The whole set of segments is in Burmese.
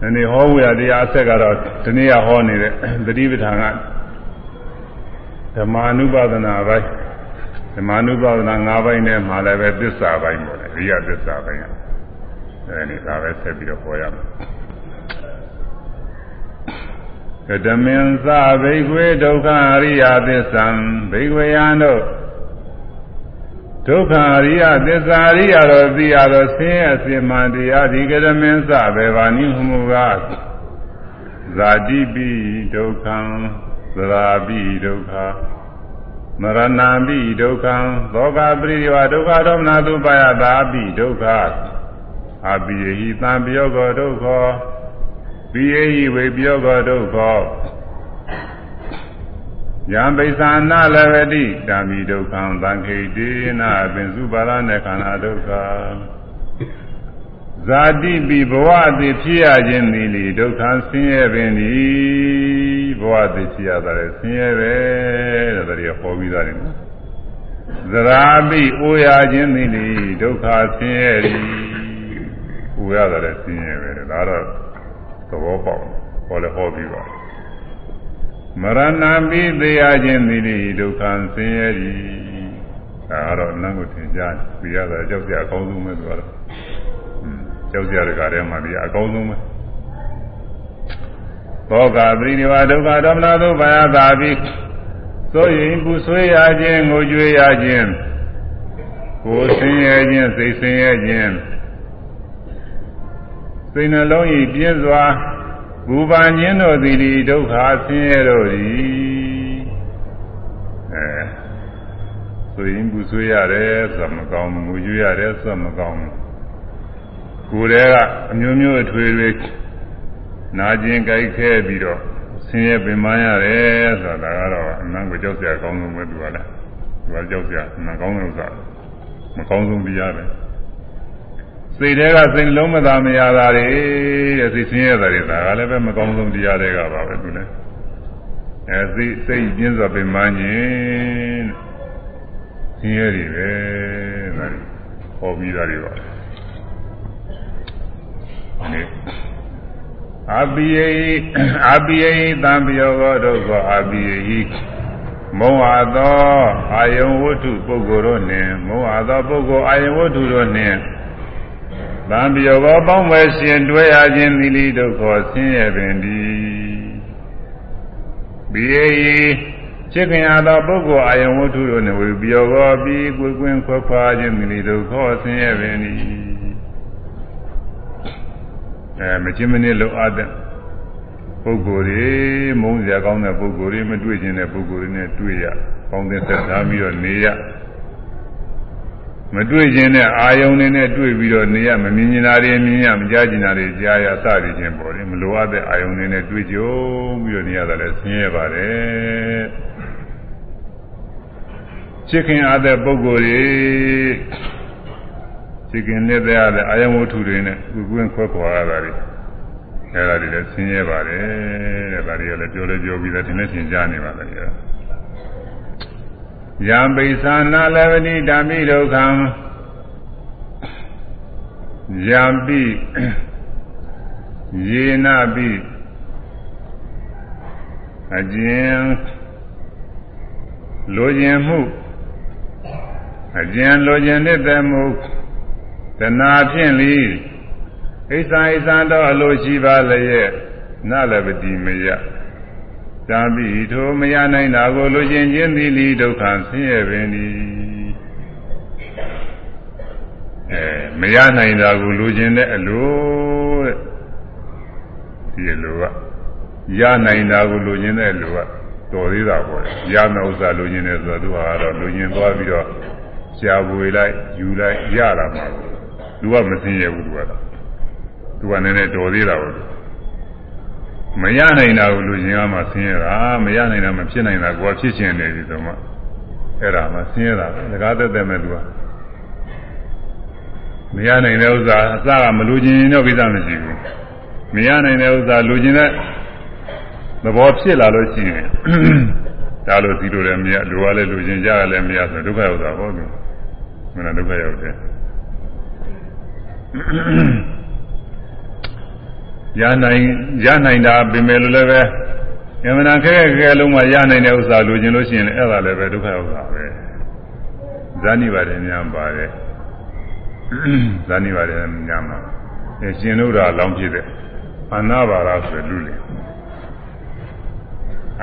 ဒီနေ့ဟောဝေရတရားအဆက်ကတော့ဒီနေ့ကဟောနေတဲ့သတိပဋ္ဌာန်ကဓမ္မာနုပါဒနာပိုင်းဓမ္မာနုပါဒနာ၅ပိုင်းနဲ့မှာလည်းပဲသစ္စာပိုင်းပေါ့လေရိယသစ္စာပိုင်းအဲဒီဒါပဲဆက်ပြီးတော့ဟောရမယ်ကတမင်္စဘိကွေဒုက္ခအရိယသစ္ဆံဘိကွေယံတို့ ဒုက္ခအရိယသစ္စာအရိယတော်သိရသောဆင်းရဲအစဉ်မှတရားဒီကရမင်းစဘေဘာနိဟုမူကဇာတိပိဒုက္ခံသရာပိဒုက္ခမရဏံပိဒုက္ခံသောကပရိယောဒုက္ခဒေါမနတုပါယတာပိဒုက္ခအပိယဟိတံပယောကောဒုက္ခပိယဟိဝေပယောကောဒုက္ခ ယံပိသနာလဝတိတာမိဒုက္ခံသံခိတေနာပင်စုပါရณေခန္ဓာဒုက္ခဇာတိပိဘဝအသည်ဖြစ်ရခြင်းသည်လေဒုက္ခဆင်းရဲပင်သည်ဘဝအသည်ဖြစ်ရတာလေဆင်းရဲပဲတဲ့ဒါတွေဟောပြီးသားတယ်နော်ဇရာပိအိုရခြင်းသည်လေဒုက္ခဆင်းရဲသည်အိုရတယ်လည်းဆင်းရဲပဲဒါတော့သဘောပေါက်ဟောလည်းဟောပြီးပါ မရဏပိသေယခြင်းသည်ဒုက္ခဆင်းရဲသည်ဒါကတော့နန်းကိုသင်ကြားပြီးရတာကြောက်ကြအကောင်းဆုံးပဲသူကတော့ကြောက်ကြတဲ့ကားထဲမှာဒီအကောင်းဆုံးပဲဘောဂပရိနိဗ္ဗာဒုက္ခဒေါမနသုဘာယသာပိသို့ရင်ပူဆွေးရခြင်းငိုကြွေးရခြင်းကိုယ်ဆင်းရဲခြင်းစိတ်ဆင်းရဲခြင်းစိတ်နှလုံးဤပြင်းစွာ ဘူပန်ခြင်းတို့သည်ဒီဒုက္ခဆင်းရဲတို့သည်အဲဆိုရင်ပူဆွေးရတယ်ဆိုမကောင်းဘူးငိုကြွေးရတယ်ဆိုမကောင်းဘူးကိုယ်တည်းကအမျိုးမျိုးအထွေထွေနာကျင်ကြိုက်ခဲပြီးတော့ဆင်းရဲပင်ပန်းရတယ်ဆိုတာကတော့အနံကိုကြောက်စရာကောင်းဆုံးပဲသူကလည်းသူကကြောက်စရာအနံကောင်းတဲ့ဥစ္စာမကောင်းဆုံးတရားပဲ စိတ်ထဲကစိတ်လုံးမသာမရတာတွေတဲ့စိတ်ဆင်းရဲတာတွေဒါကလည်းပဲမကောင်းဆုံးတရားတွေကပါပဲသူလည်းအဲစိတ်စိတ်ပြင်းစွာပင်ပန်းခြင်းဆင်းရဲတွေပဲဒါဟောပြီးသားတွေပါအပိယိအပိယိတံပယောဂဒုက္ခအပိယိမုံဟာသောအာယုံဝတ္ထုပုဂ္ဂိုလ်တို့နှင့်မုံဟာသောပုဂ္ဂိုလ်အာယုံဝတ္ထုတို့နှင့် တံပယောဂပေါင်းပဲရှင်တွဲရခြင်းသီလိဒုက္ခဆင်းရဲပင်ဒီပိယိချစ်ခင်ရသောပုဂ္ဂိုလ်အာယုံဝတ္ထုတို့နှင့်ဝိပယောဂပြီးကိုယ်ကွင်းခွဲခွာခြင်းသီလိဒုက္ခဆင်းရဲပင်ဒီအဲမချင်းမနစ်လုံအပ်တဲ့ပုဂ္ဂိုလ်တွေမုန်းစရာကောင်းတဲ့ပုဂ္ဂိုလ်တွေမတွေ့ခြင်းတဲ့ပုဂ္ဂိုလ်တွေနဲ့တွေ့ရပေါင်းတဲ့ဆက်သားပြီးတော့နေရ မတွေ့ခြင်းတဲ့အာယုန်တွေနဲ့တွေ့ပြီးတော့နေရမမြင်ကျင်တာတွေမြင်ရမကြားကျင်တာတွေကြားရစသည်ချင်းပေါ်တယ်မလိုအပ်တဲ့အာယုန်တွေနဲ့တွေ့ကြုံပြီးတော့နေရတာလည်းဆင်းရဲပါတယ်ချစ်ခင်အားတဲ့ပုဂ္ဂိုလ်တွေစိတ်ကင်းနေတဲ့အာယဝတ္ထုတွေနဲ့ဥကွင်းခွဲခွာရတာတွေအဲဒါတွေလည်းဆင်းရဲပါတယ်တဲ့ဒါတွေကလည်းပြောလဲပြောပြီးသားဒီနေ့သင်ကြားနေပါလေယံ ပိသနာလဝတိဓမ္မိဒုက္ခံယံပိယေနပိအကျဉ်လိုခြင်းမှုအကျဉ်လိုခြင်းတဲ့မှုတဏှာဖြင့်လီဣစ္ဆာဣစ္ဆာတော့အလိုရှိပါလျက်နလပတိမယ ဇာပိထိုမရနိုင်တာကိုလိုချင်ခြင်းသည်လီဒုက္ခဆင်းရဲပင်သည်အဲမရနိုင်တာကိုလိုချင်တဲ့အလိုတဲ့ဒီလိုကရနိုင်တာကိုလိုချင်တဲ့အလိုကတော်သေးတာပေါ့ရမယ့်ဥစ္စာလိုချင်တယ်ဆိုတော့သူကတော့လိုချင်သွားပြီးတော့ရှားပွေလိုက်ယူလိုက်ရတာမှာသူကမသိရဘူးသူကတော့သူကနည်းနည်းတော်သေးတာပေါ့ မရနိုင်တာကိုလူချင်းကမှဆင်းရဲတာမရနိုင်တာမဖြစ်နိုင်တာကိုကဖြစ်ချင်နေပြီဆိုမှအဲ့ဒါမှဆင်းရဲတာစကားသက်သက်မဲ့သူကမရနိုင်တဲ့ဥစ္စာအစကမလူချင်းတော့ကိစ္စမရှိဘူးမရနိုင်တဲ့ဥစ္စာလူချင်းတဲ့သဘောဖြစ်လာလို့ရှိရင်ဒါလို့ဒီလိုလည်းမရလူကလည်းလူချင်းကြရလည်းမရဆိုဒုက္ခရောက်တာပေါ့သူမနာဒုက္ခရောက်တယ် ရနိုင်ရနိုင်တာပြင်မယ်လို့လည်းပဲအမှန်တန်ခဲခဲခဲလုံးမှရနိုင်တဲ့ဥစ္စာလိုချင်လို့ရှိရင်လည်းအဲ့ဒါလည်းပဲဒုက္ခဥစ္စာပဲဇာနိပါတယ်များပါတယ်ဇာနိပါတယ်များမှာရှင်တို့ရာလောင်းဖြစ်တဲ့အနာဘာရဆိုလူလေ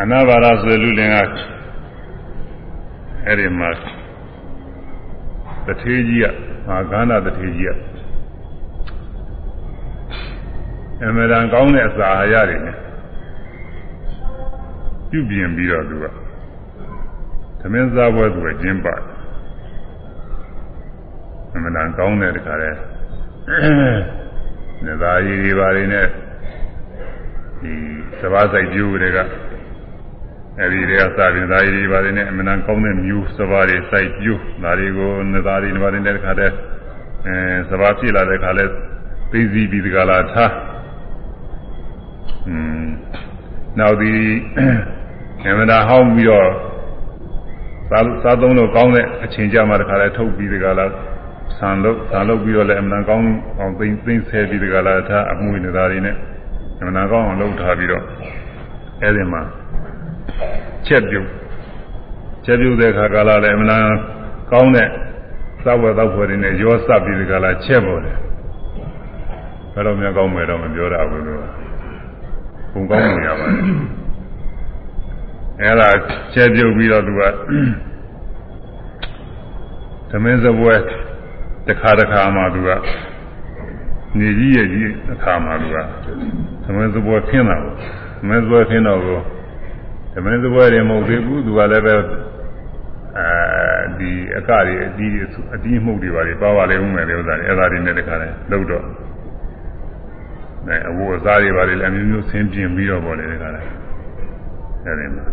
အနာဘာရဆိုလူလင်ကအဲ့ဒီမှာတထေးကြီးကမာဂန္ဓတထေးကြီးက အမှန်တန်ကောင်းတဲ့အစာအာဟာရတွေနဲ့ပြုပြင်ပြီးတော့သူကသမင်းစားပွဲသူကကျင်းပါတယ်အမှန်တန်ကောင်းတဲ့တခါလဲနေသားကြီးတွေပါတွေနဲ့ဒီသဘာဆိုင်ပြူတွေကအဲဒီတွေကစပြီးသားကြီးတွေပါတွေနဲ့အမှန်တန်ကောင်းတဲ့မျိုးသဘာတွေစိုက်ပြူဒါတွေကိုနေသားတွေပါတွေနဲ့တခါတည်းအဲသဘာဖြစ်လာတဲ့ခါလဲသိသိပြီးတကလားထားอืม နောက်ဒီကင်မရာဟောင်းပြီးတော့စားစားသုံးလို့ကောင်းတဲ့အချိန်ကြမှာတခါလဲထုတ်ပြီးတကလားဆန်လို့ဆန်လို့ပြီးတော့လည်းအမှန်ကောင်းအောင်သိသိဆဲပြီးတကလားထားအမှုနေတာတွေနဲ့အမှန်ကောင်းအောင်လုပ်ထားပြီးတော့အဲဒီမှာချက်ပြုတ်ချက်ပြုတ်တဲ့ခါကလာလည်းအမှန်ကောင်းတဲ့သဝတ်တော့ဖွယ်တွေနဲ့ရောစပ်ပြီးတကလားချက်ပေါ်တယ်ဘယ်တော့မှကောင်းမယ်တော့မပြောတာဘူးလို့ ပုံကောင်းနေရပါတယ်အဲ့ဒါချက်ပြုတ်ပြီးတော့သူကသမင်းစပွဲတစ်ခါတစ်ခါမှသူကနေကြီးရဲ့ကြီးအခါမှသူကသမင်းစပွဲခင်းတာကိုသမင်းစပွဲခင်းတော့ကိုသမင်းစပွဲတွေမဟုတ်သေးဘူးသူကလည်းပဲအဲဒီအကတွေအတီးအတီးမှုတ်တွေပါလေပါပါလေဦးမယ်လေဥစ္စာတွေအဲ့ဒါတွေနဲ့တခါလဲလှုပ်တော့ အဲအဝတ်အစားတွေပါလေအမျိုးမျိုးဆင်းပြင်းပြီးတော့ပေါ်လေတခါလဲအဲဒီမှာ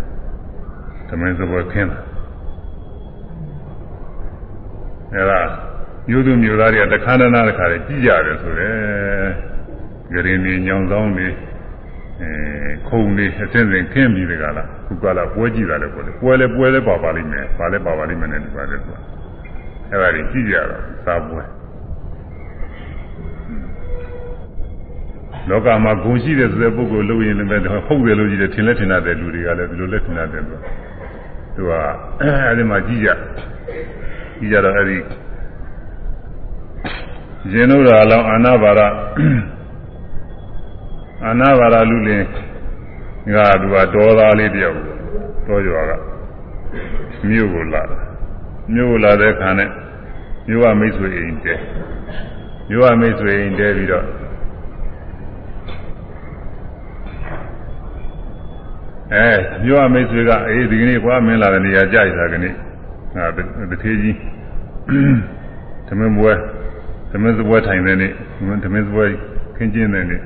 သမင်းစပွဲခင်းတာအဲဒါမျိုးသူမျိုးသားတွေကတခါတနာတခါတွေကြည့်ကြတယ်ဆိုတယ်ဂရင်းနေညောင်ဆောင်နေအဲခုံနေအစင်းစင်ခင်းပြီးတကလားခုကလာပွဲကြည့်တာလည်းပေါ့လေပွဲလဲပွဲလဲပါပါလိမ့်မယ်ပါလဲပါပါလိမ့်မယ်နဲ့ဒီပါတယ်ကွာအဲဒါတွေကြည့်ကြတော့စားပွဲ လောကမှာဂုဏ်ရှိတဲ့ဆိုတဲ့ပုဂ္ဂိုလ်လို့ရင်လည်းဟုတ်တယ်လို့ကြည့်တယ်ထင်လဲထင်တဲ့လူတွေကလည်းဒီလိုလဲထင်တဲ့သူသူကအဲဒီမှာကြည့်ကြကြည့်ကြတော့အဲဒီရှင်တို့ရာလောင်းအာနာပါရအာနာပါရလူလင်ကသူကဒေါ်သားလေးတယောက်တော်ရွာကမြို့ကိုလာတာမြို့ကိုလာတဲ့ခါနဲ့မြို့ကမိတ်ဆွေအိမ်တဲမြို့ကမိတ်ဆွေအိမ်တဲပြီးတော့ အဲမြို့ကမိတ်ဆွေကအေးဒီကနေ့ကွာမင်းလာတဲ့နေရာကြိုက်တာကနေ့ငါတထေးကြီးသမင်းဘွဲသမင်းစပွဲထိုင်တဲ့နေ့သမင်းစပွဲခင်းကျင်းတဲ့နေ့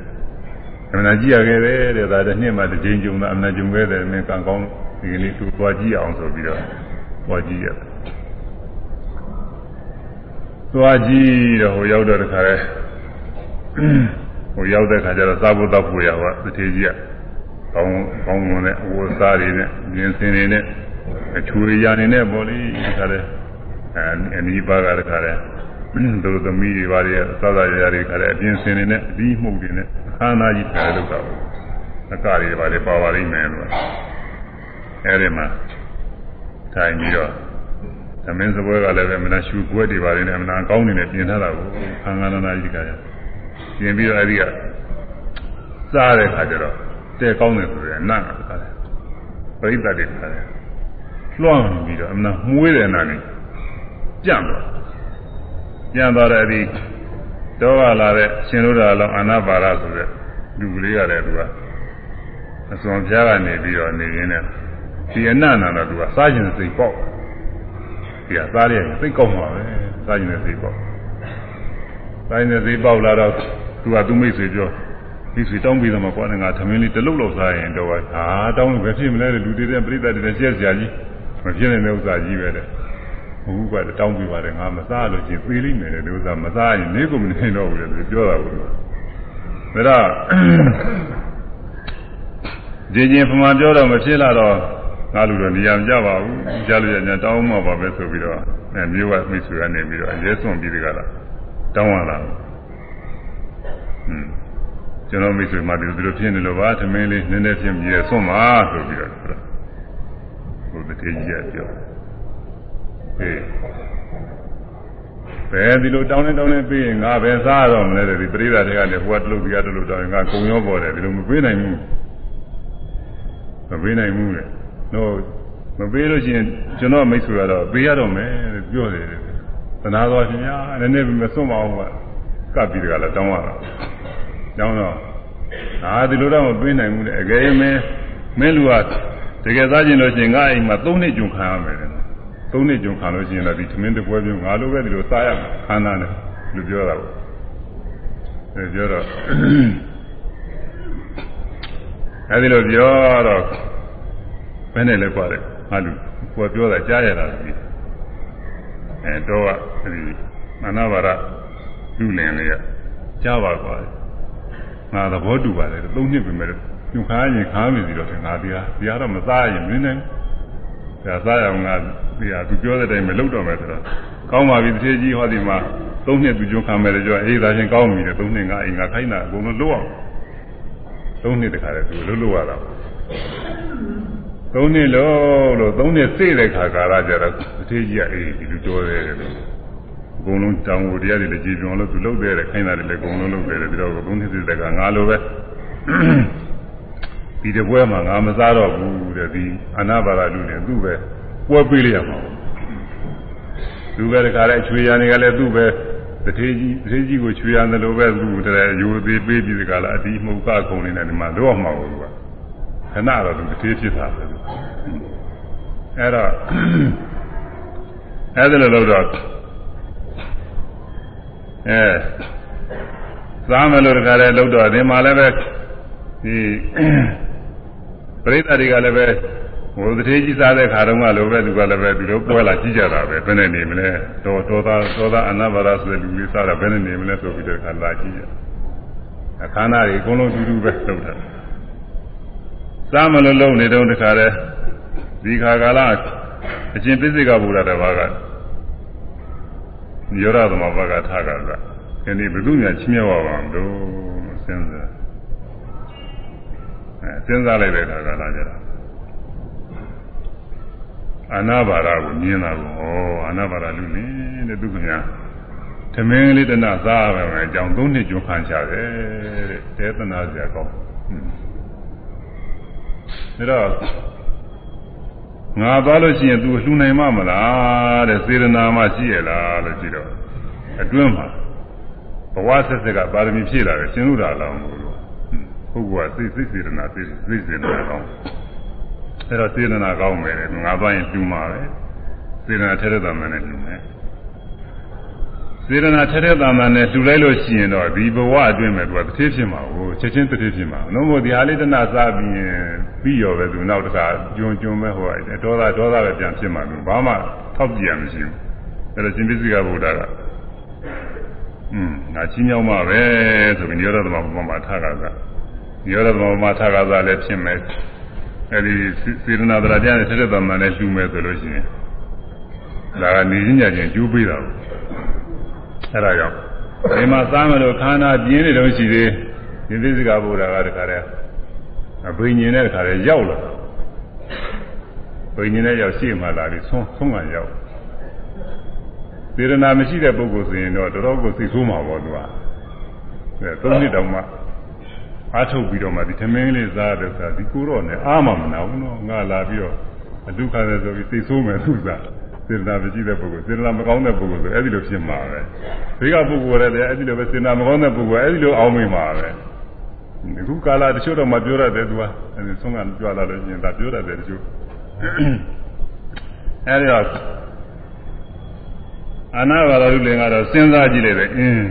အမှန်ကြည့်ရခဲ့တယ်တဲ့ဒါတနှစ်မှတစ်ချိန်ကြုံတာအမှန်ကြုံခဲ့တယ်မင်းကံကောင်းဒီကနေ့သူသွားကြည့်အောင်ဆိုပြီးတော့သွားကြည့်ရတယ်သွားကြည့်တော့ဟိုရောက်တော့တခါလဲဟိုရောက်တဲ့ခါကျတော့စားဖို့တောက်ဖို့ရပါတထေးကြီးက ကောင်းကောင်းဝင်တဲ့အဝတ်စားတွေနဲ့မြင်စင်တွေနဲ့အချူရရနေနဲ့ပေါ့လေဒီခါလဲအဲအနီးပါးကတခါလဲသူတို့သမီးတွေဘာတွေသာသာရရတွေခါလဲအပြင်စင်တွေနဲ့အပြီးမှုတွေနဲ့အခမ်းအနားကြီးတယ်လို့တော့အကတွေဘာတွေပါပါလိမ့်မယ်လို့အဲဒီမှာထိုင်ပြီးတော့သမင်းစပွဲကလည်းပဲမနာရှူပွဲတွေပါနေတယ်မနာကောင်းနေတယ်ပြင်ထားတာကိုခန္ဓာနာကြီးကရပြင်ပြီးတော့အဲဒီကစားတဲ့ခါကျတော့ တဲကောင်းတယ်ဆိုရင်နတ်ကတခါလဲပရိသတ်တွေတခါလဲလွှမ်းပြီးတော့အမနာမှုေးတယ်နာနေကြံ့တော့ကြံ့သွားတဲ့ဒီတော့ကလာတဲ့ရှင်တို့တော်လောင်းအာနာပါရဆိုတဲ့လူကလေးရတယ်သူကအစွန်ပြားကနေပြီးတော့နေရင်းနဲ့ဒီအနန္တတော့သူကစားခြင်းစိတ်ပေါ့ဒီကစားရရင်စိတ်ကောင်းပါပဲစားခြင်းစိတ်ပေါ့စားခြင်းစိတ်ပေါက်လာတော့သူကသူမိတ်ဆွေပြော ဒီဆွေတောင်းပြီးတော့မှကွာငါသမင်းလေးတလုတ်လောက်စားရင်တော့ဟာတောင်းလို့ပဲဖြစ်မလဲလူတွေတဲ့ပြိတ္တတွေနဲ့ရှက်စရာကြီးမဖြစ်နိုင်တဲ့ဥစ္စာကြီးပဲတဲ့ဘူးကတောင်းပြီးပါတယ်ငါမစားလို့ချင်းသေးလိမ့်မယ်တဲ့ဒီဥစ္စာမစားရင်နေကုန်မနေတော့ဘူးလေပြောတာဘူးဒါတော့ဒီချင်းဖမှန်ပြောတော့မဖြစ်လာတော့ငါလူတော့နေရာမကြပါဘူးကြားလို့ရညာတောင်းမှပါပဲဆိုပြီးတော့အဲမျိုးကမိတ်ဆွေကနေပြီးတော့အရဲစွန့်ပြီးဒီကလာတောင်းရလာอืม ကျွန်တော်မိတ်ဆွေမှဒီလိုဖြစ်နေလို့ပါသမင်းလေးနည်းနည်းဖြစ်မြည်ဆွန့်ပါဆိုပြီးတော့ဘုရားတထေကြီးကပြောအေးဘယ်ဒီလိုတောင်းနေတောင်းနေပြီးရင်ငါပဲစားတော့မလဲတဲ့ဒီပရိသတ်တွေကလည်းဟိုကတလို့ဒီကတလို့တောင်းရင်ငါကုံရောပေါ်တယ်ဒီလိုမပေးနိုင်ဘူးမပေးနိုင်ဘူးလေတော့မပေးလို့ရှိရင်ကျွန်တော်မိတ်ဆွေကတော့ပေးရတော့မယ်ပြောတယ်သနာတော်ရှင်များနည်းနည်းမစွန့်ပါဘူးကကပ်ပြီးတကလည်းတောင်းရတာ ကြောင်းတော့ဒါဒီလိုတော့မပေးနိုင်ဘူးလေအကယ်၍မင်းမင်းလူကတကယ်စားကျင်လို့ရှင်ငါအိမ်မှာ၃နှစ်ကျွန်ခံရမယ်လေ၃နှစ်ကျွန်ခံလို့ရှင်လည်းဒီသမင်းတပွဲပြုံးငါလိုပဲဒီလိုစားရခန္ဓာနဲ့လူပြောတာပေါ့အဲပြောတော့အဲဒီလိုပြောတော့ဘယ်နဲ့လဲကွာတဲ့ငါလူကိုပြောတာကြားရတာလေအဲတော့ကဒီမနာဘာရလူလင်လေးကကြားပါကွာတယ် ငါသဘောတူပါတယ်သုံးနှစ်ပြင်မဲ့ပြုံခါရင်ခါမယ်စီတော့ငါတရားတရားတော့မစားရင်မင်းနဲ့ဒါစားရအောင်ကဒီဟာသူပြောတဲ့အတိုင်းမလုပ်တော့မယ်ဆိုတော့ကောင်းပါပြီတစ်သေးကြီးဟောဒီမှာသုံးနှစ်သူကြုံခံမယ်လေကြောအေးဒါချင်းကောင်းပြီလေသုံးနှစ်ငါအိမ်ငါခိုင်းတာအကုန်လုံးလွတ်အောင်သုံးနှစ်တခါတည်းသူလွတ်လွတ်ရတာသုံးနှစ်လို့လို့သုံးနှစ်စိတ်တဲ့ခါကာလကျတော့တစ်သေးကြီးကအေးဒီလိုပြောတယ်လို့အ ကုန်လုံးတောင်ကိုတရားတွေလည်းကြည်ပြောလို့သူလုပ်တယ်ခိုင်းတာတွေလည်းအကုန်လုံးလုပ်တယ်ပြီးတော့သုံးနှစ်စိတ်တဲ့ကငါလိုပဲဒီတပွဲမှာငါမစားတော့ဘူးတဲ့ဒီအနာဘာသာလူနဲ့သူ့ပဲပွဲပေးလိုက်ရမှာသူပဲတခါလဲချွေရနေကလည်းသူ့ပဲတထေးကြီးတထေးကြီးကိုချွေရတယ်လို့ပဲသူ့တည်းယူသေးပေးပြီးဒီကလာအဒီမှုကခုံနေတယ်ဒီမှာတော့မှာဘူးကခဏတော့သူတထေးဖြစ်တာပဲအဲ့တော့အဲ့ဒါလည်းလို့တော့ အဲစားမယ်လို့တခါလဲလို့တော့ဒီမှာလည်းပဲဒီပရိသတ်တွေကလည်းပဲဟိုတထေးကြီးစားတဲ့ခါတုန်းကလိုပဲသူကလည်းပဲဒီလိုပွဲလာကြည့်ကြတာပဲဘယ်နဲ့နေမလဲတော်တော်သားတော်သားအနာဘာသာဆိုတဲ့လူကြီးစားတာဘယ်နဲ့နေမလဲဆိုပြီးတော့ခါလာကြည့်ကြအခမ်းအနားတွေအကုန်လုံးတူတူပဲလုပ်တာစားမလို့လုံးနေတော့တခါလဲဒီခါကာလအရှင်ပိစိကဘုရားတစ်ပါးက ရောရသမဘာကထားကြတာဒီနေ့ဘုသူညာချင်းမြောက်ပါအောင်လို့စဉ်းစားအဲစဉ်းစားလိုက်တဲ့ခါကာလကျတော့အနာဘာရကိုမြင်တာကိုဩအနာဘာရလူနေတဲ့ဒုက္ခညာသမင်းလေးတနာစားရမယ်အကြောင်းသုံးနှစ်ကျွခံချတယ်တဲ့တေသနာစရာကောင်းဒါတော့ ငါသွားလို့ရှိရင် तू လှူနိုင်မမလားတဲ့စေရနာမှရှိရလားလို့ကြည့်တော့အတွင်းမှာဘဝဆက်ဆက်ကပါရမီဖြည့်လာတယ်ရှင်လူတာလောင်းလို့ပုဂ္ဂိုလ်ကစိတ်စိတ်စေရနာစိတ်စိတ်စေရနာကောင်းအဲ့တော့စေတနာကောင်းမယ်ငါသွားရင်တူမှာပဲစေတနာထဲထဲသမန်နဲ့တူမယ် စေတနာထဲထဲသမန်နဲ့တူလိုက်လို့ရှိရင်တော့ဒီဘဝအတွင်းမှာသူကတစ်ထည်ဖြစ်မှာကိုချက်ချင်းတစ်ထည်ဖြစ်မှာနှုံးမို့ဒီဟာလေးတနာစားပြီးရင်ပြီးရောပဲသူနောက်တစ်ခါကျွန်းကျွန်းပဲဟိုဒေါသဒေါသပဲပြန်ဖြစ်မှာသူဘာမှထောက်ပြရမရှိဘူးအဲ့တော့ရှင်ပစ္စည်းကဗုဒ္ဓကอืมငါချင်းမြောက်မှာပဲဆိုပြီးညောရသမဘုမမှာထားကြတာညောရသမဘုမမှာထားကြတာလည်းဖြစ်မယ်အဲဒီစေတနာတရားတရားနဲ့ဆက်သက်သမန်နဲ့လှူမယ်ဆိုလို့ရှိရင်ဒါကနေညညချင်းကျိုးပေးတာပေါ့ အဲဒါကြောင့်ဒီမှာသားမလို့ခန္ဓာပြင်းနေတော့ရှိသေးဒီသစ္စကဘုရားကတခါတည်းအဘိညာဉ်နဲ့တခါတည်းရောက်လာဘိညာဉ်နဲ့ရောက်ရှေ့မှာလာပြီးဆုံးဆုံးကရောက်စေတနာမရှိတဲ့ပုဂ္ဂိုလ်ဆိုရင်တော့တော်တော်ကိုစိတ်ဆိုးမှာပေါ့သူကအဲသုံးနှစ်တောင်မှအားထုတ်ပြီးတော့မှဒီသမင်းလေးစားတဲ့ဆိုတာဒီကိုတော့နဲ့အားမမနာဘူးနော်ငါလာပြီးတော့အဒုက္ခနဲ့ဆိုပြီးသိဆိုးမယ်သူစား စေတနာမရှိတဲ့ပုဂ္ဂိုလ်စေတနာမကောင်းတဲ့ပုဂ္ဂိုလ်ဆိုအဲ့ဒီလိုဖြစ်မှာပဲဘေးကပုဂ္ဂိုလ်လည်းအဲ့ဒီလိုပဲစေတနာမကောင်းတဲ့ပုဂ္ဂိုလ်အဲ့ဒီလိုအောင်းမိမှာပဲအခုကာလတချို့တော့မပြောရတယ်သူကအဲဒီဆုံးကကြွလာလို့ရှိရင်ဒါပြောရတယ်တချို့အဲ့ဒီတော့အနာဘာလူလင်ကတော့စဉ်းစားကြည့်လိုက်တယ်အင်း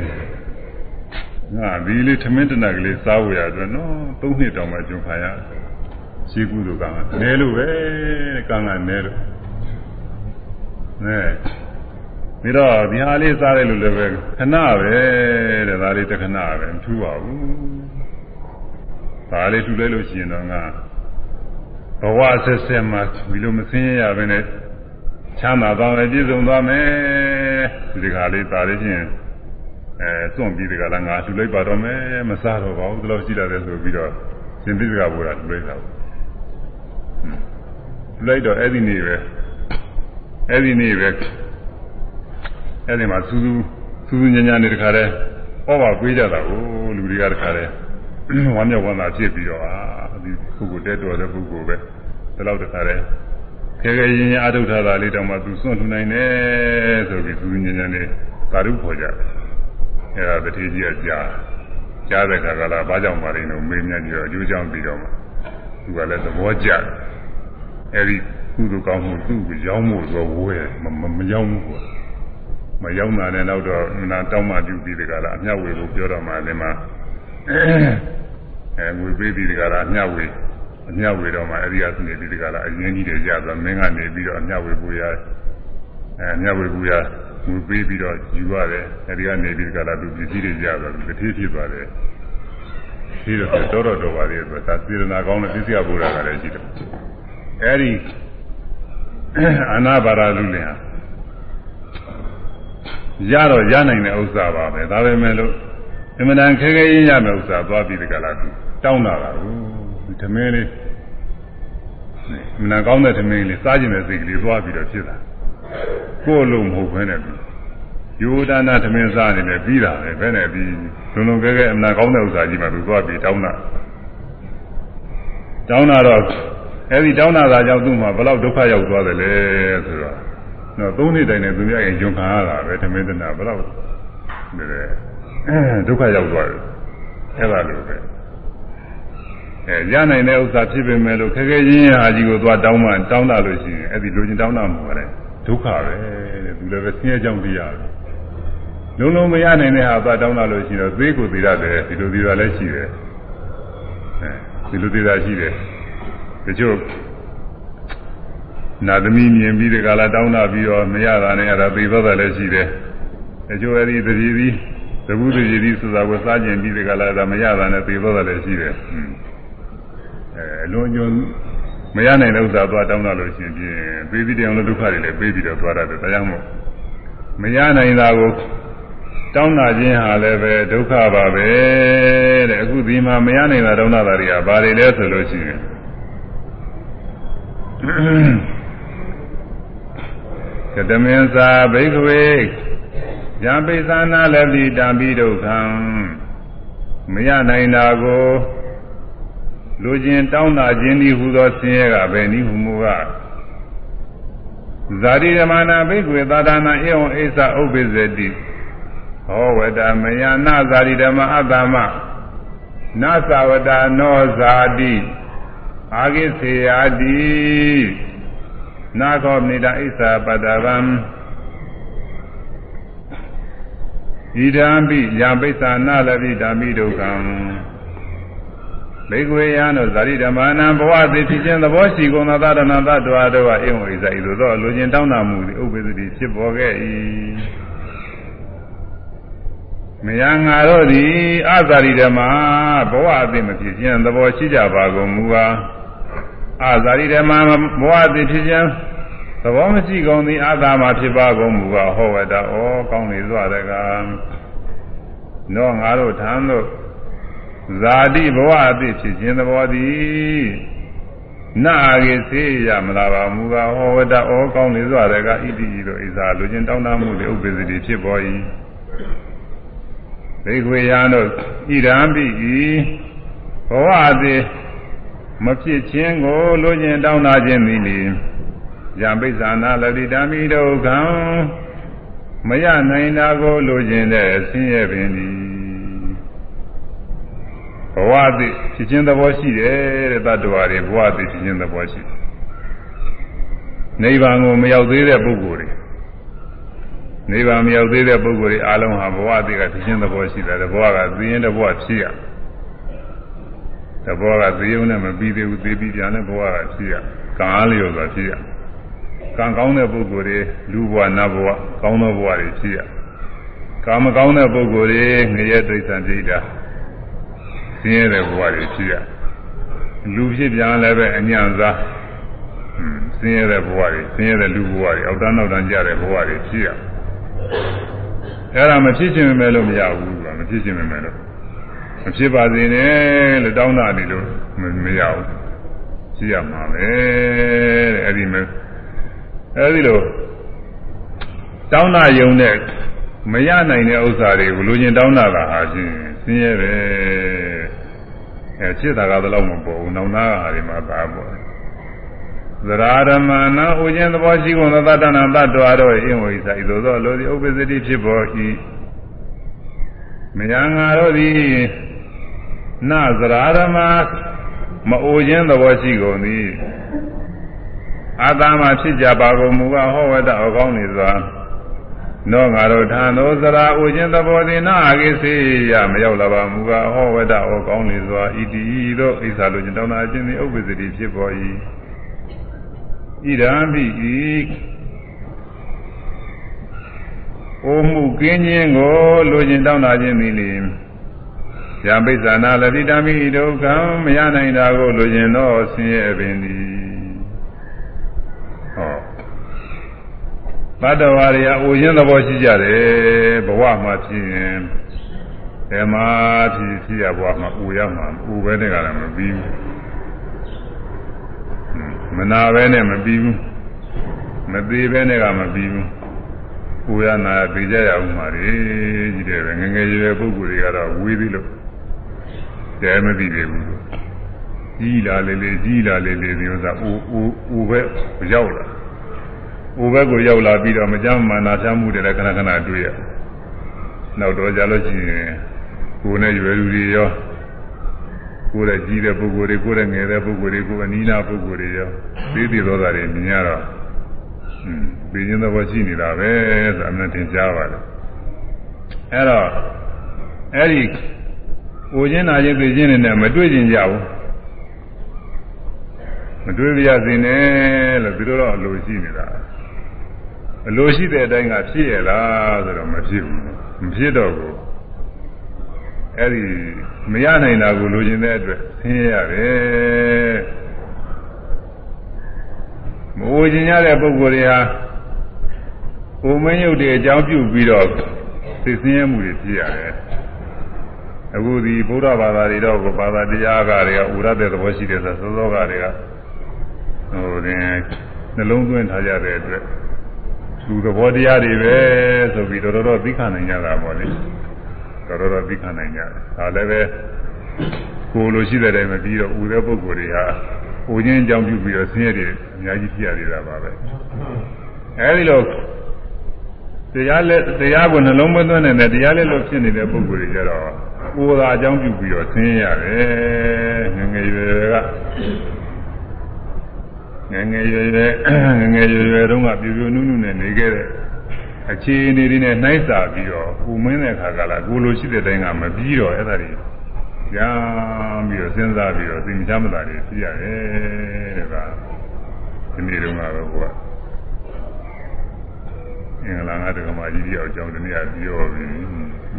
ငါဒီလေးထမင်းတနက်ကလေးစားဝရအတွက်နော်သုံးနှစ်တောင်မှကျုံခါရရှိကုသိုလ်ကံနဲလို့ပဲကံကနဲလို့ နဲပြီးတော့ဒီဟာလေးစားတယ်လို့လည်းပဲခဏပဲတဲ့ဒါလေးတခဏပဲမထူပါဘူးဒါလေးထူလိုက်လို့ရှိရင်တော့ငါဘဝဆက်ဆက်မှာဒီလိုမစင်းရရပဲနဲ့ချမ်းသာသွားမယ်ပြည့်စုံသွားမယ်ဒီခါလေးဒါလေးချင်းအဲစွန့်ပြီးဒီကလာငါလှူလိုက်ပါတော့မယ်မစားတော့ပါဘူးဒီလိုရှိတယ်ဆိုပြီးတော့ရှင်သစ္စာဘုရားလှူလိုက်တာလှူလိုက်တော့အဲ့ဒီနေ့ပဲ အဲ့ဒီနေ့ပဲအဲ့ဒီမှာစူးစူးစူးစူးညံ့ညံ့နေတခါတည်းဟောပါပေးကြတာကိုလူတွေကတခါတည်းဝမ်းမြောက်ဝမ်းသာဖြစ်ပြီးတော့အာဒီပုဂ္ဂိုလ်တဲတော်တဲ့ပုဂ္ဂိုလ်ပဲဒီလောက်တခါတည်းခဲခဲရင်ရင်အထုတ်ထားတာလေးတောင်မှသူစွန့်ထူနိုင်တယ်ဆိုပြီးစူးစူးညံ့ညံ့နေကာရုခေါ်ကြတယ်အဲဒါတတိကြီးကကြားကြားတဲ့ခါကလာဘာကြောင့်ပါလိမ့်လို့မေးမြန်းပြီးတော့အကျိုးကြောင့်ပြီးတော့မှသူကလည်းသဘောကျတယ်အဲဒီကု သိုလ်ကောင်းမှုသူ့ကိုရောင်းမှုဆိုဝဲမမရောင်းဘူးကွာမရောင်းတာနဲ့တော့တော့နာတောင်းမှပြုပြီးဒီကလာအမျှဝေဖို့ပြောတော့မှလည်းမှအဲငွေပေးပြီးဒီကလာအမျှဝေအမျှဝေတော့မှအဲဒီအစနေပြီးဒီကလာအရင်ကြီးတွေကြသွားမင်းကနေပြီးတော့အမျှဝေဖို့ရအဲအမျှဝေဖို့ရငွေပေးပြီးတော့ယူရတယ်အဲဒီကနေပြီးဒီကလာသူပစ္စည်းတွေကြသွားသူတတိဖြစ်သွားတယ်ဒီတော့တော်တော်တော်ပါလေဆိုတာစေရနာကောင်းတဲ့သိစရာဘုရားကလည်းရှိတယ်အဲဒီ အနာဘာရလူလင်ဟာရတော့ရနိုင်တဲ့ဥစ္စာပါပဲဒါပေမဲ့လို့အမှန်တန်ခဲခဲရင်းရမယ့်ဥစ္စာသွားပြီးဒီကလာသူတောင်းတာကဒီသမင်းလေးမနာကောင်းတဲ့သမင်းလေးစားကျင်တဲ့စိတ်ကလေးသွားပြီးတော့ဖြစ်တာကိုယ်လုံးမဟုတ်ဘဲနဲ့ပြီးယောဒနာသမင်းစားနေတယ်ပြီးတာပဲဘယ်နဲ့ပြီးလုံလုံခဲခဲအမှန်တန်ကောင်းတဲ့ဥစ္စာကြီးမှသူသွားပြီးတောင်းတာတောင်းတာတော့ အဲဒီတောင်းတာသာကြောင့်သူ့မှာဘလောက်ဒုက္ခရောက်သွားတယ်လဲဆိုတော့တော့သုံးနှစ်တိုင်နဲ့သူများရင်ဂျွန်ခံရတာပဲသမင်းတနာဘလောက်ဒုက္ခရောက်သွားတယ်အဲ့ဒါလိုပဲအဲရနိုင်တဲ့ဥစ္စာဖြစ်ပေမဲ့လို့ခက်ခဲရင်းရဟာကြီးကိုသွားတောင်းမှတောင်းတာလို့ရှိရင်အဲ့ဒီလူချင်းတောင်းတာမှာပဲဒုက္ခပဲတဲ့သူလည်းပဲဆင်းရဲကြောင်းတရားပဲလုံးလုံးမရနိုင်တဲ့ဟာသွားတောင်းတာလို့ရှိတော့သေးကိုသေးရတယ်ဒီလိုသေးတာလည်းရှိတယ်အဲဒီလိုသေးတာရှိတယ် တချို့နာသမီးမြင်ပြီးဒီကလာတောင်းတာပြီးတော့မရတာနဲ့အဲ့ဒါသိသောတာလည်းရှိတယ်တချို့အဲ့ဒီတတိပြီးသဘူးတတိပြီးဆိုတာကိုစားကျင်ပြီးဒီကလာဒါမရတာနဲ့သိသောတာလည်းရှိတယ်အဲအလွန်ကျွန်းမရနိုင်တဲ့ဥစ္စာသွားတောင်းတာလို့ရှိရင်ပေးပြီးတောင်လို့ဒုက္ခတွေလည်းပေးပြီးတော့သွားရတယ်တရားမို့မရနိုင်တာကိုတောင်းတာခြင်းဟာလည်းပဲဒုက္ခပါပဲတဲ့အခုဒီမှာမရနိုင်တာတောင်းတာတွေကဘာတွေလဲဆိုလို့ရှိရင် ကတမင်းစာဘိကဝေယံပိသနာလည်းပိတံပိဒုက္ခံမရနိုင်တာကိုလူချင်းတောင်းတာခြင်းဤဟူသောဆင်းရဲကဘယ်နည်းဟူမူကားဇာတိဓမ္မနာဘိကဝေသာဒနာဧဝံအိသဥပ္ပဇ္ဇတိဟောဝတမယနာဇာတိဓမ္မအတ္တမနာသဝတနောဇာတိ အာဂိစေယာတိနာခောမိတာဣစ္ဆာပတ္တဗံဣဒံပိယံပိစ္ဆာနာလပိဓမ္မိဒုက္ခံဘေကွေယံတို့ဇာတိဓမ္မနံဘဝသိဖြစ်ခြင်းသဘောရှိကုန်သောသဒ္ဒနာသတ္တဝါတို့ဟာဧဝံဣဇာဤသို့သောလူချင်းတောင်းတမှုသည်ဥပ္ပဇ္ဇတိဖြစ်ပေါ်ခဲ့၏မယံငါတို့သည်အဇာတိဓမ္မဘဝအသိမဖြစ်ခြင်းသဘောရှိကြပါကုန်မူကား အာဇာတိဓမ္မဘဝသိဖြစ်ခြင်းသဘောမရှိကုန်သည်အာသာမဖြစ်ပါကုန်မူကားဟောဝတ္တဩကောင်းနေစွာတကနောငါတို့ထံသို့ဇာတိဘဝအသိဖြစ်ခြင်းသဘောသည်နာရေစေရမလာပါမူကားဟောဝတ္တဩကောင်းနေစွာတကဣတိဤတို့ဣဇာလူချင်းတောင်းတမှုတွေဥပ္ပဇ္ဇတိဖြစ်ပေါ်၏ဒိခွေယံတို့ဣဒံပိဤဘဝအသိ မဖြစ်ခြင်းကိုလိုချင်တောင်းတာခြင်းသည်လေယံပိဿာနာလတိတမိဒုက္ခံမရနိုင်တာကိုလိုချင်တဲ့အဆင်းရဲပင်သည်ဘဝသည်ဖြစ်ခြင်းသဘောရှိတယ်တဲ့တ attva တွေဘဝသည်ဖြစ်ခြင်းသဘောရှိနိဗ္ဗာန်ကိုမရောက်သေးတဲ့ပုဂ္ဂိုလ်တွေနိဗ္ဗာန်မရောက်သေးတဲ့ပုဂ္ဂိုလ်တွေအလုံးဟာဘဝသည်ကဖြစ်ခြင်းသဘောရှိတယ်ဘဝကသိရင်တဘဝဖြစ်ရ တဘောကသေုံနဲ့မပြီးသေးဘူးသေပြီးပြန်တဲ့ဘဝကဖြစ်ရကံအားလျော်စွာဖြစ်ရကံကောင်းတဲ့ပုဂ္ဂိုလ်တွေလူဘဝနတ်ဘဝကောင်းသောဘဝတွေဖြစ်ရကာမကောင်းတဲ့ပုဂ္ဂိုလ်တွေငရဲဒိဋ္ဌံဒိဋ္ဌာဆင်းရဲတဲ့ဘဝတွေဖြစ်ရလူဖြစ်ပြန်လည်းပဲအညံစားဆင်းရဲတဲ့ဘဝတွေဆင်းရဲတဲ့လူဘဝတွေအောက်တန်းနောက်တန်းကြတဲ့ဘဝတွေဖြစ်ရအဲ့ဒါမဖြစ်ခြင်းပဲလို့မရဘူးကမဖြစ်ခြင်းပဲလို့ မဖြစ်ပါစေနဲ့လို့တောင်းတာနေလို့မရဘူးရှိရမှာပဲတဲ့အဲ့ဒီမဲ့အဲ့ဒီလိုတောင်းတာယုံတဲ့မရနိုင်တဲ့ဥစ္စာတွေကိုလူချင်းတောင်းတာကဟာချင်းဆင်းရဲပဲအဲဖြစ်တာကတော့မပေါ်ဘူးနောင်နာကဟာဒီမှာသာပေါ်သရာဓမ္မနာဥခြင်းသဘောရှိကုန်သောတဏ္ဍတ္တဝါတို့အင်းဝိသဤသို့သောလိုသည်ဥပ္ပစ္စတိဖြစ်ပေါ်၏မယံငါတို့သည် နသရာဓမ္မမအိုခြင်းသဘောရှိကုန်သည်အာသာမဖြစ်ကြပါကုန်မူကဟောဝတ္တအကောင်းနေစွာနောငါတို့ထံသောသရာဥခြင်းသဘောသည်နာအကိစေယမရောက်လာပါမူကဟောဝတ္တအကောင်းနေစွာဣတိသောဣသလိုခြင်းတောင်းတာခြင်းသည်ဥပ္ပစ္စတိဖြစ်ပေါ်၏ဣဒံပိဤအိုမှုကင်းခြင်းကိုလိုချင်တောင်းတာခြင်းသည်လေ ယံပိဿာနာလတိတမိဒုက္ခံမရနိုင်တာကိုလိုချင်တော့ဆင်းရဲပင်သည်ဟောဘတ်တော်ရီယာအိုခြင်းသဘောရှိကြတယ်ဘဝမှာဖြစ်ရင်ဓမ္မဖြစ်ဖြစ်ရဘဝမှာအိုရမှာအိုပဲတဲ့ကလည်းမပြီးဘူးမနာပဲနဲ့မပြီးဘူးမသေးပဲနဲ့ကမပြီးဘူးကိုရနာသိကြရအောင်ပါလေကြီးတယ်ပဲငငယ်ရွယ်ပုဂ္ဂိုလ်တွေကတော့ဝေးသေးလို့ တဲမသိသေးဘူးကြီးလာလေလေကြီးလာလေလေဒီဥစ္စာအိုအိုအိုပဲရောက်လာအိုဘက်ကိုရောက်လာပြီးတော့မကြမ်းမာနာချမှုတွေလည်းခဏခဏတွေ့ရနောက်တော့ကြလို့ရှိရင်ကိုယ်နဲ့ရွယ်လူတွေရောကိုယ်ရဲ့ကြီးတဲ့ပုဂ္ဂိုလ်တွေကိုယ်ရဲ့ငယ်တဲ့ပုဂ္ဂိုလ်တွေကိုအနီးနားပုဂ္ဂိုလ်တွေရောသိသိသောတာတွေမြင်ရတော့อืมပြင်းတဲ့ဘောရှိနေတာပဲဆိုအမှန်တင်ကြားပါတယ်အဲ့တော့အဲ့ဒီ ကိုချင်းနာချင်းသိချင်းနဲ့မတွေ့ကျင်ကြဘူးမတွေ့ပြရစေနဲ့လို့ဒီလိုတော့အလိုရှိနေတာအလိုရှိတဲ့အတိုင်းကဖြစ်ရလားဆိုတော့မဖြစ်ဘူးမဖြစ်တော့ဘူးအဲ့ဒီမရနိုင်တာကိုလိုချင်တဲ့အတွက်ဆင်းရဲရတယ်မဝေချင်ရတဲ့ပုဂ္ဂိုလ်တွေဟာကိုမင်းရုပ်တွေအကြောင်းပြုပြီးတော့သိဆင်းရဲမှုတွေဖြစ်ရတယ် အခုဒီဗုဒ္ဓဘာသာတွေတော့ဘာသာတရားကတွေကဥရတဲ့သဘောရှိတယ်ဆိုသောသောကတွေကဟိုတင်နှလုံးသွင်းထားကြတဲ့အတွက်သူသဘောတရားတွေပဲဆိုပြီးတော်တော်သိခံနိုင်ကြတာပေါ့လေတော်တော်သိခံနိုင်ကြတယ်ဒါလည်းပဲကိုလိုရှိတဲ့တိုင်မပြီးတော့ဥတဲ့ပုဂ္ဂိုလ်တွေဟာဟိုချင်းအကြောင်းပြုပြီးတော့ဆင်းရဲတွေအများကြီးဖြစ်ရသေးတာပါပဲအဲဒီလိုတရားလက်တရားကိုနှလုံးမသွင်းတဲ့တရားလက်လို့ဖြစ်နေတဲ့ပုဂ္ဂိုလ်တွေကြတော့ ကိုယ်သာအကြောင်းပြုပြီးတော့ဆင်းရဲရတယ်ငငယ်ရွယ်ကငငယ်ရွယ်ရွယ်ငငယ်ရွယ်ရွယ်တုန်းကပြပြနုနုနဲ့နေခဲ့တဲ့အခြေအနေတွေနဲ့နှိုင်းစာပြီးတော့ပူမင်းတဲ့ခါကလာကိုလိုရှိတဲ့တိုင်းကမပြီးတော့အဲ့ဒါတွေကြာပြီးတော့စဉ်းစားပြီးတော့သိမချမ်းသာတွေဖြစ်ရတယ်တဲ့ကဒီနေ့တုန်းကတော့ကိုကအ င်္ဂလာငါတက္ကမကြီးတယောက်အကြောင်းတနည်းပြောပြီး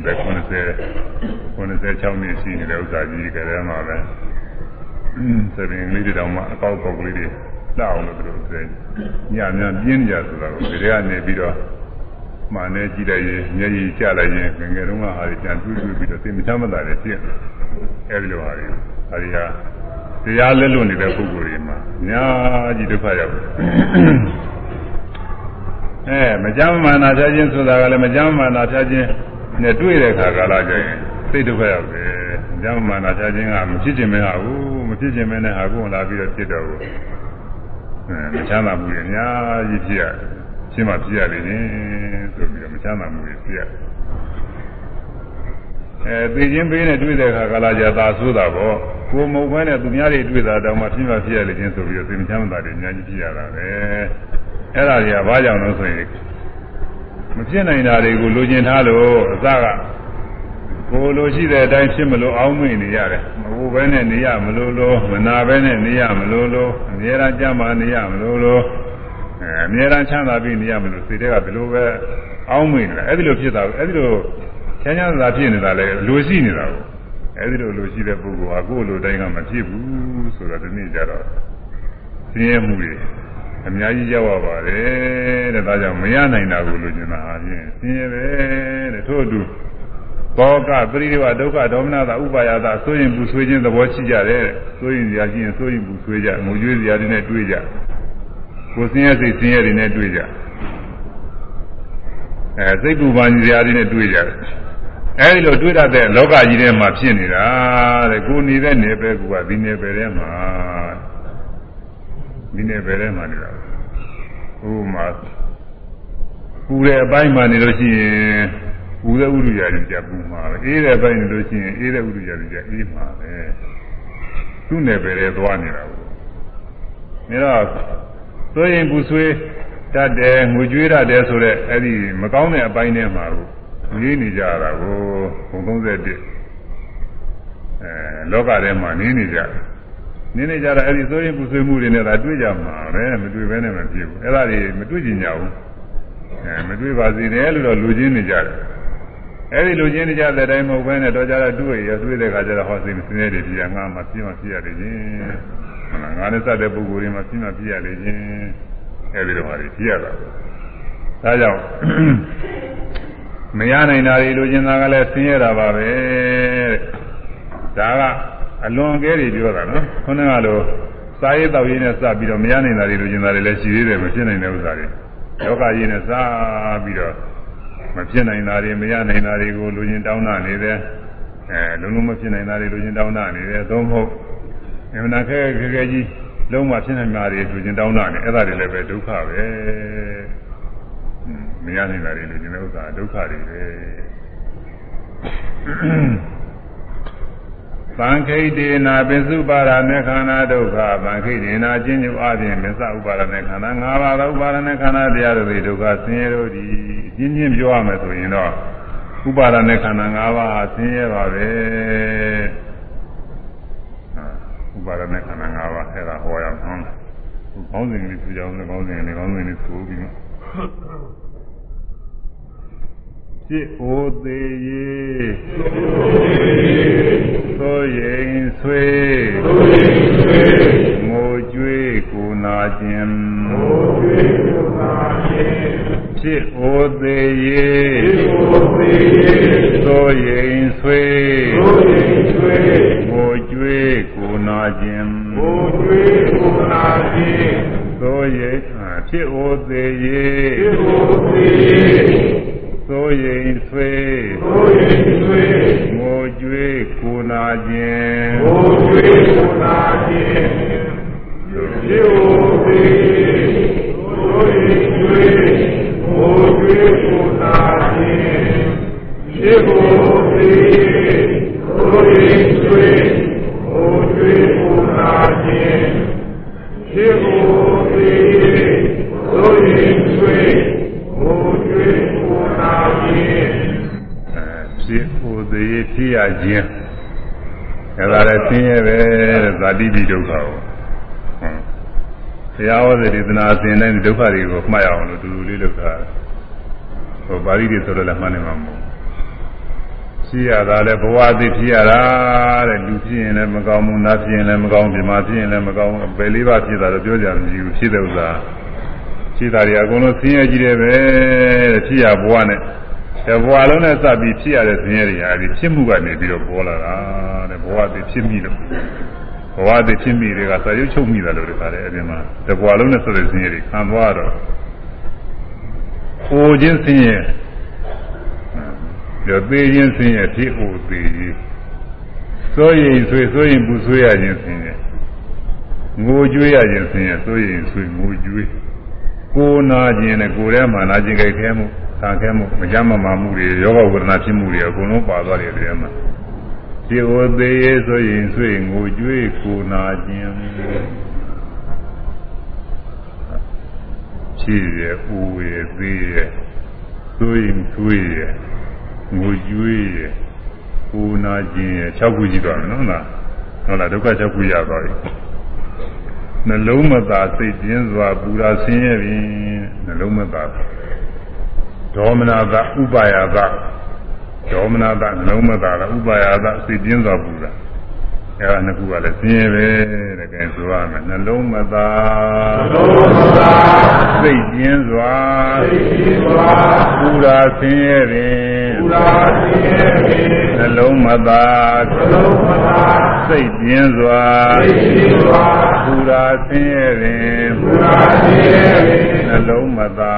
ဘယ်90 96နှစ်ရှိနေတဲ့ဥစ္စာကြီးကလေးမှာပဲသဘင်လေးတွေတောင်မှအကောက်ကောက်ကလေးတွေလောက်အောင်လို့သူတို့ဆိုညညပြင်းကြဆိုတာကိုဒီထဲကနေပြီးတော့မှန်နေကြည့်လိုက်ရင်မျက်ရည်ကျလိုက်ရင်ငငယ်တုန်းကဟာတွေပြန်တွေးတွေးပြီးတော့သိမချမ်းသာတယ်ဖြစ်အဲဒီလိုဟာတွေအဲဒီဟာတရားလက်လွတ်နေတဲ့ပုဂ္ဂိုလ်တွေမှာအများကြီးဒုက္ခရောက်တယ် အဲမကြမ်းမာနာဖြတ်ခြင်းဆိုတာကလည်းမကြမ်းမာနာဖြတ်ခြင်းနဲ့တွေ့တဲ့ခါကာလကျရင်စိတ်ဒုက္ခရောက်တယ်မကြမ်းမာနာဖြတ်ခြင်းကမဖြစ်ခြင်းမဟာဘူးမဖြစ်ခြင်းမနဲ့ဟာကိုလာပြီးတော့ဖြစ်တော့ဘူးအဲမချမ်းသာမှုတွေအများကြီးဖြစ်ရတယ်ရှင်းမှဖြစ်ရလေရင်ဆိုပြီးတော့မချမ်းသာမှုတွေဖြစ်ရတယ်အဲသိချင်းပေးနဲ့တွေ့တဲ့အခါကလာကြသာဆိုးတာပေါ့ကိုမုံမဲနဲ့သူများတွေတွေ့တာတောင်မှဖြစ်မှဖြစ်ရလေချင်းဆိုပြီးတော့သိမချမ်းသာတွေအများကြီးဖြစ်ရတာပဲ အဲ့ဒါတွေကဘာကြောင့်လဲဆိုရင်မဖြစ်နိုင်တာတွေကိုလိုချင်ထားလို့အစကကိုလိုရှိတဲ့အတိုင်းဖြစ်မလို့အောင်းမိနေရတယ်မဟုတ်ဘဲနဲ့နေရမလို့လို့မနာဘဲနဲ့နေရမလို့လို့အများအားကြမ်းမာနေရမလို့လို့အဲအများအားချမ်းသာပြီးနေရမလို့စိတ်ထဲကဘယ်လိုပဲအောင်းမိနေတာအဲ့ဒီလိုဖြစ်တာအဲ့ဒီလိုချမ်းချမ်းသာဖြစ်နေတာလေလိုရှိနေတာကိုအဲ့ဒီလိုလိုရှိတဲ့ပုဂ္ဂိုလ်ဟာကိုယ်လိုတိုင်းကမဖြစ်ဘူးဆိုတော့ဒီနေ့ကျတော့ဆင်းရဲမှုတွေ အများကြီးရောက်ရပါတယ်တဲ့ဒါကြောင့်မရနိုင်တာကိုလိုချင်တာအပြင်ဆင်းရဲပဲတဲ့ထို့အတူဘောကပရိဒီဝဒုက္ခဒေါမနတာဥပါယတာဆိုရင်ပူဆွေးခြင်းသဘောရှိကြတယ်ဆိုရင်ဇာရှိရင်ဆိုရင်ပူဆွေးကြငိုကြွေးဇာတွေနဲ့တွေ့ကြကိုဆင်းရဲစိတ်ဆင်းရဲတွေနဲ့တွေ့ကြအဲစိတ်ပူပန်ဇာတွေနဲ့တွေ့ကြတယ်အဲဒီလိုတွေ့တတ်တဲ့လောကကြီးထဲမှာဖြစ်နေတာတဲ့ကိုနေတဲ့နေပဲကဒီနေပဲထဲမှာ ဒီနေပဲထဲမှာနေတာဥပမာပူတဲ့အပိုင်းမှာနေလို့ရှိရင်ပူတဲ့ဥဒုရာကြီးကြပူမှာပဲအေးတဲ့ပိုင်းနေလို့ရှိရင်အေးတဲ့ဥဒုရာကြီးကြအေးမှာပဲသူ့နယ်ပယ်ထဲသွားနေတာကိုဒါတော့ဆိုရင်ပူဆွေးတတ်တယ်ငွေကြွေးတတ်တယ်ဆိုတော့အဲ့ဒီမကောင်းတဲ့အပိုင်းထဲမှာကိုနေနေကြတာကိုဘုံ31အဲလောကထဲမှာနေနေကြတယ် နေနေကြတာအဲ့ဒီဆိုရင်ပူဆွေးမှုတွေနဲ့သာတွေ့ကြမှာပဲမတွေ့ဘဲနဲ့မဖြစ်ဘူးအဲ့ဒါတွေမတွေ့ကြကြဘူးအဲမတွေ့ပါစေနဲ့လို့တော့လူချင်းနေကြတယ်အဲ့ဒီလူချင်းနေကြတဲ့အတိုင်းမဟုတ်ဘဲနဲ့တော့ကြတော့တွေ့ရတွေ့တဲ့ခါကျတော့ဟောစိတ်စင်းရဲတွေပြငါမှပြင်းမှပြရတယ်ချင်းဟုတ်လားငါနဲ့စတဲ့ပုဂ္ဂိုလ်တွေမှပြင်းမှပြရတယ်ချင်းအဲ့ဒီတော့ဟာတွေပြရတာဒါကြောင့်မရနိုင်တာတွေလူချင်းသားကလည်းဆင်းရဲတာပါပဲဒါက အလွန်အကဲတွေပြောတာနော်ခုနကလိုစားရေးတောက်ရေးနဲ့စပြီးတော့မရနိုင်တာတွေလူချင်းသားတွေလည်းရှိသေးတယ်မဖြစ်နိုင်တဲ့ဥစ္စာတွေယောဂကြီးနဲ့စပြီးတော့မဖြစ်နိုင်တာတွေမရနိုင်တာတွေကိုလူချင်းတောင်းတနေတယ်အဲလုံးလုံးမဖြစ်နိုင်တာတွေလူချင်းတောင်းတနေတယ်သို့မဟုတ်အမှန်ခဲခဲခဲကြီးလုံးဝဖြစ်နိုင်တာတွေလူချင်းတောင်းတနေအဲ့ဒါတွေလည်းပဲဒုက္ခပဲမရနိုင်တာတွေလူချင်းတဲ့ဥစ္စာဒုက္ခတွေပဲ သံခိတေနာပစ္စုပါရမေခန္ဓာဒုက္ခသံခိတေနာကျဉ်းညူအပြင်မစ္စဥပါရမေခန္ဓာ၅ပါးသောဥပါရမေခန္ဓာတရားတို့ဒုက္ခဆင်းရဲတို့သည်ကျဉ်းချင်းပြောရမယ်ဆိုရင်တော့ဥပါရမေခန္ဓာ၅ပါးဆင်းရဲပါပဲဥပါရမေခန္ဓာ၅ပါးအဲ့ဒါဟောရအောင်ကောင်းစဉ်လေးသူကြောင်းလည်းကောင်းစဉ်လေးကောင်းစဉ်လေးဆိုပြီး จิตโอเตเยသောရင်ဆွေငိုကြွေးကိုနာခြင်းจิตโอเตเยသောရင်ဆွေငိုကြွေးကိုနာခြင်းသောရင်จิตโอเตเย သိုးရင်ဆွေသိုးရင်ဆွေငိုကြွေးကိုနာခြင်းငိုကြွေးကိုနာခြင်းပြေဝေသိုးရင်ဆွေငိုကြွေးကိုနာခြင်းပြေဝေသိုးရင်ဆွေငိုကြွေးကိုနာခြင်းပြေဝေသိုးရင်ဆွေငို ဖြစ်ဟိုသေးဖြစ်ရခြင်းအဲ့ဒါလည်းဆင်းရဲပဲဇာတိပိဒုက္ခကိုဘုရားဟောတဲ့ဒေသနာအစဉ်တိုင်းဒုက္ခတွေကိုမှတ်ရအောင်လို့တူတူလေးလုပ်တာဟိုပါဠိတွေဆိုတော့လည်းမှတ်နေမှာမဟုတ်ရှိရတာလည်းဘဝအသိဖြစ်ရတာတဲ့လူဖြစ်ရင်လည်းမကောင်းဘူးနတ်ဖြစ်ရင်လည်းမကောင်းပြမဖြစ်ရင်လည်းမကောင်းဘယ်လေးပါဖြစ်တာတော့ပြောကြမရှိဘူးဖြစ်တဲ့ဥစ္စာရှိတာတွေအကုန်လုံးဆင်းရဲကြီးတယ်ပဲတဲ့ဖြစ်ရဘဝနဲ့ တဘဝလုံးနဲ့စပြီးဖြစ်ရတဲ့ဆင်းရဲတွေဟာဒီဖြစ်မှုကနေပြီးတော့ပေါ်လာတာတဲ့ဘဝတည်ဖြစ်မိလို့ဘဝတည်ဖြစ်မိတွေကစာရုပ်ချုပ်မိတယ်လို့တခါတည်းအပြင်မှာတဘဝလုံးနဲ့ဆိုတဲ့ဆင်းရဲတွေခံသွားတော့ဟိုချင်းဆင်းရဲကြောသေးချင်းဆင်းရဲဖြစ်ဟိုသေးကြီးစိုးရင်ဆွေစိုးရင်ပူဆွေးရခြင်းဆင်းရဲငိုကြွေးရခြင်းဆင်းရဲစိုးရင်ဆွေငိုကြွေးကိုနာခြင်းနဲ့ကိုယ်ထဲမှာနာခြင်းကြိုက်ခဲမှု သံခဲမှုမကြမ်းမမာမှုတွေယောဂဝေဒနာဖြစ်မှုတွေအကုန်လုံးပါသွားတယ်ဒီထဲမှာဒီဝသေးရေးဆိုရင်ဆွေငိုကြွေးကိုနာခြင်းဖြစ်ရပူရသေးရဆိုရင်ဆွေရငိုကြွေးရကိုနာခြင်းရ6ခုရှိသွားတယ်နော်လားဟုတ်လားဒုက္ခ6ခုရသွားပြီနှလုံးမသာစိတ်ပြင်းစွာပူရာဆင်းရဲပြီနှလုံးမသာ ဒေါမနသဥပါယသဒေါမနသနှလုံးမသာလားဥပါယသစိတ်ပြင်းစွာပူတာအဲ့ဒါနှစ်ခုကလည်းဆင်းရဲပဲတဲ့ကဲဆိုရမယ်နှလုံးမသာနှလုံးမသာစိတ်ကျဉ်စွာစိတ်ကျဉ်စွာပူရာဆင်းရဲပင်ပူရာဆင်းရဲပင်နှလုံးမသာနှလုံးမသာစိတ်ကျဉ်စွာစိတ်ကျဉ်စွာပူရာဆင်းရဲပင်ပူရာဆင်းရဲပင် နှလုံးမသာ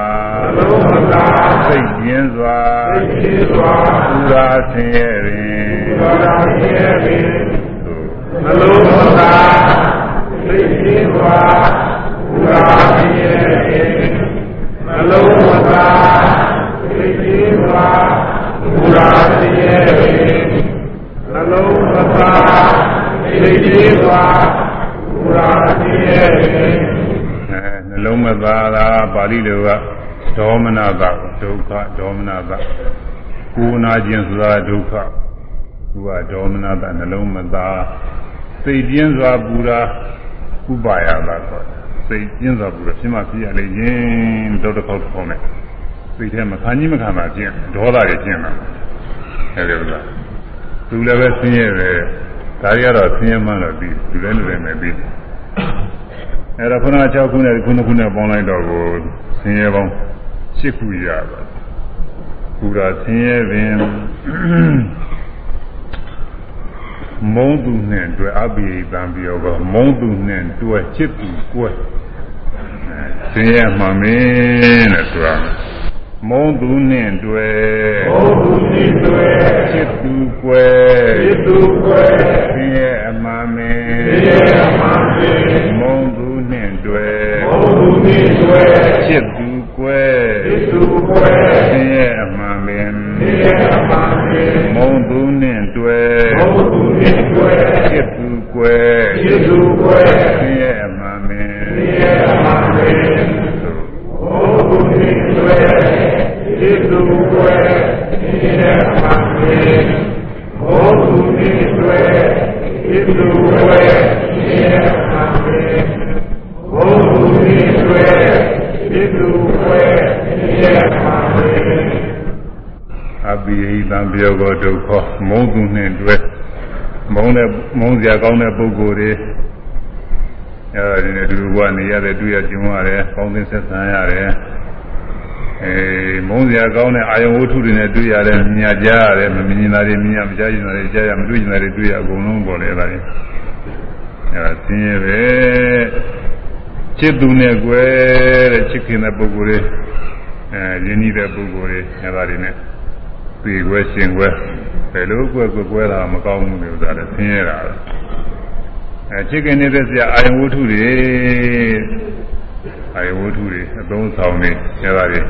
နှလုံးမသာစိတ်ကျဉ်စွာစိတ်ကျဉ်စွာပူရာဆင်းရဲပင်ပူရာဆင်းရဲပင်နှလုံးမသာစိတ်ကျဉ်စွာပူရာဆင်းရဲပင်နှလုံးမသာစိတ်ကျဉ်စွာပူရာဆင်းရဲပင်နှလုံးမသာစိတ်ကျဉ်စွာပူရာဆင်းရဲပင်အဲနှ လုံးမသာတာပါဠိလိုကဒေါမနတဒုက္ခဒေါမနတကိုနာခြင်းဆိုတာဒုက္ခသူကဒေါမနတနှလုံးမသာစိတ်ပြင်းစွာပူတာဥပါယတာဆိုစိတ်ပြင်းစွာပူတာဖြစ်မှဖြစ်ရလေရင်တော့တစ်ခေါက်တစ်ခေါက်နဲ့စိတ်ထဲမှာခံကြီးမခံတာကျင့်ဒေါသတွေကျင့်တာအဲဒီလိုလားသူလည်းပဲဆင်းရဲတယ်ဒါရီကတော့ဆင်းရဲမှတော့ပြီးသူလည်းလည်းပဲပြီး အဲဒါခုန6ခုနဲ့ခုနှစ်ခုနဲ့ပေါင်းလိုက်တော့ကိုဆင်းရဲပေါင်း8ခုရပါတယ်ပူတာဆင်းရဲပင်မုံသူနဲ့တွေ့အဘိဓမ္ပြောကမုံသူနဲ့တွေ့ချစ်သူကွယ်ဆင်းရဲမှမင်းတဲ့ဆိုတာမုံသူနဲ့တွေ့မုံသူနဲ့တွေ့ချစ်သူကွယ်ချစ်သူကွယ်ဆင်းရဲအမှန်မင်းဆင်းရဲအမှန်မင်းမုံသူနဲ့တွေ့မုံသူ နဲ့တွေ့ချစ်သူကွယ်ချစ်သူကွယ်ဆင်းရဲအမှန်မင်းဆင်းရဲအမှန်မင်းမုံသူနဲ့တွေ့မုံသူနဲ့တွေ့ချစ်သူကွယ်ချစ်သူကွယ်ဆင်းရဲအမှန်မင်းဆင်းရဲအမှန်မင်းမုံသူနဲ့တွေ့ချစ်သူကွယ်ဆင်းရဲအမှန်မင်းမုံသူနဲ့တွေ့ချစ်သူကွယ်ဆင်းရဲအမှန်မင်းဘုံသူနဲ့တွေ့ဣတုဝေယေမာမေအပိယိတံပြောကောဒုက္ခမုံသူနှင့်တွဲမုံတဲ့မုံ စရာကောင်းတဲ့ပုဂ္ဂိုလ်တွေအဲဒီနဲ့ဒီလိုကနေရတဲ့တွေ့ရကျုံရတယ်ပေါင်းသင်းဆက်ဆံရတယ်အဲမုံစရာကောင်းတဲ့အာယုံဝတ္ထုတွေနဲ့တွေ့ရတယ်မြင်ကြရတယ်မမြင်တာတွေမြင်ရမကြားရင်တာတွေကြားရမတွေ့ရင်တာတွေတွေ့ရအကုန်လုံးပေါ်လေပါလေအဲဒါသင်ရပဲချစ်သူနဲ့ကွယ်တဲ့ချစ်ခင်တဲ့ပုဂ္ဂိုလ်တွေအဲရင်းနှီးတဲ့ပုဂ္ဂိုလ်တွေအဲဒါတွေနဲ့ပြေကွယ်ရှင်ကွယ် ဘယ်လိုကွယ်ကွယ်ကွယ်တာမကောင်းဘူးလို့ဆိုတာလည်းဆင်းရဲတာပဲအဲချစ်ခင်နေတဲ့ဆရာအာယဝတ္ထုတွေအာယဝတ္ထုတွေအသုံးဆောင်နေအဲဒါတွေ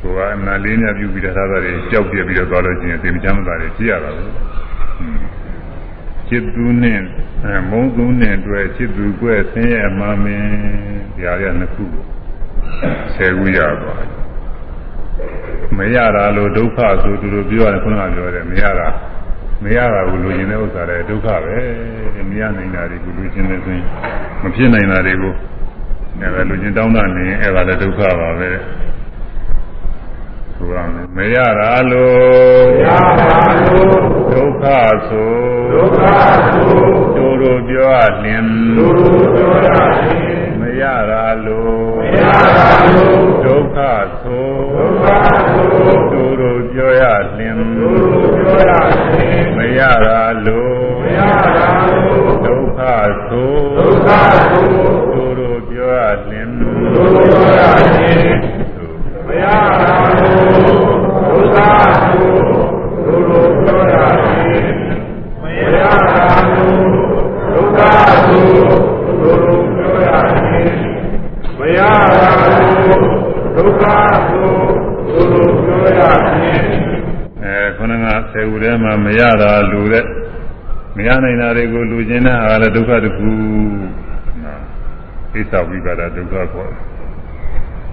ကိုကအနာလေးများပြုပြီးတော့သာတွေကြောက်ပြပြီးတော့သွားလို့ရှိရင်သိမချမ်းသာတွေကြည့်ရတာပဲจิตသူနဲ့မုံသူနဲ့တွေ့จิตသူကွဲဆင်းရဲအမှန်မင်းတရားရနှစ်ခုဆယ်ခုရသွား မရတာလို့ဒုက္ခဆိုသူတို့ပြောရတယ်ခုနကပြောတယ်မရတာမရတာကိုလူကျင်တဲ့ဥစ္စာတွေဒုက္ခပဲမရနိုင်တာတွေကိုလူကျင်နေဆိုရင်မဖြစ်နိုင်တာတွေကိုလည်းလူကျင်တောင်းတနေရင်အဲ့ဒါလည်းဒုက္ခပါပဲဆိုရမယ်မရတာလို့မရတာလို့ဒုက္ခဆိုဒုက္ခဆိုတို့တို့ပြောရလင်တို့တို့ပြောရလင်မရတာလို့မရတာလို့ ဒုက္ခဆိုဒုက္ခဆိုတို့တို့ပြောရလင်တို့တို့ပြောရလင်မရတာလို့မရတာလို့ဒုက္ခဆိုဒုက္ခဆိုတို့တို့ပြောရလင်တို့တို့ပြောရလင်မရတာလို့ဒုက္ခဆိုတို့တို့ပြောရလင်မရတာလို့ဒုက္ခဆိုတို့တို့ပြောရလင်မရတာလို့ အဲခန္ဓာငါဆယ်ခုထဲမှာမရတာလူတဲ့မရနိုင်တာတွေကိုလူကျင်တဲ့အားလည်းဒုက္ခတစ်ခုအိသဝိပါဒဒုက္ခခေါ်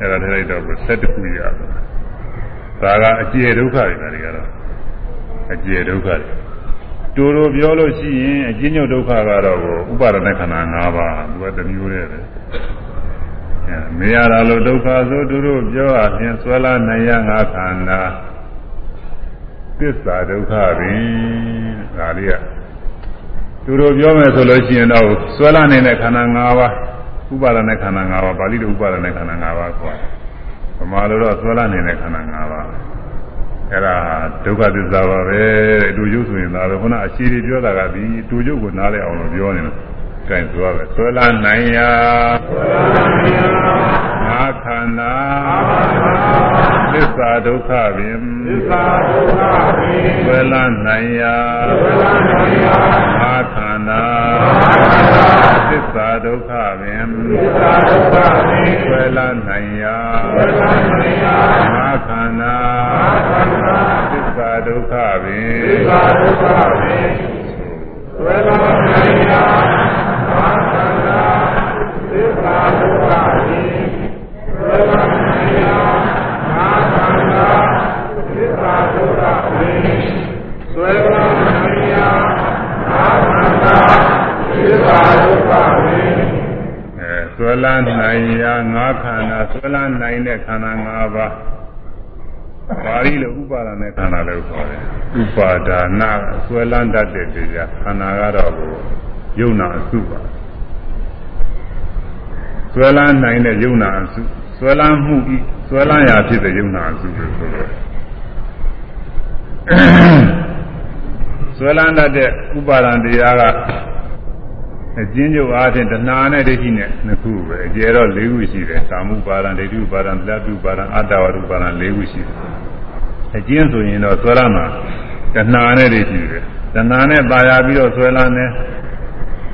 အဲ့ဒါထဲလိုက်တော့ဆက်တစ်ခုရတာဒါကအကျေဒုက္ခတွေပဲဒီကတော့အကျေဒုက္ခတွေတူတူပြောလို့ရှိရင်အကျဉ်းချုပ်ဒုက္ခကတော့ဥပါဒณะခန္ဓာ၅ပါးသူကတစ်မျိုးတည်းပဲ မရတာလို့ဒုက္ခဆိုသူတို့ပြောအပြင်ဆွဲလာနိုင်ရငါခန္ဓာသစ္စာဒုက္ခပင်ဒါလေးကသူတို့ပြောမယ်ဆိုလို့ရှိရင်တော့ဆွဲလာနေတဲ့ခန္ဓာ၅ပါးဥပါဒနဲ့ခန္ဓာ၅ပါးပါဠိလိုဥပါဒနဲ့ခန္ဓာ၅ပါးခေါ်တယ်ဗမာလိုတော့ဆွဲလာနေတဲ့ခန္ဓာ၅ပါးအဲ့ဒါဒုက္ခသစ္စာပါပဲတူရုပ်ဆိုရင်ဒါပဲခုနအရှိတွေပြောတာကဒီတူရုပ်ကိုနားလည်အောင်လို့ပြောနေတယ် ကဲဆိုရပဲဆွဲလာနိုင်ရာဆွဲလာနိုင်ရာငါခန္ဓာသစ္စာဒုက္ခပင်သစ္စာဒုက္ခပင်ဆွဲလာနိုင်ရာဆွဲလာနိုင်ရာငါခန္ဓာသစ္စာဒုက္ခပင်သစ္စာဒုက္ခပင်ဆွဲလာနိုင်ရာဆွဲလာနိုင်ရာငါခန္ဓာသစ္စာဒုက္ခပင်သစ္စာဒုက္ခပင်ဆွဲလာနိုင်ရာ ဆွဲလန်းနိုင်ရာငါးခန္ဓာဆွဲလန်းနိုင်တဲ့ခန္ဓာ၅ပါးပါဠိလိုဥပါဒနဲ့ခန္ဓာလို့ခေါ်တယ်ဥပါဒါနဆွဲလန်းတတ်တဲ့တရားခန္ဓာကတော့ယုံနာအစုပါ ဆွဲလန်းနိုင်တဲ့ယုံနာအစုဆွဲလန်းမှုဤဆွဲလန်းရာဖြစ်တဲ့ယုံနာအစုလို့ဆိုတော့ဆွဲလန်းတတ်တဲ့ဥပါဒံတရားကအကျဉ်းချုပ်အားဖြင့်တဏှာနဲ့ဒိဋ္ဌိနဲ့နှစ်ခုပဲအကျယ်တော့၄ခုရှိတယ်ကာမှုပါဒံဒိဋ္ဌိပါဒံသလတုပါဒံအတ္တဝရုပါဒံ၄ခုရှိတယ်အကျဉ်းဆိုရင်တော့ဆွဲလန်းမှာတဏှာနဲ့ဒိဋ္ဌိပဲတဏှာနဲ့ပါရပြီးတော့ဆွဲလန်းတယ်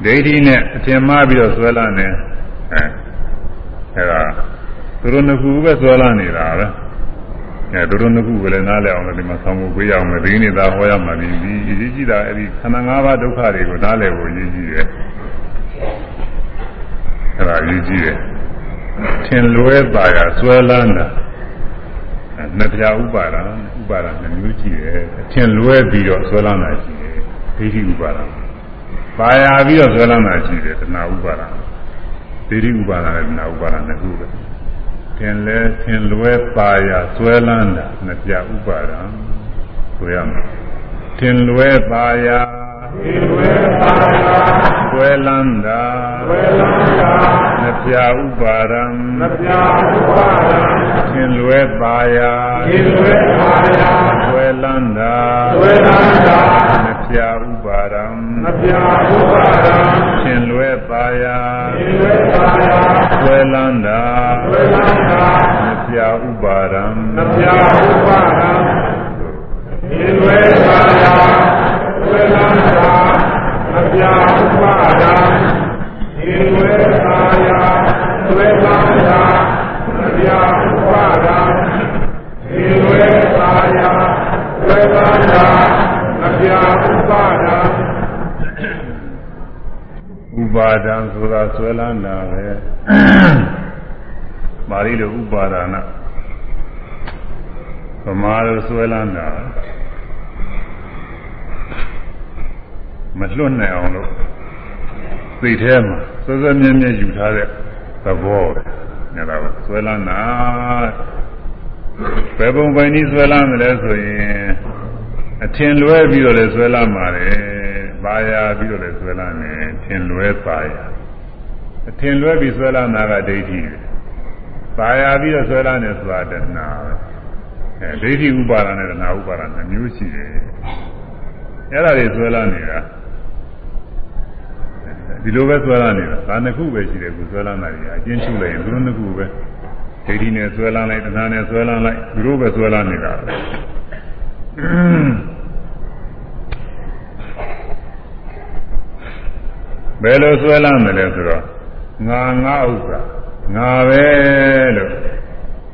ဒိဋ္ဌိနဲ့အထင်မှားပြီးတော့ဆွဲလန်းတယ်အဲ အဲဒါသူတို့နှစ်ခုပဲဆွဲလန်းနေတာပဲအဲသူတို့နှစ်ခုပဲလည်းနားလည်အောင်လို့ဒီမှာဆောင်းဖို့ပြရအောင်မယ်ဒီနေ့သာဟောရမှာဒီဒီအရေးကြီးတာအဲဒီခန္ဓာ၅ပါးဒုက္ခတွေကိုနားလည်ဖို့အရေးကြီးတယ်အဲ့ဒါအရေးကြီးတယ်ထင်လွဲပါရဆွဲလန်းတာနှစ်ပြာဥပါဒဥပါဒနှစ်မျိုးရှိတယ်ထင်လွဲပြီးတော့ဆွဲလန်းတာရှိတယ်ဒိဋ္ဌိဥပါဒပါရပြီးတော့ဆွဲလန်းတာရှိတယ်တဏှာဥပါဒ ဒိဋ္ဌိဥပါဒနဲ့တဏှာဥပါဒနှစ်ခုပဲထင်လဲထင်လွဲပါရဆွဲလန်းတာနှစ်ပြာဥပါဒဆိုရမယ်ထင်လွဲပါရဝဲလန္တာဝဲလန္တာနပြဥပါရံနပြဥပါရံသင်လွယ်ပါယာသင်လွယ်ပါယာဝဲလန္တာဝဲလန္တာနပြဥပါရံနပြဥပါရံသင် လွယ်ပါယာသင်လွယ်ပါယာဝဲလန္တာဝဲလန္တာနပြဥပါရံနပြဥပါရံသင်လွယ်ပါယာဝဲလန္တာမပြဥပါဒာဒီဝေသာယဝေသာယမပြဥပါဒာဒီဝေသာယဝေသာယမပြဥပါဒာ ဥပါဒံဆိုတာဆွဲလန်းတာပဲပါဠိလိုဥပါဒနာဗမာလိုဆွဲလန်းတာမလွတ်နိုင်အောင်လို့သိထဲမှာစောစောမြဲမြဲယူထားတဲ့သဘောပဲ။ဒါတော့ဆွဲလန်းတာဘယ်ပုံပိုင်နည်းဆွဲလန်းမလဲဆိုရင်အထင်လွဲပြီးတော့လည်းဆွဲလန်းပါတယ်။ ပါရပြီးတော့လည်းဆွဲလန်းတယ်။ထင်လွဲပါရ။အထင်လွဲပြီးဆွဲလန်းတာကဒိဋ္ဌိပဲ။ပါရပြီးတော့ဆွဲလန်းတယ်ဆိုတာတဏှာပဲ။အဲဒိဋ္ဌိဥပါဒနဲ့တဏှာဥပါဒနဲ့မျိုးရှိတယ်။အဲ့ဒါတွေဆွဲလန်းနေတာ။ဒီလိုပဲဆွဲလာနေတာဒါနှစ်ခုပဲရှိတယ်ခုဆွဲလာတာကြီးအကျဉ်းချုပ်လိုက်ရင်သူတို့နှစ်ခုပဲဒိဋ္ဌိနဲ့ဆွဲလာလိုက်တဏှာနဲ့ဆွဲလာလိုက်သူတို့ပဲဆွဲလာနေတာ ဘယ်လိုဆွဲလာမလဲဆိုတော့ငါငါဥစ္စာငါပဲလို့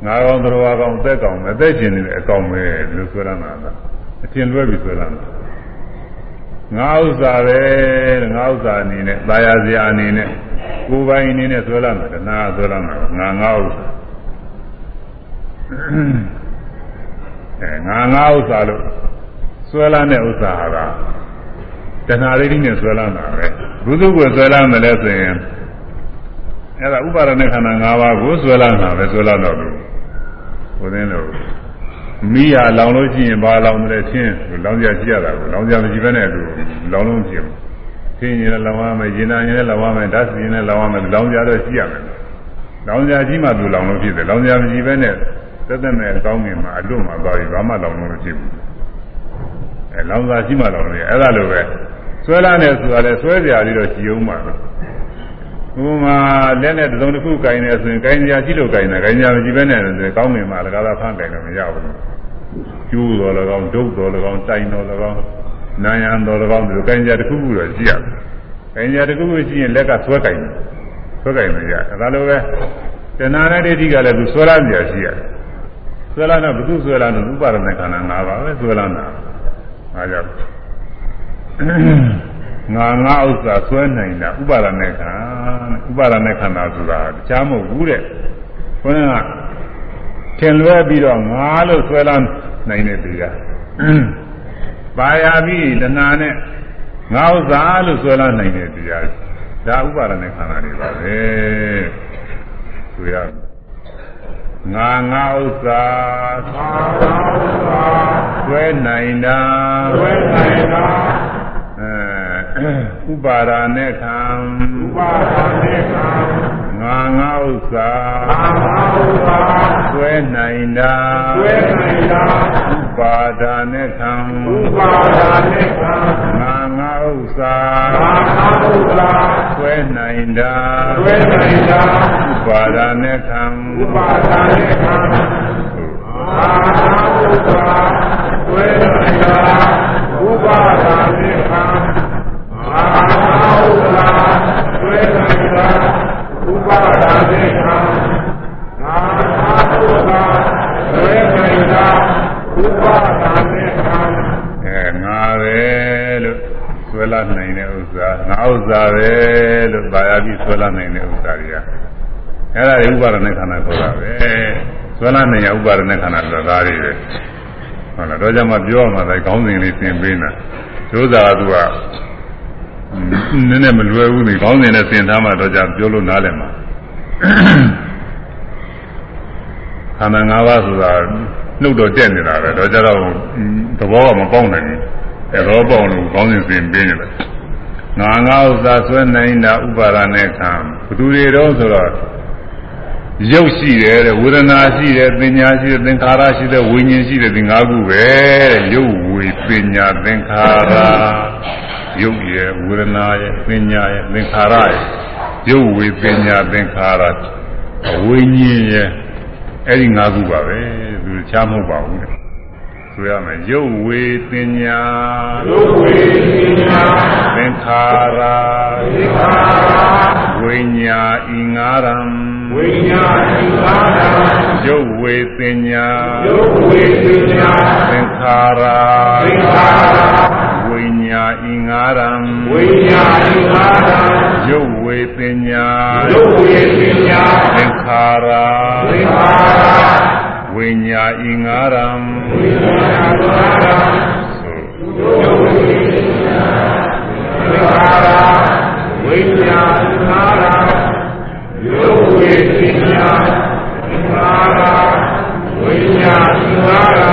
ငါကောင်တော်ကောင်အသက်ကောင်အသက်ရှင်နေတဲ့အကောင်ပဲလို့ဆွဲလာတာအထင်လွဲပြီးဆွဲလာတာငါဥစ္စာပဲငါဥစ္စာအနေနဲ့ตายရစရာအနေနဲ့ကိုယ်ပိုင်အနေနဲ့ဆွဲလာမှာတဏှာဆွဲလာမှာငါငါဥစ္စာအဲငါငါဥစ္စာလို့ဆွဲလာတဲ့ဥစ္စာဟာကတဏှာရိဋ္ဌိနဲ့ဆွဲလာတာပဲ ဘုသူ့ကိုဆွဲလာမယ်လဲဆိုရင်အဲ့ဒါဥပါဒณะခန္ဓာ၅ပါးကိုဆွဲလာတာပဲဆွဲလာတော့လို့ဘုရင်လို့မိရလောင်လို့ရှိရင်ဘာလောင်တယ်ချင်းလောင်ကြကြည့်ရတာကိုလောင်ကြမရှိဘဲနဲ့သူလောင်လုံးဖြစ်ဘူးခင်းရင်လည်းလောင်ရမယ်ရင်နာရင်လည်းလောင်ရမယ်ဓာတ်စီရင်လည်းလောင်ရမယ်လောင်ကြတော့ရှိရမယ်လောင်ကြကြီးမှသူလောင်လို့ဖြစ်တယ်လောင်ကြမရှိဘဲနဲ့သက်သက်နဲ့ကောင်းမြင်မှာအလွတ်မှာသွားပြီးဘာမှလောင်လို့မဖြစ်ဘူးအဲလောင်စာရှိမှလောင်လို့ရအဲ့ဒါလိုပဲ ဆွဲလာနေဆိုတာလဲဆွဲကြရလေးတော့ကြည်အောင်ပါပဲဥပမာလက်နဲ့တုံတစ်ခုကင်နေဆိုရင်ကင်ကြရှိလို့ကင်တယ်ကင်ကြမရှိဘဲနဲ့ဆိုရင်ကောင်းမြင်မှာလည်းကားသာဖန်ကင်တော့မရဘူးကျိုးတော်လည်းကောင်းဒုတ်တော်လည်းကောင်းတိုင်တော်လည်းကောင်းနာယံတော်လည်းကောင်းဒီလိုကင်ကြတစ်ခုခုတော့ရှိရတယ်ကင်ကြတစ်ခုခုရှိရင်လက်ကဆွဲကင်တယ်ဆွဲကင်လို့ရတယ်ဒါလိုပဲတဏှာနဲ့ဒိဋ္ဌိကလည်းသူဆွဲလာကြရှိရတယ်ဆွဲလာတော့ဘုသူဆွဲလာတော့ဥပါဒနဲ့ခန္ဓာ၅ပါးပဲဆွဲလာတာအားကြောင့် ငါငါဥစ္စာဆွဲနိုင်တာဥပါဒနဲ့ခန္ဓာဥပါဒနဲ့ခန္ဓာဆိုတာတခြားမဟုတ်ဘူးတဲ့ဘုရားကထင်လွဲပြီးတော့ငါလို့ဆွဲလာနိုင်တဲ့တရားပါရပြီးတဏှာနဲ့ငါဥစ္စာလို့ဆွဲလာနိုင်တဲ့တရားဒါဥပါဒနဲ့ခန္ဓာတွေပါပဲဆိုရငါငါဥစ္စာဆွဲနိုင်တာဆွဲနိုင်တာဥပါဒာနဲ့ခံဥပါဒာနဲ့ခံငါငါဥစ္စာငါငါဥစ္စာဆွဲနိုင်တာဆွဲနိုင်တာ ဥပါဒာနဲ့ခံဥပါဒာနဲ့ခံငါငါဥစ္စာငါငါဥစ္စာဆွဲနိုင်တာဆွဲနိုင်တာဥပါဒာနဲ့ခံဥပါဒာနဲ့ခံငါငါဥစ္စာဆွဲနိုင်တာဥပါဒာနဲ့ခံအာဟုသာတွေ့နိုင်တာဥပါဒါသေခံငါအာဟုသာတွေ့နိုင်တာဥပါဒါသေခံအဲငါပဲလို့ဆွဲလာနိုင်တဲ့ဥစ္စာငါဥစ္စာပဲလို့သာယာပြီးဆွဲလာနိုင်တဲ့ဥစ္စာတွေကအဲ့ဒါတွေဥပါဒနဲ့ခန္ဓာခေါ်တာပဲ ဆွဲလာနိုင်ရဥပါဒနဲ့ခန္ဓာဆိုတာဒါတွေပဲဟုတ်လားတော့ကြမှာပြောရမှာလေခေါင်းစဉ်လေးသင်ပေးတာဒုသာသူက နည်းနည်းမလွယ်ဘူးနေခေါင်းစဉ်နဲ့သင်ထားမှတော့じゃပြောလို့နားလည်မှာခန္ဓာ၅ပါးဆိုတာနှုတ်တော့တက်နေတာပဲတော့ကြတော့သဘောကမပေါက်နိုင်ဘူးအဲတော့ပေါက်လို့ခေါင်းစဉ်သင်ပေးနေတယ်ငါငါဥစ္စာဆွဲနိုင်တာဥပါဒနဲ့ခံဘသူတွေတော့ဆိုတော့ရုပ်ရှိတယ်တဲ့ဝေဒနာရှိတယ်ပညာရှိတယ်သင်္ခါရရှိတယ်ဝိညာဉ်ရှိတယ်ဒီ၅ခုပဲတဲ့ရုပ်ဝေပညာသင်္ခါရ ရုပ်ရဲ့ဝေဒနာရဲ့ပညာရဲ့သင်္ခါရရဲ့ရုပ်ဝေပညာသင်္ခါရဝိညာဉ်ရဲ့အဲ့ဒီ၅ခုပါပဲသူချားမဟုတ်ပါဘူးဆိုရမယ်ရုပ်ဝေပညာရုပ်ဝေပညာသင်္ခါရသင်္ခါရဝိညာဤငါရံဝိညာဤငါရံရုပ်ဝေပညာရုပ်ဝေပညာသင်္ခါရသင်္ခါရဝိ ညာဤငါရံဝိညာဤငါရံရုပ်ဝေပညာရုပ်ဝေပညာသင်္ခါရသင်္ခါရဝိညာဤငါရံဝိညာဤငါရံရုပ်ဝေပညာသင်္ခါရဝိညာဤငါရံရုပ်ဝေပညာသင်္ခါရဝိညာဤငါရံ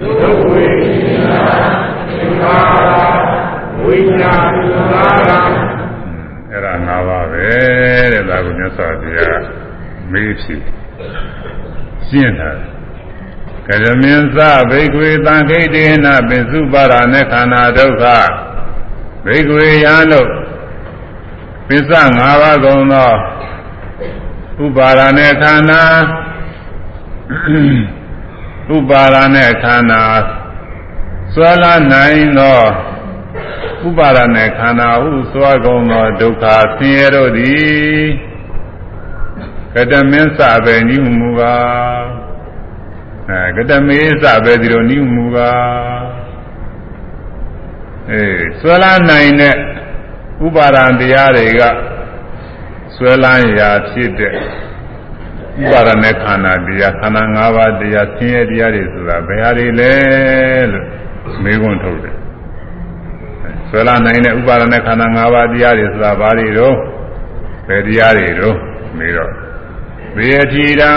ရုပ်ဝေပညာ ဝိညာဉ်သာရာအဲ့ဒါ၅ပါးပဲတဲ့ဒါကိုမြတ်စွာဘုရားမေးဖြစ်ရှင်းတာကရမင်းသဘိက္ခွေသံခိတေနပိစုပါရဏေခန္ဓာဒုက္ခဘိက္ခွေယံတို့ပိစ၅ပါးကုန်သောဥပါရဏေခန္ဓာဥပါရဏေခန္ဓာ ဆွဲလာနိုင်သောဥပါဒနဲ့ခန္ဓာဟုစွာကုန်သောဒုက္ခဆင်းရဲတို့သည်ကတမင်းစပဲနိမူကားအဲကတမေးစပဲဒီလိုနိမူကားအေးဆွဲလာနိုင်တဲ့ဥပါဒံတရားတွေကဆွဲလာရာဖြစ်တဲ့ဥပါဒနဲ့ခန္ဓာတရားခန္ဓာ၅ပါးတရားဆင်းရဲတရားတွေဆိုတာဘယ်ဟာတွေလဲလို့ မေးခွန်းထုတ်တယ်ဆွဲလာနိုင်တဲ့ဥပါဒณะခန္ဓာ၅ပါးတရားတွေဆိုတာဘာတွေတော့ဘယ်တရားတွေတော့မေးတော့ဘေယတိတံ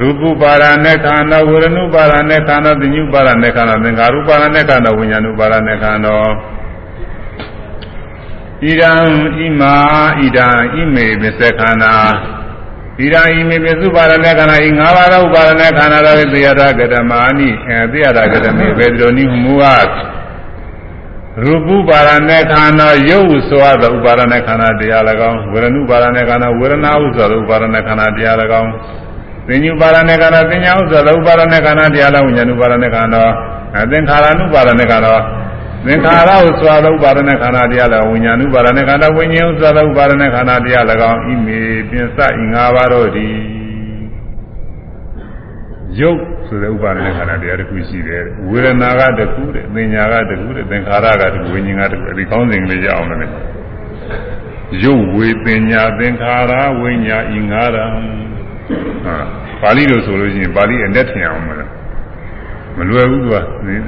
ရူပပါရณะခန္ဓာဝေရဏုပါရณะခန္ဓာသညုပါရณะခန္ဓာသင်္ခါရုပါရณะခန္ဓာဝိညာဏုပါရณะခန္ဓာ ဣဒံဣမာဣဒံဣမေပစ္စခန္ဓာ ဣဒံဣမေပစ္စုပါရဏခန္ဓာဤ၅ပါးသောဥပါရဏခန္ဓာတော်သေယတာကတမအာနိအဲသေယတာကတမေဘေဒရောနိမူအားရူပပါရဏခန္ဓာယုတ်ဆိုသောဥပါရဏခန္ဓာတရား၎င်းဝေရဏုပါရဏခန္ဓာဝေဒနာဥဆိုသောဥပါရဏခန္ဓာတရား၎င်းသင်္ညုပါရဏခန္ဓာသင်ညာဥဆိုသောဥပါရဏခန္ဓာတရား၎င်းဝိညာဏုပါရဏခန္ဓာသင်္ခါရနုပါရဏခန္ဓာ သင်္ခါရဥစွာသောဥပါဒနာခန္ဓာတရား၎င်းဝိညာဉ်ဥပါဒနာခန္ဓာဝိညာဉ်ဥစွာသောဥပါဒနာခန္ဓာတရား၎င်းဤမေပြင်စဤ၅ပါးတို့သည်ယုတ်ဆိုတဲ့ဥပါဒနာခန္ဓာတရားတစ်ခုရှိတယ်ဝေဒနာကတစ်ခုတဲ့သင်ညာကတစ်ခုတဲ့သင်္ခါရကတစ်ခုဝိညာဉ်ကတစ်ခုအဲဒီကောင်းစဉ်ကလေးရအောင်လည်းယုတ်ဝေပညာသင်္ခါရဝိညာဉ်ဤ၅ရံဟာပါဠိလိုဆိုလို့ရှိရင်ပါဠိအနဲ့ထင်အောင်မလား မလွယ်ဘူးကွာ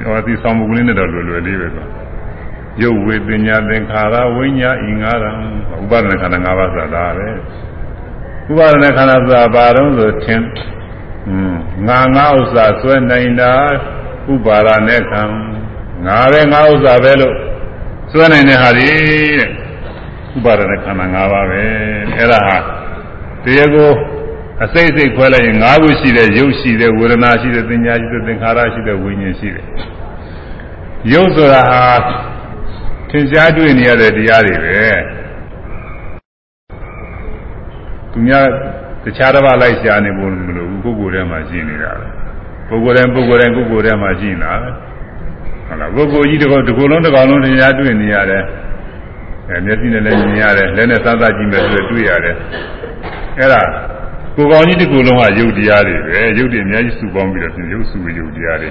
ဟောဒီဆောင်မှုကလေးနဲ့တော့လွယ်လွယ်လေးပဲကွာရုပ်ဝေပညာသင်္ခါရဝိညာဉ်ဤငါးရံဥပါဒနာခန္ဓာ၅ပါးဆိုတာပဲဥပါဒနာခန္ဓာဆိုတာဘာတော့ဆိုထင်ငါငါဥစ္စာဆွဲနိုင်တာဥပါဒနဲ့ခံငါပဲငါဥစ္စာပဲလို့ဆွဲနိုင်တဲ့ဟာဒီတဲ့ဥပါဒနာခန္ဓာ၅ပါးပဲအဲ့ဒါဟာတရားကို အစိတ်စိတ်ခွဲလိုက်ရင်၅ခုရှိတဲ့ရုပ်ရှိတဲ့ဝေဒနာရှိတဲ့သင်ညာရှိတဲ့သင်္ခါရရှိတဲ့ဝိညာဉ်ရှိတယ်ရုပ်ဆိုတာဟာသင်ရှားတွေ့နေရတဲ့တရားတွေပဲသူများတခြားတစ်ပါးလိုက်ရှားနေဖို့မလိုဘူးကိုယ်ကိုယ်ထဲမှာရှိနေတာပဲပုဂ္ဂိုလ်တိုင်းပုဂ္ဂိုလ်တိုင်းကိုယ်ကိုယ်ထဲမှာရှိနေတာပဲဟုတ်လားပုဂ္ဂိုလ်ကြီးတစ်ခုတစ်ခုလုံးတစ်ကောင်လုံးသင်ရှားတွေ့နေရတယ်အဲမျက်စိနဲ့လည်းမြင်ရတယ်လက်နဲ့သတ်သတ်ကြည့်မယ်ဆိုတွေ့ရတယ်အဲ့ဒါ ကိုယ်ကောင်းကြီးတစ်ခုလုံးဟာယုတ်တရားတွေပဲယုတ်တွေအများကြီးစုပေါင်းပြီးတော့ပြင်ယုတ်စုယုတ်တရားတွေ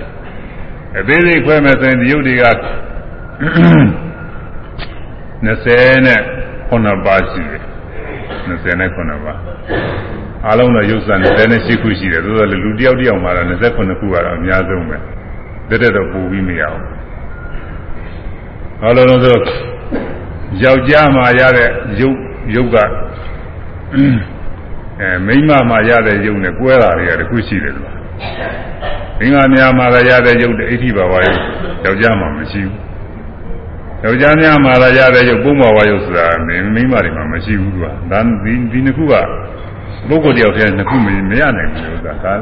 အသေးစိတ်ခွဲမဲ့ဆိုရင်ဒီယုတ်တွေက20နဲ့9ပါးရှိတယ်20နဲ့9ပါးအားလုံးတော့ယုတ်စံ28ခုရှိတယ်သို့သော်လူတယောက်တယောက်မှာတော့29ခုကတော့အများဆုံးပဲတက်တက်တော့ပို့ပြီးမရအောင်ဘာလို့လဲဆိုယောက်ျားမှာရတဲ့ယုတ်ယုတ်က အဲမိန်းမမှာရတဲ့ယုတ်နဲ့ကွဲတာတွေကတခုရှိတယ်လို့မိန်းမများမှာရတဲ့ယုတ်တဲ့အဋ္ဌိဘာဝယုတ်ယောက်ျားမှာမရှိဘူးယောက်ျားများမှာရတဲ့ယုတ်ပုံဘဝယုတ်ဆိုတာမိန်းမတွေမှာမရှိဘူးသူကဒါဒီဒီနှစ်ခုကပုဂ္ဂိုလ်တယောက်တည်းနှစ်ခုမရနိုင်ဘူးလို့ဆိုတာဒါ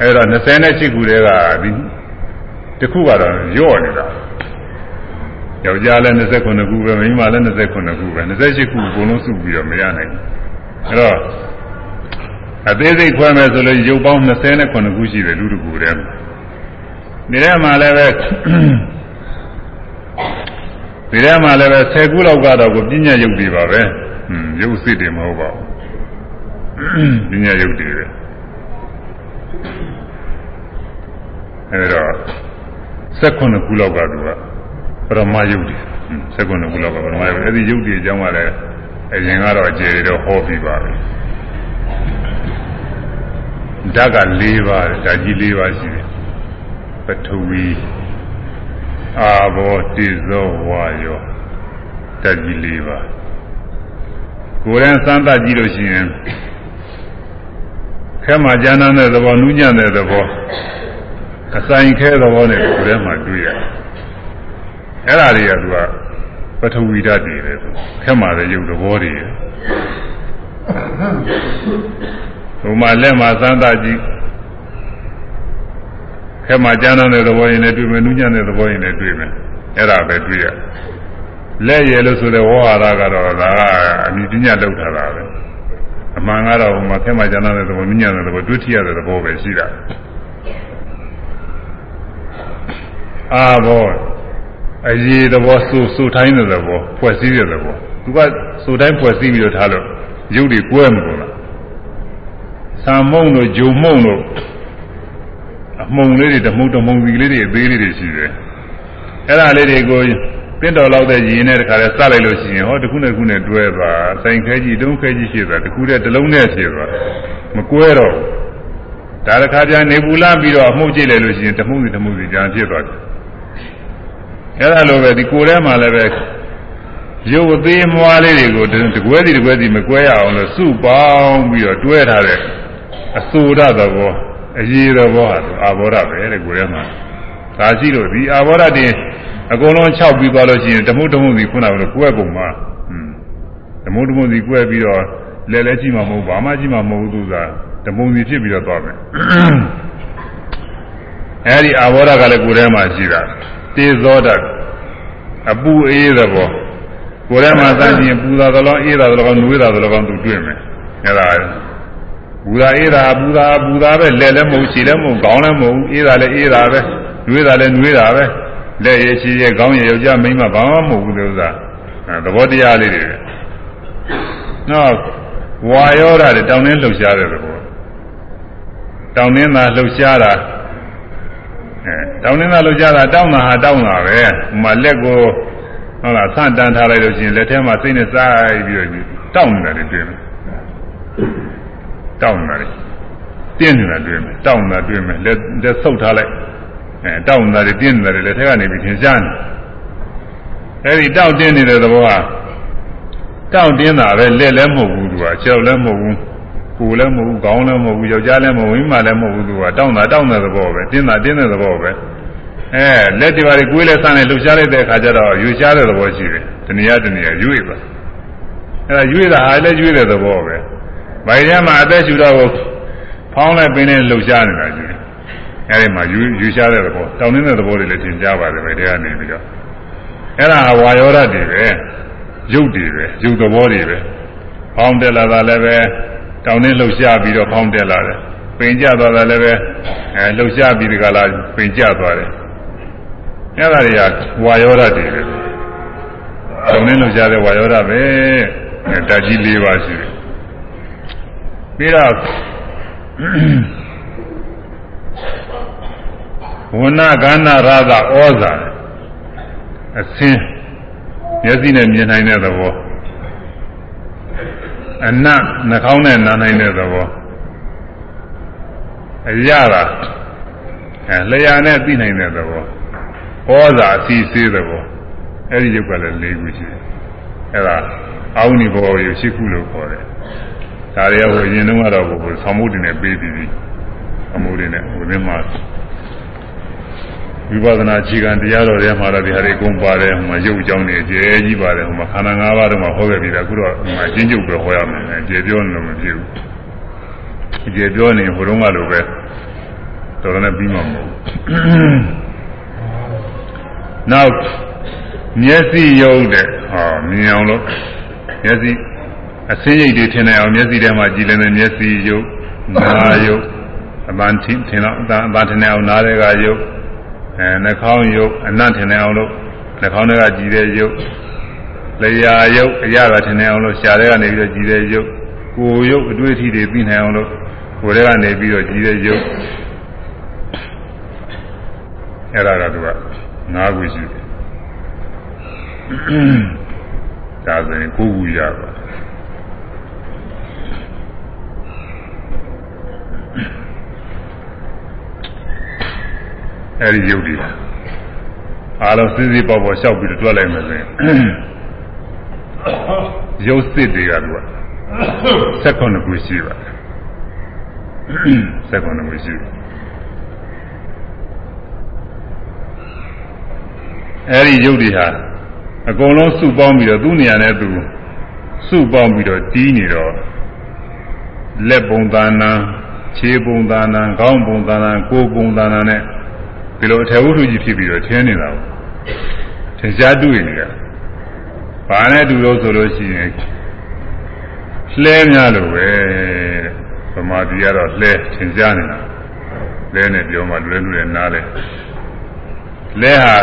အဲ့တော့28ခုတည်းကဒီတစ်ခုကတော့ညော့နေတာယောက်ျားလည်း29ခုပဲမိန်းမလည်း29ခုပဲ28ခုအကုန်လုံးစုပြီးတော့မရနိုင်ဘူးအဲ့တော့ အသေးစိတ်ခွဲမယ်ဆိုလို့ရုပ်ပေါင်း29ခုရှိတယ်လူတကူတည်းဒီထဲမှာလည်းပဲဒီထဲမှာလည်းပဲ10ခုလောက်ကတော့ကိုပညာရုပ်တွေပါပဲဟွန်းရုပ်စိတ်တွေမဟုတ်ပါဘူးပညာရုပ်တွေပဲအဲဒါ19ခုလောက်ကသူကပရမယုတ်တွေ19ခုလောက်ကပရမယုတ်အဲ့ဒီယုတ်တွေအကြောင်းကလည်းအရင်ကတော့အကျေတော့ဟောပြီးပါပြီ ဓာတ်က၄ပါးဓာတ်ကြီး၄ပါးရှိတယ်ပထဝီအာဘောတိဇောဝါယောဓာတ်ကြီး၄ပါးကိုယ်ရန်စမ်းသပ်ကြည့်လို့ရှိရင်ခဲမှာဉာဏ်နဲ့သဘောနူးညံ့တဲ့သဘောအဆိုင်ခဲသဘောနဲ့ကိုယ်ထဲမှာတွေ့ရတယ်အဲ့ဒါတွေကသူကပထဝီဓာတ်တွေလေခဲမှာတဲ့ရုပ်သဘောတွေ ဟိုမှာလက်မှာသံသာကြည့်ခဲမှာကျမ်းတဲ့သဘောရင်လည်းတွေ့မယ်နူးညံ့တဲ့သဘောရင်လည်းတွေ့မယ်အဲ့ဒါပဲတွေ့ရလက်ရည်လို့ဆိုတဲ့ဝါဟာရကတော့ဒါကအမိပညာလောက်ထားတာပဲအမှန်ကတော့ဟိုမှာခဲမှာကျမ်းတဲ့သဘောနူးညံ့တဲ့သဘောတွေ့ထရတဲ့သဘောပဲရှိတာအာဘောအရေးသဘောစူစူထိုင်းတဲ့သဘောဖွဲ့စည်းတဲ့သဘောသူကစူတိုင်းဖွဲ့စည်းပြီးတော့ထားလို့ရုပ်တွေကွဲမလို့လား ဆံမုံတို့ဂျုံမုံတို့အမှုံလေးတွေတမှုတမှုံစီလေးတွေအသေးလေးတွေရှိတယ်အဲ့ဒါလေးတွေကိုပင့်တော်လောက်တဲ့ရည်နဲ့တခါလဲစလိုက်လို့ရှိရင်ဟောတစ်ခုနဲ့တစ်ခုနဲ့တွဲသွားဆိုင်ခဲကြီးတုံးခဲကြီးရှိသွားတစ်ခုတည်းတစ်လုံးနဲ့ဖြစ်သွားမကွဲတော့ဒါတခါကျနေပူလာပြီးတော့အမှုကြည့်လိုက်လို့ရှိရင်တမှုစီတမှုစီကြံဖြစ်သွားတယ်အဲ့ဒါလိုပဲဒီကိုယ်ထဲမှာလည်းပဲရုပ်အသေးမွားလေးတွေကိုတကွဲစီတကွဲစီမကွဲရအောင်လို့စုပေါင်းပြီးတော့တွဲထားတဲ့ အဆိုရသဘောအရေးသဘောဟာအာဘောရပဲတဲ့ကိုယ်ထဲမှာဒါရှိလို့ဒီအာဘောရတင်အကုန်လုံး၆ပြီးသွားလို့ရှိရင်တမှုတမှုစီခုနကလိုကွဲပုံမှာဓမုံဓမုံစီကွဲပြီးတော့လဲလဲကြည့်မှမဟုတ်ဘာမှကြည့်မှမဟုတ်သူကဓမုံစီဖြစ်ပြီးတော့သွားမယ်အဲဒီအာဘောဓကလည်းကိုယ်ထဲမှာရှိတာတေဇောဓအပူအေးသဘောကိုယ်ထဲမှာသန့်ကျင်ပူတာသလောအေးတာသလောနွေးတာသလောသူတွေ့မယ်အဲဒါ ပူတာအေးတာပူတာပူတာပဲလက်လည်းမဟုတ်ခြေလည်းမဟုတ်ခေါင်းလည်းမဟုတ်အေးတာလည်းအေးတာပဲနွေးတာလည်းနွေးတာပဲလက်ရည်ခြေရည်ခေါင်းရည်ယောက်ျားမိန်းမဘာမှမဟုတ်ဘူးလို့ဆိုတာသဘောတရားလေးတွေနော်ဝါရောတာတောင်းနှင်းလှုပ်ရှားတဲ့သဘောတောင်းနှင်းသာလှုပ်ရှားတာအဲတောင်းနှင်းသာလှုပ်ရှားတာတောင်းတာဟာတောင်းတာပဲဟိုမှာလက်ကိုဟုတ်လားဆန့်တန်းထားလိုက်လို့ရှိရင်လက်ထဲမှာစိတ်နဲ့စားပြီးတော့တောင်းနေတာတွေတွေ့မယ် တောင်းနေတာတွေတင်းနေတာတွေ့မယ်တောင်းနေတာတွေ့မယ်လက်လက်ဆုပ်ထားလိုက်အဲတောင်းနေတာတွေတင်းနေတာတွေလက်ထဲကနေပြီးသင်ရှားနေအဲဒီတောက်တင်းနေတဲ့သဘောဟာတောက်တင်းတာပဲလက်လည်းမဟုတ်ဘူးသူကခြေလည်းမဟုတ်ဘူးကိုယ်လည်းမဟုတ်ဘူးခေါင်းလည်းမဟုတ်ဘူးယောက်ျားလည်းမဟုတ်ဘူးမိန်းမလည်းမဟုတ်ဘူးသူကတောင်းတာတောင်းတဲ့သဘောပဲတင်းတာတင်းတဲ့သဘောပဲအဲလက်တွေပါလေကိုယ်လည်းဆန်းနေလှုပ်ရှားလိုက်တဲ့အခါကျတော့ယူရှားတဲ့သဘောရှိတယ်တဏှာတဏှာယူရပါအဲဒါယူရတာဟာလည်းယူရတဲ့သဘောပဲ ဗိုင်ထဲမှာအသက်ရှူတော့ကိုဖောင်းလိုက်ပင်နဲ့လှုပ်ရှားနေတာယူတယ်အဲဒီမှာယူယူရှားတဲ့သဘောတောင်းနေတဲ့သဘောတွေလည်းသင်ကြားပါတယ်ဗိုင်ထဲကနေပြီးတော့အဲ့ဒါဝါယောဓာတ်တွေပဲရုပ်တွေပဲရုပ်သဘောတွေပဲဖောင်းတက်လာတာလည်းပဲတောင်းနှင်းလှုပ်ရှားပြီးတော့ဖောင်းတက်လာတယ်ပင်ကျသွားတာလည်းပဲအဲလှုပ်ရှားပြီးဒီကလာပင်ကျသွားတယ်အဲ့ဒါတွေကဝါယောဓာတ်တွေပဲတောင်းနှင်းလှုပ်ရှားတဲ့ဝါယောဓာတ်ပဲအဲဓာတ်ကြီး၄ပါးရှိတယ် ပြီးတော့ဝဏကန္နာရသဩဇာအစင်းမျက်စိနဲ့မြင်နိုင်တဲ့သဘောအနတ်နှာခေါင်းနဲ့နားနိုင်တဲ့သဘောအရတာအဲလျှာနဲ့သိနိုင်တဲ့သဘောဩဇာအစီစေးသဘောအဲ့ဒီရုပ်ကလည်း၄ခုရှိတယ်အဲ့ဒါအာဝဏီဘောရရှိခုလို့ခေါ်တယ် ဒါရီဟိုအရင်တုန်းကတော့ဘုဆောင်းမှုတွေနဲ့ပေးပြီးပြီးအမှုတွေနဲ့ဟိုမြင်မှာဝိပဿနာခြေခံတရားတော်ထဲမှာတော့ဒီဟာတွေကုန်ပါတယ်ဟိုမှာရုပ်အကြောင်းတွေအကျယ်ကြီးပါတယ်ဟိုမှာခန္ဓာ၅ပါးတော့မှဟောခဲ့ပြီးတာအခုတော့ဟိုမှာအချင်းချုပ်ပဲဟောရမယ်အကျယ်ပြောနေလို့မဖြစ်ဘူးအကျယ်ပြောနေဟိုတုန်းကလိုပဲတော်တော်နဲ့ပြီးမှာမဟုတ်ဘူးနောက်မျက်စိယုတ်တဲ့ဟောမြင်အောင်လို့မျက်စိ အစင်းရိပ်တွေထင်နေအောင်မျက်စိထဲမှာကြည်လင်တဲ့မျက်စိယုတ်နာယုတ်အပန်းထင်ထင်တော့အပန်းထင်နေအောင်နားတွေကယုတ်အဲနှာခေါင်းယုတ်အနံ့ထင်နေအောင်လို့နှာခေါင်းတွေကကြည်တဲ့ယုတ်လျှာယုတ်အရသာထင်နေအောင်လို့ရှားတဲ့ကနေပြီးတော့ကြည်တဲ့ယုတ်ကိုယ်ယုတ်အတွေ့အထိတွေပြီးနိုင်အောင်လို့ကိုယ်တွေကနေပြီးတော့ကြည်တဲ့ယုတ်အဲ့ဒါကသူက၅ခုရှိတယ်ဒါဆိုရင်ကိုယ်ကူရပါ အဲဒီယုတ်ဒီအားလုံးစစ်စစ်ပေါ်ပေါ်လျှောက်ပြီးတော့တွက်လိုက်မယ်ဆိုရင်ရုပ်စစ်တွေကသူက16ခုရှိပါတယ်16ခုရှိအဲဒီယုတ်တွေဟာအကုန်လုံးစုပေါင်းပြီးတော့သူ့နေရာနဲ့သူစုပေါင်းပြီးတော့တီးနေတော့လက်ပုံသဏ္ဍာန်ခြေပုံသဏ္ဍာန်ခေါင်းပုံသဏ္ဍာန်ကိုယ်ပုံသဏ္ဍာန်နဲ့ ဒီလိုအထေဝုဒ္ဓကြီးဖြစ်ပြီးတော့ထင်းနေတာကိုသင်ရှားတွေ့နေရဘာနဲ့တူလို့ဆိုလို့ရှိရင်လှဲများလို့ပဲဗမာပြည်ကတော့လှဲသင်ရှားနေတာလဲနဲ့ပြောမှလွယ်လွယ်နားလဲလဲဟာ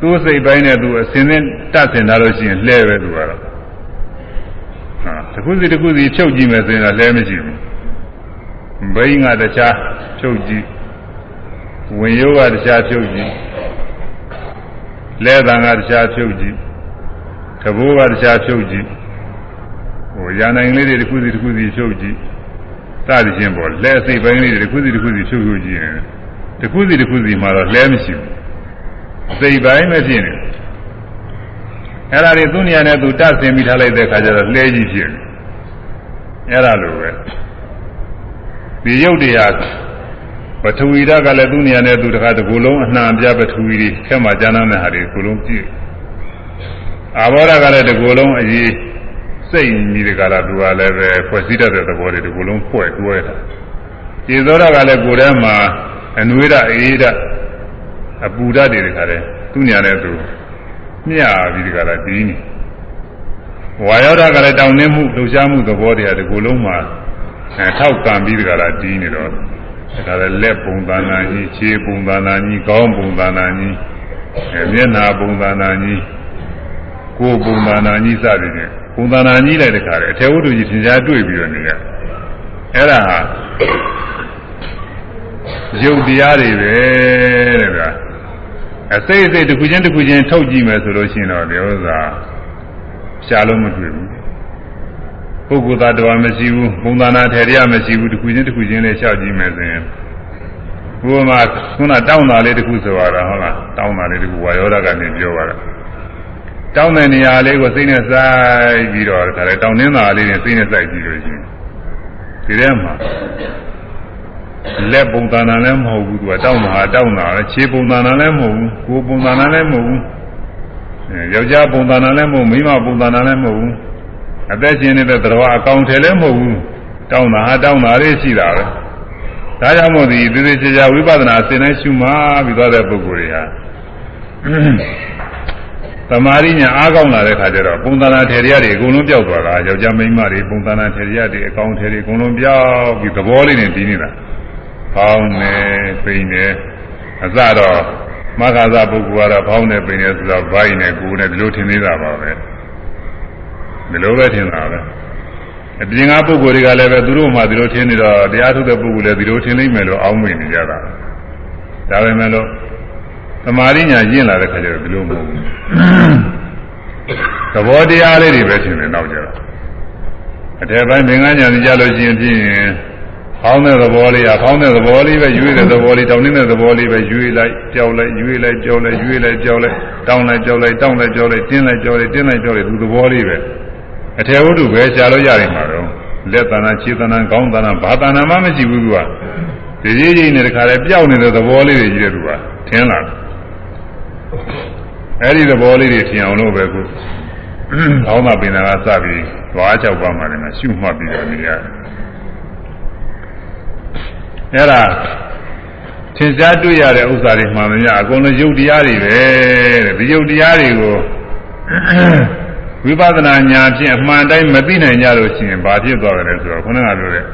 သူ့စိတ်ပိုင်းနဲ့သူအစင်းနဲ့တတ်စင်လာလို့ရှိရင်လှဲပဲသူကတော့ဟာတခုစီတခုစီဖြုတ်ကြည့်မယ်ဆိုရင်တော့လှဲမရှိဘူးဘိန်းကတခြားဖြုတ်ကြည့် ဝင်ရိုးကတရားဖြုတ်ကြည့်လဲတန်ကတရားဖြုတ်ကြည့်သဘောကတရားဖြုတ်ကြည့်ဟိုရာနိုင်လေးတွေတစ်ခုစီတစ်ခုစီဖြုတ်ကြည့်စသည်ချင်းပေါ့လဲစိတ်ပိုင်းလေးတွေတစ်ခုစီတစ်ခုစီဖြုတ်ဖြုတ်ကြည့်ရင်တစ်ခုစီတစ်ခုစီမှာတော့လဲမရှိဘူးစိတ်ပိုင်းပဲဖြစ်နေအဲ့ဒါတွေသူ့နေရာနဲ့သူတတ်ဆင်ပြီးထားလိုက်တဲ့ခါကျတော့လဲကြီးဖြစ်နေအဲ့ဒါလိုပဲဒီရုပ်တရား ပထဝီဓာတ်ကလည်းသူ့နေရာနဲ့သူတခါတကူလုံးအနှံပြပထဝီတွေခဲမှာကျမ်းမ်းတဲ့ဟာတွေအကူလုံးပြည့်အာဘောဓာတ်ကလည်းတကူလုံးအရေးစိတ်မိတဲ့ကာလသူကလည်းပဲဖွဲ့စည်းတတ်တဲ့သဘောတွေဒီကုလုံးဖွဲ့တွဲတာခြေသောတာကလည်းကိုယ်ထဲမှာအနွေးရအေးရအပူဓာတ်တွေတခါတည်းသူညာနဲ့သူမျှပြီးဒီကလာဒီနေဝါယောဓာတ်ကလည်းတောင်းနှင်းမှုလှုပ်ရှားမှုသဘောတွေကဒီကုလုံးမှာအဲထောက်ကံပြီးဒီကလာဒီနေတော့ ဒါလည်းလက်ပုံသဏ္ဍာန်ကြီးခြေပုံသဏ္ဍာန်ကြီးခေါင်းပုံသဏ္ဍာန်ကြီးအဲမျက်နှာပုံသဏ္ဍာန်ကြီးကိုယ်ပုံသဏ္ဍာန်ကြီးစသည်ဖြင့်ပုံသဏ္ဍာန်ကြီးလည်းတခါတည်းအထေဝတ္ထုကြီးသင်ကြားတွေ့ပြီးတော့နေရအဲ့ဒါဟာရုပ်တရားတွေပဲတဲ့ဗျာအစိတ်အစိတ်တစ်ခုချင်းတစ်ခုချင်းထုတ်ကြည့်မယ်ဆိုလို့ရှိရင်တော့ဒီဥစ္စာရှားလို့မတွေ့ဘူး ပုဂ္ဂိုလ်သားတော်မရှိဘူးပုံသဏ္ဍာန်ထေရမရှိဘူးတစ်ခုချင်းတစ်ခုချင်းလေးရှောက်ကြည့်မယ်ဆိုရင်ဘုရားကခုနတောင်းတာလေးတစ်ခုဆိုရတာဟုတ်လားတောင်းတာလေးတစ်ခုဝါယောဓကနေပြောပါတာတောင်းတဲ့နေရာလေးကိုစိတ်နဲ့စိုက်ပြီးတော့ဒါလည်းတောင်းနေတာလေးနဲ့စိတ်နဲ့စိုက်ကြည့်လို့ရှိရင်ဒီထဲမှာလက်ပုံသဏ္ဍာန်လည်းမဟုတ်ဘူးသူကတောင်းတာတောင်းတာလည်းခြေပုံသဏ္ဍာန်လည်းမဟုတ်ဘူးကိုယ်ပုံသဏ္ဍာန်လည်းမဟုတ်ဘူးအဲယောက်ျားပုံသဏ္ဍာန်လည်းမဟုတ်မိန်းမပုံသဏ္ဍာန်လည်းမဟုတ်ဘူး အသက်ရှင်နေတဲ့တရားအကောင်ထည်လည်းမဟုတ်ဘူးတောင်းတာဟာတောင်းတာလေးရှိတာပဲဒါကြောင့်မို့ဒီသေသေးချာချာဝိပဿနာအစဉ်တိုင်းရှုမှပြီးသွားတဲ့ပုဂ္ဂိုလ်တွေဟာသမာဓိညာအားကောင်းလာတဲ့ခါကျတော့ပုံသဏ္ဍာန်ထေရရတွေအကုန်လုံးပျောက်သွားတာယောက်ျားမိန်းမတွေပုံသဏ္ဍာန်ထေရရတွေအကောင်ထေရတွေအကုန်လုံးပျောက်ပြီးသဘောလေးနဲ့ပြီးနေတာဖောင်းနေပိန်နေအစတော့မဂ္ဂဇပုဂ္ဂိုလ်ကတော့ဖောင်းနေပိန်နေဆိုတော့ဘိုင်းနေကိုယ်နဲ့ဒီလိုထင်နေတာပါပဲ ဒီလိုပဲထင်တာပဲအပြင်ကပုဂ္ဂိုလ်တွေကလည်းပဲသူတို့မှဒီလိုထင်နေတော့တရားထုတ်တဲ့ပုဂ္ဂိုလ်လည်းဒီလိုထင်လိမ့်မယ်လို့အောင်းမိနေကြတာဒါပဲမဲ့လို့သမာဓိညာကျင့်လာတဲ့ခါကျတော့ဒီလိုမဟုတ်ဘူးသဘောတရားလေးတွေပဲထင်တယ်နောက်ကြတော့အထက်ပိုင်းသင်္ကန်းညာကြလို့ရှိရင်ဖြင့်ဖောင်းတဲ့သဘောလေးကဖောင်းတဲ့သဘောလေးပဲရွေးတဲ့သဘောလေးတောင်းနေတဲ့သဘောလေးပဲရွေးလိုက်ကြောက်လိုက်ရွေးလိုက်ကြောက်လိုက်ရွေးလိုက်ကြောက်လိုက်တောင်းလိုက်ကြောက်လိုက်တောင်းလိုက်ကြောက်လိုက်တင်းလိုက်ကြောက်လိုက်တင်းလိုက်ကြောက်လိုက်ဒီသဘောလေးပဲ အထေဝတ္ထုပဲရှားလို့ရတယ်မှာတော့လက်တဏ္ဍခြေတဏ္ဍခေါင်းတဏ္ဍဘာတဏ္ဍမှမရှိဘူးသူကဒီကြီးကြီးနဲ့တခါလဲပျောက်နေတဲ့သဘောလေးတွေကြီးတယ်သူကထင်းလာတယ်အဲ့ဒီသဘောလေးတွေထင်အောင်လို့ပဲခုခေါင်းမပင်နာကစပြီးသွား၆ပါးမှလည်းရှုမှတ်ပြီးတော့နေရတယ်အဲ့ဒါသင်ကြားတွေ့ရတဲ့ဥစ္စာတွေမှန်မများအကုန်လုံးယုတ်တရားတွေပဲတဲ့ဒီယုတ်တရားတွေကို ဝိပဿနာဉာဏ်ဖြင့်အမှန်တိုင်းမသိနိုင်ကြလို့ရှိရင်ဘာဖြစ်သွားကြလဲဆိုတော့ခုနကပြောတဲ့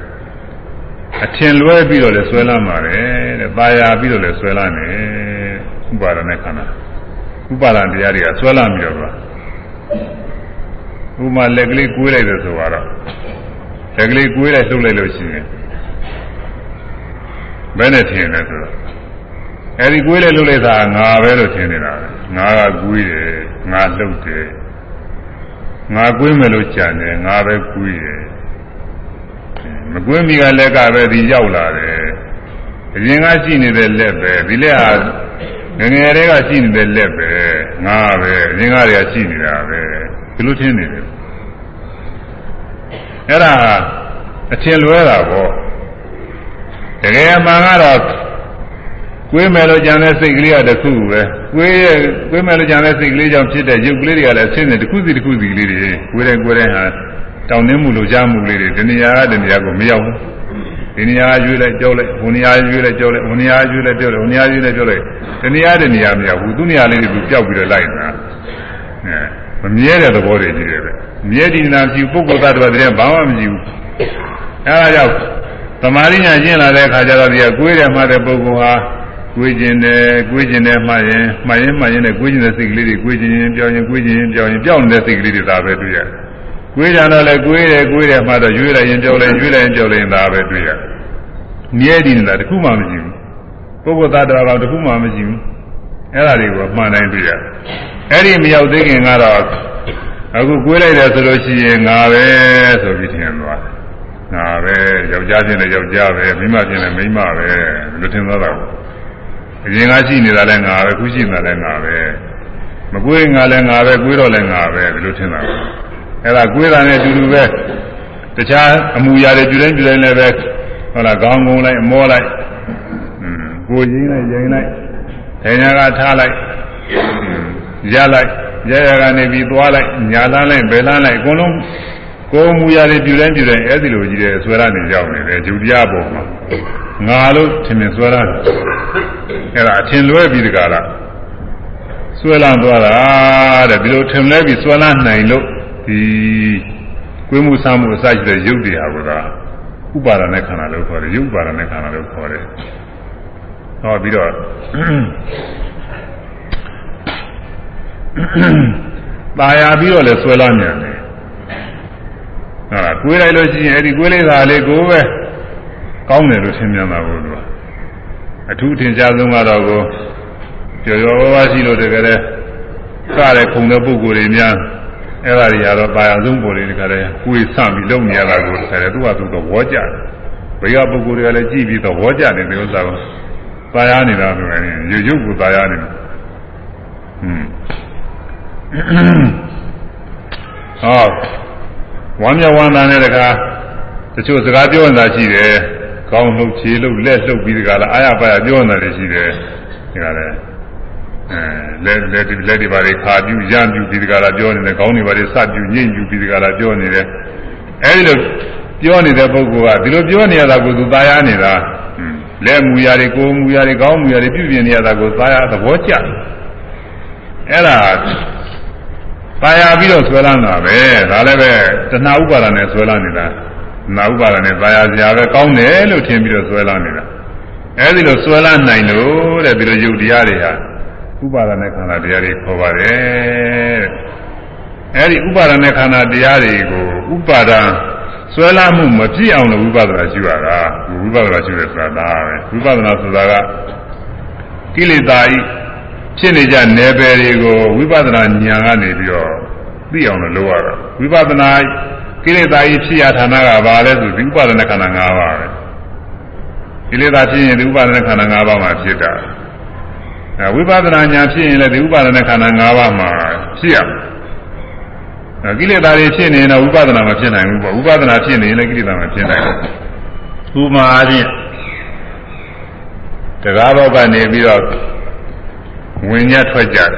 အထင်လွဲပြီးတော့လဲဆွဲလာမှာပဲတဲ့။ပါရပြီးတော့လဲဆွဲလာနေဥပါဒနဲ့ခန္ဓာဥပါဒတရားတွေကဆွဲလာပြီးတော့ဥမာလက်ကလေးကိုွေးလိုက်လို့ဆိုတော့လက်ကလေးကိုွေးလိုက်လှုပ်လိုက်လို့ရှိရင်ဘယ်နဲ့ထင်လဲဆိုတော့အဲဒီကိုွေးလိုက်လှုပ်လိုက်တာငါပဲလို့ထင်နေတာပဲ။ငါကကိုွေးတယ်ငါလှုပ်တယ် ငါကွေးမယ်လို့ကြံတယ်ငါပဲကွေးတယ်မကွေးမိကလက်ကပဲဒီရောက်လာတယ်အရင်ကရှိနေတဲ့လက်ပဲဒီလက်ဟာငငယ်တွေကရှိနေတဲ့လက်ပဲငါပဲအရင်ကတည်းကရှိနေတာပဲဒီလိုထင်နေတယ်အဲ့ဒါအထင်လွဲတာပေါ့တကယ်မှန်ကတော့ ကွေးမယ်လို့ကြံတဲ့စိတ်ကလေးကတခုပဲကွေးရဲ့ကွေးမယ်လို့ကြံတဲ့စိတ်ကလေးကြောင့်ဖြစ်တဲ့ရုပ်ကလေးတွေကလည်းဆင်းနေတစ်ခုစီတစ်ခုစီကလေးတွေကွေးတဲ့ကွေးတဲ့ဟာတောင်းနှင်းမှုလိုကြားမှုလေးတွေဒီနေရာကဒီနေရာကိုမရောက်ဘူးဒီနေရာရွေးလိုက်ကြောက်လိုက်ဟိုနေရာရွေးလိုက်ကြောက်လိုက်ဟိုနေရာရွေးလိုက်ကြောက်လိုက်ဟိုနေရာရွေးလိုက်ကြောက်လိုက်ဒီနေရာဒီနေရာမရောက်ဘူးသူနေရာလေးတွေသူကြောက်ပြီးတော့လိုက်နေတာအဲမမြဲတဲ့သဘောတွေကြီးတယ်ပဲမြဲဒီနာဖြူပုဂ္ဂိုလ်သတ္တဝါတွေဘာမှမကြည့်ဘူးအဲဒါကြောင့်သမာဓိညာကျင့်လာတဲ့အခါကျတော့ဒီကကိုယ်ရမှတဲ့ပုဂ္ဂိုလ်ဟာ ကိုယ်ကျင်တယ်ကိုယ်ကျင်တယ်မှရင်မှရင်မှရင်နဲ့ကိုယ်ကျင်တဲ့စိတ်ကလေးတွေကိုယ်ကျင်ရင်ပြောင်းရင်ကိုယ်ကျင်ရင်ပြောင်းရင်ပြောင်းနေတဲ့စိတ်ကလေးတွေဒါပဲတွေ့ရတယ်။ကိုယ်ကြတော့လည်းကိုယ်တယ်ကိုယ်တယ်မှတော့ရွေးလိုက်ရင်ပြောင်းလိုက်ရွေးလိုက်ရင်ပြောင်းလိုက်ဒါပဲတွေ့ရတယ်။မြဲတည်နေတာတခုမှမရှိဘူး။ပုဂ္ဂိုလ်သားတော်ကောင်တခုမှမရှိဘူး။အဲ့ဒါတွေကိုမှန်တိုင်းတွေ့ရတယ်။အဲ့ဒီမရောက်သေးခင်ကတော့အခုကိုယ်လိုက်တယ်ဆိုလို့ရှိရင်ငါပဲဆိုပြီးထင်သွားတယ်။ငါပဲယောက်ျားချင်းလည်းယောက်ျားပဲမိန်းမချင်းလည်းမိန်းမပဲလို့ထင်သွားတာပေါ့။ အရင်ကရှိနေတာလည်းငါပဲခုရှိနေတာလည်းငါပဲမကွေးငါလည်းငါပဲကွေးတော့လည်းငါပဲဒီလိုထင်တာပဲအဲ့ဒါကွေးတာနဲ့အတူတူပဲတခြားအမူအရာတွေပြုတိုင်းပြုတိုင်းလည်းပဲဟုတ်လားခေါင်းငုံလိုက်အမောလိုက်อืมကိုရင်းလိုက်ရင်လိုက်ဒညာကထားလိုက်ရလိုက်ရရကနေပြီးသွားလိုက်ညာလန်းလိုက်ဘယ်လန်းလိုက်အကုန်လုံး ကိုယ်မူရာတွေပြူတိုင်းပြူတိုင်းအဲ့ဒီလိုကြီးတဲ့ဆွဲရနေရောက်နေတယ်ဂျုတရားပေါ်မှာငါလို့ထင်မြင်ဆွဲရတယ်အဲ့ဒါအထင်လွဲပြီးတကားလားဆွဲလန်းသွားတာတဲ့ဒီလိုထင်လဲပြီးဆွဲလန်းနိုင်လို့ဒီကိုယ်မှုဆမ်းမှုအစရှိတဲ့ရုပ်တရားကဥပါဒณะခန္ဓာလို့ခေါ်တယ်ရုပ်ပါဒณะခန္ဓာလို့ခေါ်တယ်ဟောပြီးတော့ตายာပြီးတော့လဲဆွဲလန်းမြန်တယ် ဟာကိုယ်လိုက်လို့ရှိရင်အဲ့ဒီကိုယ်လေးသာလေးကိုပဲကောင်းတယ်လို့ထင်မြန်တာကိုသူကအထူးအထင်ရှားဆုံးကတော့ကိုကျော်ကျော်ဝါးဝါးရှိလို့တကယ်လဲစတဲ့ခုံတဲ့ပုံကိုယ်တွေများအဲ့ဒါတွေကတော့ပါရဆုံးပုံတွေတကယ်လဲကိုယ်ဆန့်ပြီးလုပ်နေရတာကိုတကယ်လဲသူကသူတော့ဝေါ်ကြတယ်ဘေးကပုံကိုယ်တွေကလည်းကြည့်ပြီးတော့ဝေါ်ကြတယ်ဒီဥစ္စာကိုပါရနေတာဆိုရင်ရုပ်ရုပ်ကိုပါရနေတယ်ဟွန်းဟော ဝမ်းမြောက်ဝမ်းသာတဲ့တကားတချို့စကားပြောနေတာရှိတယ်ကောင်းလှုပ်ချေလှုပ်လက်လှုပ်ပြီးတကားလားအာရပါရပြောနေတာတွေရှိတယ်ဒီကလည်းအဲလက်လက်ဒီလက်ဒီပါတွေခါပြူရံပြူပြီးတကားလားပြောနေတယ်ကောင်းနေပါတွေစပြူညိမ့်ပြူပြီးတကားလားပြောနေတယ်အဲဒီလိုပြောနေတဲ့ပုဂ္ဂိုလ်ကဒီလိုပြောနေရတာကိုသူသာယာနေတာလက်မူရာတွေကိုယ်မူရာတွေကောင်းမူရာတွေပြုပြင်နေရတာကိုသာယာသဘောကျအဲ့ဒါ ပါရပြီးတော့ဆွဲလန်းတာပဲဒါလည်းပဲတဏှာဥပါဒနဲ့ဆွဲလန်းနေတာနာဥပါဒနဲ့ပါရစရာပဲကောင်းတယ်လို့ထင်ပြီးတော့ဆွဲလန်းနေတာအဲဒီလိုဆွဲလန်းနိုင်လို့တဲ့ဒီလိုယုတ်တရားတွေဟာဥပါဒနဲ့ခန္ဓာတရားတွေခေါ်ပါတယ်အဲဒီဥပါဒနဲ့ခန္ဓာတရားတွေကိုဥပါဒဆွဲလန်းမှုမပြည့်အောင်လို့ဝိပဿနာရှိရတာဝိပဿနာရှိတယ်ဆိုတာဒါပဲဝိပဿနာဆိုတာကကိလေသာဤ ဖြစ်နေကြနယ်ပယ်တွေကိုဝိပဿနာဉာဏ်ကနေပြီးတော့သိအောင်လို့လုပ်ရတာဝိပဿနာကိလေသာကြီးဖြစ်ရဌာနကဘာလဲဆိုဒီဥပါဒနာခန္ဓာ၅ပါးပဲကိလေသာဖြစ်ရင်ဒီဥပါဒနာခန္ဓာ၅ပါးမှာဖြစ်တာအဲဝိပဿနာဉာဏ်ဖြစ်ရင်လည်းဒီဥပါဒနာခန္ဓာ၅ပါးမှာဖြစ်ရမယ်ကိလေသာတွေဖြစ်နေရင်တော့ဝိပဿနာမဖြစ်နိုင်ဘူးပေါ့ဝိပဿနာဖြစ်နေရင်လည်းကိလေသာမဖြစ်နိုင်ဘူးဥပမာအားဖြင့်တရားဘောကနေပြီးတော့ ဝင်ညထွက်ကြတယ်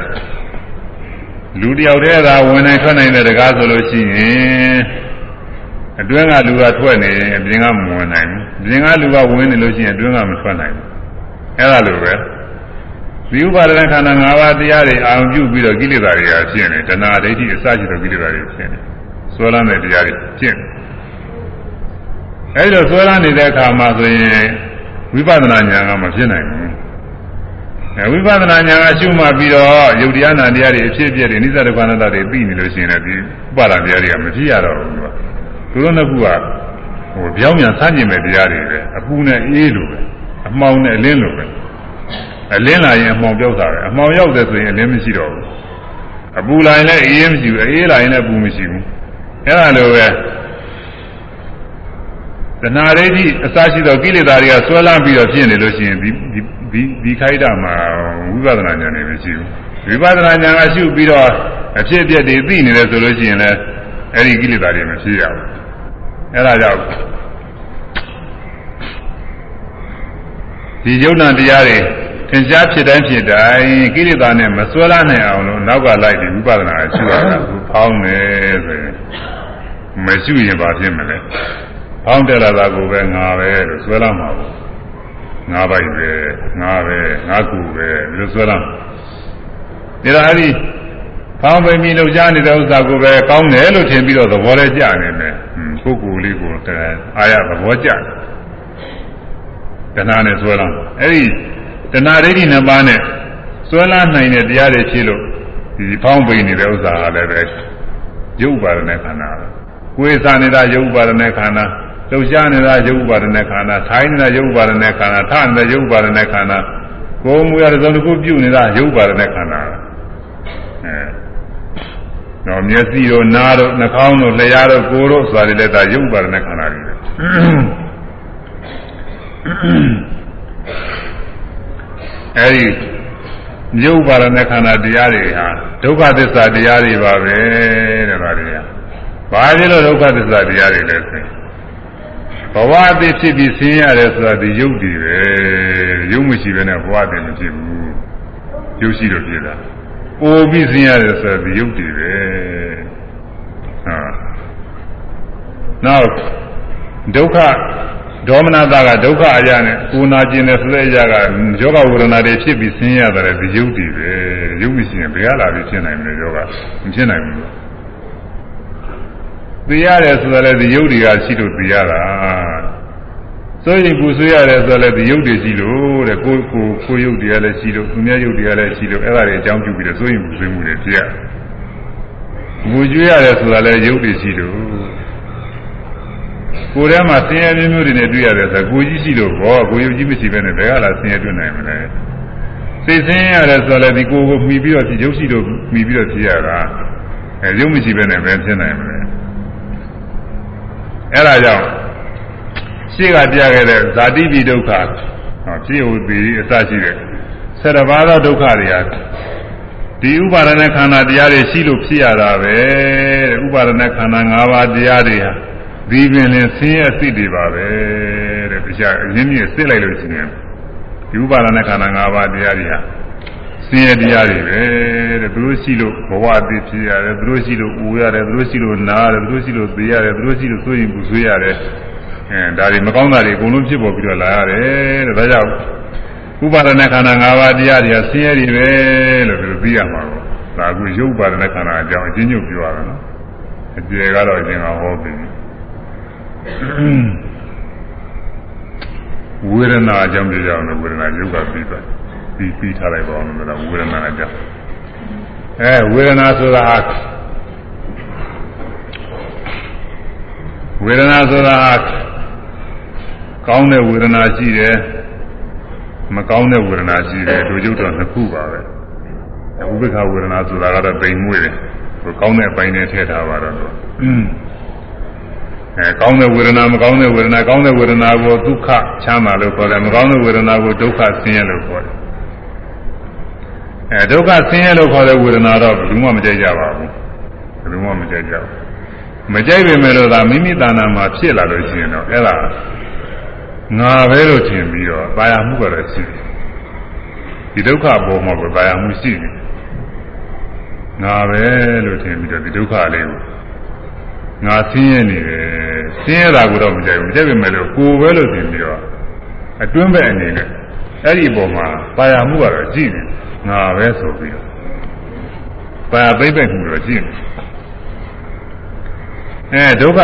လူတယောက်တည်းသာဝင်နိုင်ထွက်နိုင်တဲ့တကားဆိုလို့ရှိရင်အတွင်းကလူကထွက်နေရင်အပြင်ကမဝင်နိုင်ဘူးပြင်ကလူကဝင်နေလို့ရှိရင်အတွင်းကမထွက်နိုင်ဘူးအဲ့ဒါလိုပဲဒီဥပါဒနာခန္ဓာ၅ပါးတရားတွေအာရုံပြုပြီးတော့ကိလေသာတွေကဖြစ်နေတဏှာဒိဋ္ဌိအစရှိတဲ့ကိလေသာတွေဖြစ်နေဆွဲလန်းတဲ့တရားတွေဖြစ်နေအဲ့လိုဆွဲလန်းနေတဲ့အခါမှာဆိုရင်ဝိပဿနာဉာဏ်ကမဖြစ်နိုင်ဘူး ဝိပဿနာဉာဏ်ကရှုမှတ်ပြီးတော့ယုတ်တရားနာတရားတွေအဖြစ်အပျက်တွေနိစ္စဒုက္ခအနတ္တတွေသိနေလို့ရှိရင်လည်းဒီဥပါဒတရားတွေကမဖြစ်ရတော့ဘူးသူကသူတို့နှစ်ခုကဟိုပြောင်းပြန်ဆန်းကျင်မဲ့တရားတွေပဲအပူနဲ့အေးလိုပဲအမှောင်နဲ့အလင်းလိုပဲအလင်းလာရင်အမှောင်ပြောက်တာပဲအမှောင်ရောက်တယ်ဆိုရင်အလင်းမရှိတော့ဘူးအပူလာရင်လည်းအေးမရှိဘူးအေးလာရင်လည်းအပူမရှိဘူးအဲ့ဒါလိုပဲ တဏှာဒိဋ္ဌိအစရှိသောကိလေသာတွေကဆွဲလန်းပြီးတော့ဖြစ်နေလို့ရှိရင်ဒီဒီဒီခိုက်တာမှာဝိပဿနာဉာဏ်တွေမရှိဘူးဝိပဿနာဉာဏ်ကရှုပြီးတော့အဖြစ်အပျက်တွေသိနေတယ်ဆိုလို့ရှိရင်လည်းအဲ့ဒီကိလေသာတွေမဖြစ်ရဘူးအဲ့ဒါကြောင့်ဒီယုံနာတရားတွေသင်ကြားဖြစ်တိုင်းဖြစ်တိုင်းကိလေသာနဲ့မစွဲလာနိုင်အောင်လို့နောက်ကလိုက်ပြီးဝိပဿနာရှုရတာသူဖောင်းနေဆိုရင်မရှုရင်ဘာဖြစ်မလဲ ဖောင်းတက်လာတာကိုပဲငါပဲလို့စွဲလာမှာပေါ့ငါးပိုက်ပဲငါပဲငါကူပဲဒီလိုဆွဲလာဒါတော့အဲ့ဒီဖောင်းပိန်ပြီးလှုပ်ရှားနေတဲ့ဥစ္စာကိုပဲကောင်းတယ်လို့ထင်ပြီးတော့သဘောလဲကြနေတယ်ပုဂ္ဂိုလ်လေးကိုအာရသဘောကျတယ်တဏှာနဲ့ဆွဲလာအဲ့ဒီတဏှာဒိဋ္ဌိနှစ်ပါးနဲ့ဆွဲလာနိုင်တဲ့တရားတွေဖြစ်လို့ဒီဖောင်းပိန်နေတဲ့ဥစ္စာကလည်းပဲရုပ်ပါဒနဲ့ခန္ဓာကိုယ်စားနေတာရုပ်ပါဒနဲ့ခန္ဓာ လှုပ်ရှားနေတာရုပ်ဥပါဒณะခန္ဓာထိုင်းနေတာရုပ်ဥပါဒณะခန္ဓာထနေတဲ့ရုပ်ဥပါဒณะခန္ဓာကိုယ်မူရတဲ့သုံးခုပြုနေတာရုပ်ဥပါဒณะခန္ဓာအဲတော့မျက်စိတို့နားတို့နှာခေါင်းတို့လျှာတို့ကိုယ်တို့ဆိုတာတွေလည်းဒါရုပ်ဥပါဒณะခန္ဓာတွေပဲအဲဒီရုပ်ဥပါဒณะခန္ဓာတရားတွေဟာဒုက္ခသစ္စာတရားတွေပါပဲတဲ့ဒါတွေကဘာဖြစ်လို့ဒုက္ခသစ္စာတရားတွေလဲဆိုရင် ဘဝအသေးဖြစ်ပြီးဆင်းရတယ်ဆိုတာဒီရုပ်တည်ပဲရုပ်မရှိဘဲနဲ့ဘဝအသေးမဖြစ်ဘူးရုပ်ရှိလို့ဖြစ်တာပိုပြီးဆင်းရတယ်ဆိုတာဒီရုပ်တည်ပဲဟာနောက်ဒုက္ခဒေါမနတာကဒုက္ခအရာနဲ့ကိုနာကျင်တဲ့ဆိုတဲ့အရာကယောဂဝေဒနာတွေဖြစ်ပြီးဆင်းရဲတယ်ဒီယုတ်တွေပဲယုတ်မရှိရင်ဘယ်လာပြီးဖြစ်နိုင်မလဲယောဂမဖြစ်နိုင်ဘူး သိရတယ်ဆိုတော့လည်းဒီယုတ်တွေကရှိလို့သိရတာဆိုရင်ကိုဆွေးရတယ်ဆိုတော့လည်းဒီယုတ်တွေရှိလို့တဲ့ကိုကိုကိုယုတ်တွေကလည်းရှိလို့သူများယုတ်တွေကလည်းရှိလို့အဲ့ဒါတွေအကြောင်းပြုပြီးတော့ဆိုရင်ကိုဆွေးမှုတွေဖြစ်ရငိုကြွေးရတယ်ဆိုတာလည်းယုတ်တွေရှိလို့ကိုယ်ထဲမှာဆင်းရဲမျိုးမျိုးတွေနဲ့တွေ့ရတယ်ဆိုတော့ကိုကြီးရှိလို့ဘောကိုယုတ်ကြီးမရှိဘဲနဲ့ဘယ်ကလာဆင်းရဲတွေ့နိုင်မလဲစိတ်ဆင်းရဲရတယ်ဆိုတော့လည်းဒီကိုယ်ကိုမှီပြီးတော့ရုပ်ရှိလို့မှီပြီးတော့ဖြစ်ရတာအဲရုပ်မရှိဘဲနဲ့ဘယ်ဖြစ်နိုင်မလဲ အဲ့ဒါကြောင့်ရှေ့ကပြခဲ့တဲ့ဇာတိပိဒုက္ခဟောဖြစ်ဥပီအစရှိတဲ့ဆယ်တပါးသောဒုက္ခတွေဟာဒီဥပါဒณะခန္ဓာတရားတွေရှိလို့ဖြစ်ရတာပဲတဲ့ဥပါဒณะခန္ဓာ၅ပါးတရားတွေဟာဒီပင်လင်ဆင်းရဲစိတ်တွေပါပဲတဲ့တရားအရင်းမြစ်စစ်လိုက်လို့ရှိရင်ဒီဥပါဒณะခန္ဓာ၅ပါးတရားတွေဟာ ဆင်းရဲတရားတွေပဲတဲ့သူတို့ရှိလို့ဘဝအသေးဖြစ်ရတယ်သူတို့ရှိလို့ဦးရတယ်သူတို့ရှိလို့နားရတယ်သူတို့ရှိလို့သိရတယ်သူတို့ရှိလို့ဆိုရင်ဘူးဆိုရတယ်အဲဒါတွေမကောင်းတာတွေအကုန်လုံးဖြစ်ပေါ်ပြီးတော့လာရတယ်တဲ့ဒါကြောင့်ဥပါဒနာခန္ဓာ၅ပါးတရားတွေကဆင်းရဲတွေပဲလို့သူသိရမှာပေါ့ဒါကရုပ်ပါဒနာခန္ဓာအကြောင်းအချင်းချင်းပြောရတာနော်အကျေကတော့ရှင်ကဟောပြီဝေဒနာအကြောင်းပြောရအောင်လို့ဝေဒနာရုပ်ကပြီးသွားတယ် ပြီးပြီးထားလိုက်ပါအောင်လို့ဝေဒနာအကြောင်းအဲဝေဒနာဆိုတာဝေဒနာဆိုတာကောင်းတဲ့ဝေဒနာရှိတယ်မကောင်းတဲ့ဝေဒနာရှိတယ်တို့ကျုပ်တော့နှစ်ခုပါပဲဥပိ္ပခဝေဒနာဆိုတာကတော့ပိန်မွေးတယ်ဟိုကောင်းတဲ့အပိုင်းနဲ့ထည့်ထားပါတော့အဲကောင်းတဲ့ဝေဒနာမကောင်းတဲ့ဝေဒနာကောင်းတဲ့ဝေဒနာကိုဒုက္ခချမ်းသာလို့ခေါ်တယ်မကောင်းတဲ့ဝေဒနာကိုဒုက္ခဆင်းရဲလို့ခေါ်တယ် အဲဒုက္ခဆင်းရဲလို့ခေါ်တဲ့ဝေဒနာတော့ဘယ်သူမှမကြိုက်ကြပါဘူးဘယ်သူမှမကြိုက်ကြဘူးမကြိုက်ပေမဲ့လို့သာမိမိတဏ္ဍာမှာဖြစ်လာလို့ရှိရင်တော့အဲ့ဒါငါပဲလို့ထင်ပြီးတော့ပါရမှုကတော့ရှိတယ်ဒီဒုက္ခပေါ်မှာပါရမှုရှိတယ်ငါပဲလို့ထင်ပြီးတော့ဒီဒုက္ခလေးကိုငါဆင်းရဲနေတယ်ဆင်းရဲတာကိုတော့မကြိုက်ဘူးမကြိုက်ပေမဲ့လို့ကိုယ်ပဲလို့ထင်ပြီးတော့အတွင်းဘက်အနေနဲ့အဲ့ဒီပုံမှာပါရမှုကတော့ရှိတယ် ငါပဲဆိုပြီးတော့ပါရသိမ့်ပဲမှုတော့ရှိတယ်အဲဒုက္ခ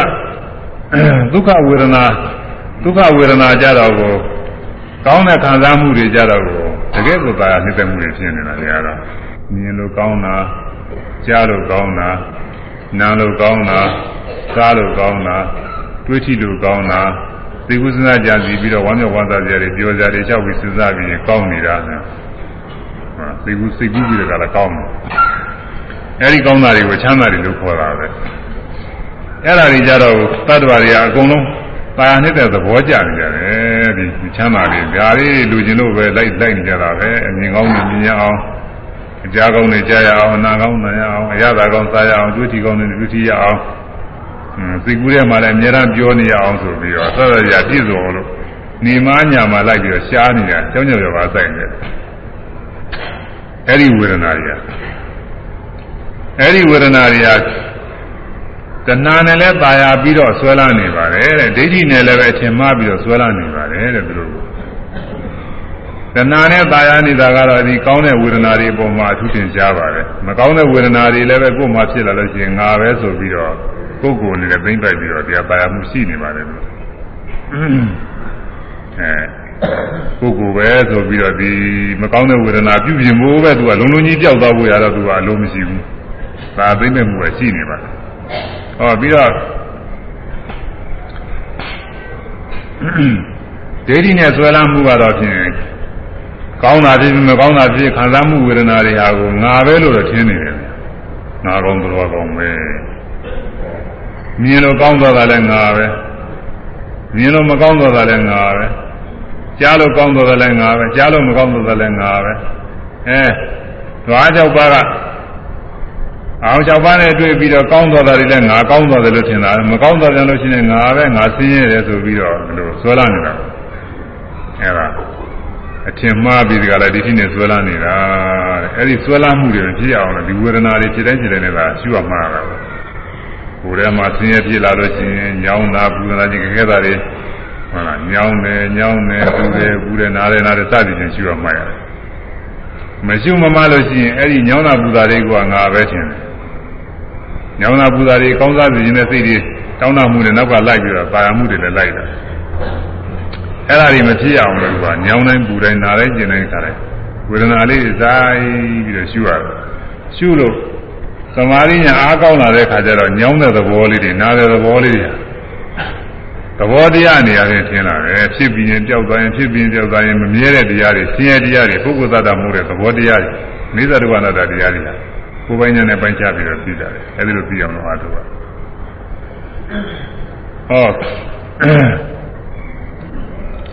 ဒုက္ခဝေဒနာဒုက္ခဝေဒနာကြတော့ကိုကောင်းတဲ့ခံစားမှုတွေကြတော့ကိုတကယ်ကိုသာနှိမ့်သက်မှုတွေဖြစ်နေတာတွေကတော့မြင်လို့ကောင်းတာကြားလို့ကောင်းတာနားလို့ကောင်းတာစားလို့ကောင်းတာတွေးကြည့်လို့ကောင်းတာသိကုသနာကြစီပြီးတော့ဝမ်းမြောက်ဝမ်းသာကြတယ်ပြောကြတယ်လျှောက်ပြီးစဉ်းစားပြီးကောင်းနေတာ ဟာသိကုစိတ်ကူးပြီးတော့ကလည်းကောင်းတယ်အဲဒီကောင်းတာတွေကိုချမ်းသာတယ်လို့ခေါ်တာပဲအဲ့ဒါတွေကြတော့သတ္တဝါတွေကအကုန်လုံးပါရနှစ်တဲ့သဘောကျနေကြတယ်ဒီချမ်းသာတွေဒါလေးလူချင်းတို့ပဲလိုက်လိုက်နေကြတာပဲအမြင်ကောင်းမြင်ရအောင်အကြကောင်းတွေကြားရအောင်နာကောင်းနာရအောင်အရသာကောင်းစားရအောင်ဒုတိကောင်းတွေဒုတိရအောင်သိကူးထဲမှာလည်းအများအားပြောနေရအောင်ဆိုပြီးတော့ဆက်ရရပြည့်စုံလို့နေမညာမှာလိုက်ပြီးတော့ရှားနေတာကြောင်းကြောင်ရပါဆိုင်တယ် အဲ့ဒီဝေဒနာတွေကအဲ့ဒီဝေဒနာတွေကတဏှာနဲ့လည်းตายာပြီးတော့ဆွဲလာနေပါတယ်တဲ့ဒိဋ္ဌိနဲ့လည်းပဲအထင်မှားပြီးတော့ဆွဲလာနေပါတယ်တဲ့သူတို့တဏှာနဲ့ตายာနေတာကတော့ဒီကောင်းတဲ့ဝေဒနာတွေအပေါ်မှာအထူးသင်ရှားပါတယ်မကောင်းတဲ့ဝေဒနာတွေလည်းပဲကိုယ်မှဖြစ်လာလို့ရှိရင်ငါပဲဆိုပြီးတော့ကိုယ်ကိုယ်နဲ့သိမ့်ပိုက်ပြီးတော့တရားตายာမှုရှိနေပါတယ်လို့အဲ ကိုယ်ကိုယ်ပဲဆိုပြီးတော့ဒီမကောင်းတဲ့ဝေဒနာပြုပြင်ဖို့ပဲသူကလုံးလုံးကြီးကြောက်သွားဖို့ရတော့သူကအလုံးမရှိဘူးဒါသိမ့်မဲ့မှုပဲရှိနေပါတယ်ဟောပြီးတော့ဒိဋ္ဌိနဲ့ဆွဲလမ်းမှုကတော့ဖြင့်ကောင်းတာဖြစ်မကောင်းတာဖြစ်ခံစားမှုဝေဒနာတွေဟာကိုငါပဲလို့တော့ထင်နေတယ်ငါကောင်းတော်ကောင်းပဲမြင်လို့ကောင်းတော့တာလည်းငါပဲမြင်လို့မကောင်းတော့တာလည်းငါပဲ ကြားလို့ကောင်းတော့တာလည်းငါပဲကြားလို့မကောင်းတော့တာလည်းငါပဲအဲသွားကြောက်ပါကအောင်၆ပါးနဲ့တွေ့ပြီးတော့ကောင်းသွားတာတွေလည်းငါကောင်းသွားတယ်လို့ထင်တာမကောင်းသွားတယ်လို့ရှိရင်ငါပဲငါဆင်းရဲတယ်ဆိုပြီးတော့ဒီလိုဆွဲလာနေတာအဲဒါအထင်မှားပြီးဒီကလည်းဒီထိနဲ့ဆွဲလာနေတာတဲ့အဲဒီဆွဲလာမှုတွေဖြစ်အောင်လို့ဒီဝေဒနာတွေဖြစ်တိုင်းဖြစ်တိုင်းလည်းရှုရမှာပါပဲကိုယ်ထဲမှာဆင်းရဲဖြစ်လာလို့ရှိရင်ညောင်းတာပူတာကြီးခဲတာတွေ ဟုတ်လားညောင်းတယ်ညောင်းတယ်ပူတယ်ပူတယ်နားတယ်နားတယ်စသည်ဖြင့်ရှိရမှရတယ်မရှိမမလို့ရှိရင်အဲ့ဒီညောင်းတာပူတာတွေကငါပဲထင်တယ်ညောင်းတာပူတာတွေကောင်းစားစေခြင်းနဲ့စိတ်တွေတောင်းတမှုတွေနောက်ကလိုက်ပြီးတော့ပါရမှုတွေလည်းလိုက်တာအဲ့ဒါတွေမဖြစ်အောင်လို့ကညောင်းတိုင်းပူတိုင်းနားတိုင်းကျင်တိုင်းခါတိုင်းဝေဒနာလေးတွေစားပြီးတော့ရှုရတယ်ရှုလို့သမာဓိညာအားကောင်းလာတဲ့ခါကျတော့ညောင်းတဲ့သဘောလေးတွေနားတဲ့သဘောလေးတွေ သဘောတရားနေရာချင်းထင်လာတယ်ဖြစ်ပြီးရင်ကြောက်သွားရင်ဖြစ်ပြီးရင်ကြောက်သွားရင်မမြဲတဲ့တရားတွေဆင်းရဲတရားတွေပုဂ္ဂိုလ်သတ္တမှုတဲ့သဘောတရားတွေမိစ္ဆာဒုက္ခနာတ္တတရားတွေကိုယ်ပိုင်ညာနဲ့ပိုင်းခြားပြီးတော့ပြီးတာတယ်အဲဒီလိုပြီးအောင်လို့အားထုတ်ပါဟော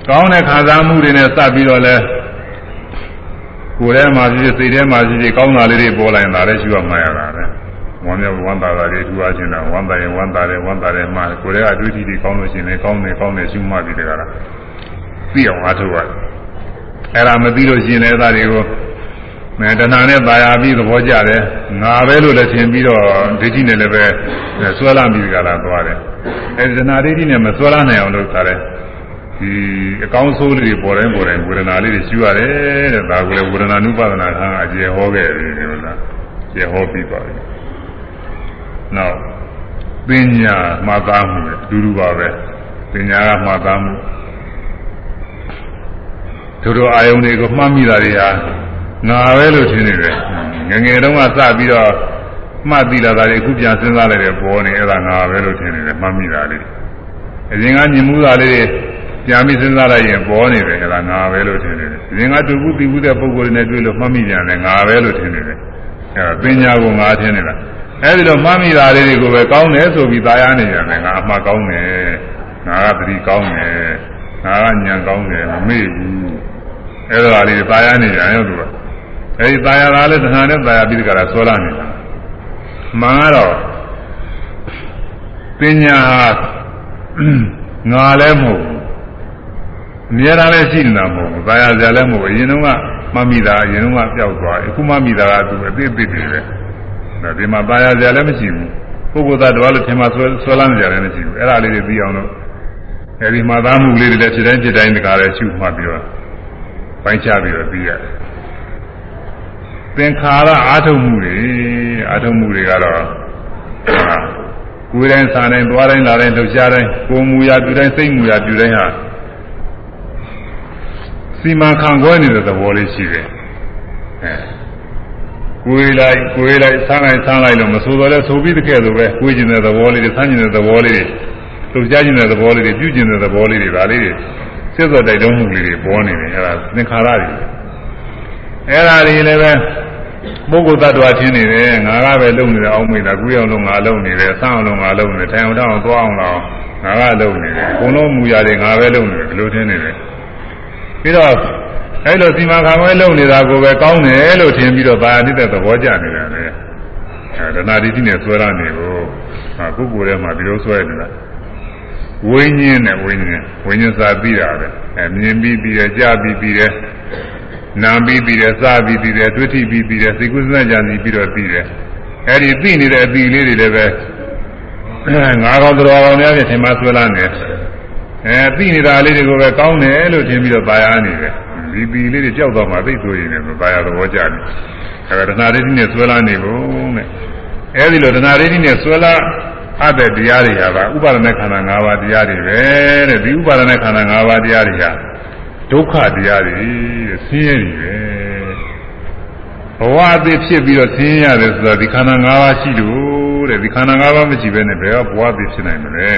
ကောင်းတဲ့ခံစားမှုတွေနဲ့စပ်ပြီးတော့လဲကိုယ်ထဲမှာရှိစိတ်ထဲမှာရှိကောင်းတာလေးတွေပေါ်လာရင်ဒါလည်းရှိရမှရတာပဲ ဝမ်းမြောက်ဝမ်းသာတာတွေထူအားခြင်းတာဝမ်းသာရင်ဝမ်းသာတယ်ဝမ်းသာတယ်မှကိုယ်ထဲကအတွေ့အထိတွေကောင်းလို့ရှိရင်လည်းကောင်းတယ်ကောင်းတယ်ရှုမှတ်ပြီးတကလားသိအောင်အားထုတ်ရတယ်အဲ့ဒါမသိလို့ရှိရင်လည်းအဲ့ဒါတွေကိုမဲတဏှာနဲ့ပါရပြီးသဘောကျတယ်ငါပဲလို့လည်းထင်ပြီးတော့ဒိဋ္ဌိနဲ့လည်းပဲဆွဲလာပြီးကြလားသွားတယ်အဲဒီတဏှာဒိဋ္ဌိနဲ့မဆွဲလာနိုင်အောင်လို့ခါတယ်ဒီအကောင်းဆိုးလေးတွေပေါ်တိုင်းပေါ်တိုင်းဝေဒနာလေးတွေရှိရတယ်တဲ့ဒါကလည်းဝေဒနာနုပါဒနာခံအကျေဟောခဲ့တယ်လို့လားကျေဟောပြီးပါပြီ နောက်ပညာမှတ်သားမှုအတူတူပါပဲပညာကမှတ်သားမှုသူတို့အာယုန်တွေကိုမှတ်မိတာတွေဟာငါပဲလို့ထင်နေတယ်ငငယ်တုန်းကစပြီးတော့မှတ်ပြီးလာတာတွေအခုပြန်စဉ်းစားလိုက်တယ်ပေါ်နေအဲ့ဒါငါပဲလို့ထင်နေတယ်မှတ်မိတာလေးအရင်ကမြင်မှုတာလေးတွေပြန်ပြီးစဉ်းစားလိုက်ရင်ပေါ်နေတယ်အဲ့ဒါငါပဲလို့ထင်နေတယ်အရင်ကတူဘူးတည်ဘူးတဲ့ပုံကိုယ်တွေနဲ့တွေ့လို့မှတ်မိပြန်တယ်ငါပဲလို့ထင်နေတယ် အဲပညာကိုငါထင်နေတာအဲဒီတော့မှတ်မိတာလေးတွေကိုပဲကောင်းတယ်ဆိုပြီးသာယာနေရတယ်ငါအမှားကောင်းတယ်ငါကသတိကောင်းတယ်ငါကညံကောင်းတယ်မမေ့ဘူးအဲဒါလေးသာယာနေရရောသူကအဲဒီသာယာလာလဲတဏှာနဲ့သာယာပြီးတကရာဆွဲလာနေတာမှန်တော့ပညာဟာငါလည်းမဟုတ်ဘူးအများအားလည်းရှိနေတာမဟုတ်ဘူးသာယာစရာလည်းမဟုတ်ဘူးအရင်တော့ မမိတာရင်တော့ပျောက်သွားအခုမမိတာကသူအသေးသေးတယ်ပဲဒီမှာပါရစရာလည်းမရှိဘူးပုဂ္ဂိုလ်သားတော်လည်းထင်မှဆွဲဆွဲလမ်းကြတယ်မရှိဘူးအဲ့ဒါလေးတွေသိအောင်လို့အဲဒီမှာသားမှုလေးတွေလည်းဖြစ်တိုင်းဖြစ်တိုင်းတကားလည်းရှုမှတ်ပြီးတော့ပိုင်းခြားပြီးတော့သိရတယ်သင်္ခါရအာထုံမှုတွေအာထုံမှုတွေကတော့ကိုယ်တိုင်းစာတိုင်းသွားတိုင်းလာတိုင်းလှုပ်ရှားတိုင်းကိုယ်မူရာပြုတိုင်းစိတ်မူရာပြုတိုင်းဟာ စီမံခန့်ခွဲနေတဲ့သဘောလေးရှိတယ်အဲကိုယ်လိုက်ကိုယ်လိုက်ဆန်းလိုက်ဆန်းလိုက်လို့မဆိုတော့လဲဆိုပြီးတကယ်ဆိုပဲကိုယ်ကျင်တဲ့သဘောလေးတွေဆန်းကျင်တဲ့သဘောလေးတွေလှုပ်ရှားကျင်တဲ့သဘောလေးတွေပြုကျင်တဲ့သဘောလေးတွေဒါလေးတွေစိတ်တော်တိုက်တွန်းမှုလေးတွေပေါ်နေတယ်အဲဒါသင်္ခါရတွေအဲ့ဒါတွေလည်းပဲပုဂ္ဂိုလ်တ attva ထင်းနေတယ်ငါကပဲလုံနေတယ်အောင်းမိတာကုရောက်လုံးငါလုံနေတယ်ဆန်းအောင်လုံးငါလုံနေတယ်ထိုင်အောင်တောင်းသွားအောင်တော့ငါကလုံနေတယ်ဘုံလုံးမူရတယ်ငါပဲလုံနေတယ်ဘယ်လိုထင်းနေလဲ ပြီးတော့အဲ့လိုစီမံခန့်ခွဲလုံနေတာကိုပဲကောင်းတယ်လို့ထင်ပြီးတော့ဗာအတိတဲ့သဘောကျနေတယ်လေအဲဒနာတိတိနဲ့ဆွဲရနေကိုဟာပုဂ္ဂိုလ်ထဲမှာဒီလိုဆွဲနေတာဝိညာဉ်နဲ့ဝိညာဉ်ဝိညာဉ်စာပြီးတာပဲအဲမြင်ပြီးပြီးတယ်ကြားပြီးပြီးတယ်နာပြီးပြီးတယ်စားပြီးပြီးတယ်တွေ့ထိပြီးပြီးတယ်စိတ်ကူးစမ်းကြံပြီးတော့ပြီးတယ်အဲ့ဒီသိနေတဲ့အပြီးလေးတွေလည်းပဲငါးကောင်တော်ကောင်များဖြင့်ထင်မှဆွဲလာနေ အဲသိနေတာလေးတွေကိုပဲကောင်းတယ်လို့ထင်ပြီးတော့ပါရနေတယ်ဒီပီလေးတွေကြောက်တော့မှသိဆိုရင်လည်းမပါရသဘောကျတယ်အဲဒါတဏှာရိတိနဲ့ဆွဲလာနေကုန်တဲ့အဲဒီလိုတဏှာရိတိနဲ့ဆွဲလာအပ်တဲ့တရားတွေဟာပါဥပါဒနာခန္ဓာ၅ပါးတရားတွေပဲတဲ့ဒီဥပါဒနာခန္ဓာ၅ပါးတရားတွေဟာဒုက္ခတရားတွေတဲ့ဆင်းရဲတွေပဲဘဝအသေးဖြစ်ပြီးတော့ဆင်းရဲရတယ်ဆိုတော့ဒီခန္ဓာ၅ပါးရှိလို့တဲ့ဒီခန္ဓာ၅ပါးမရှိဘဲနဲ့ဘယ်တော့ဘဝအသေးဖြစ်နိုင်မလဲ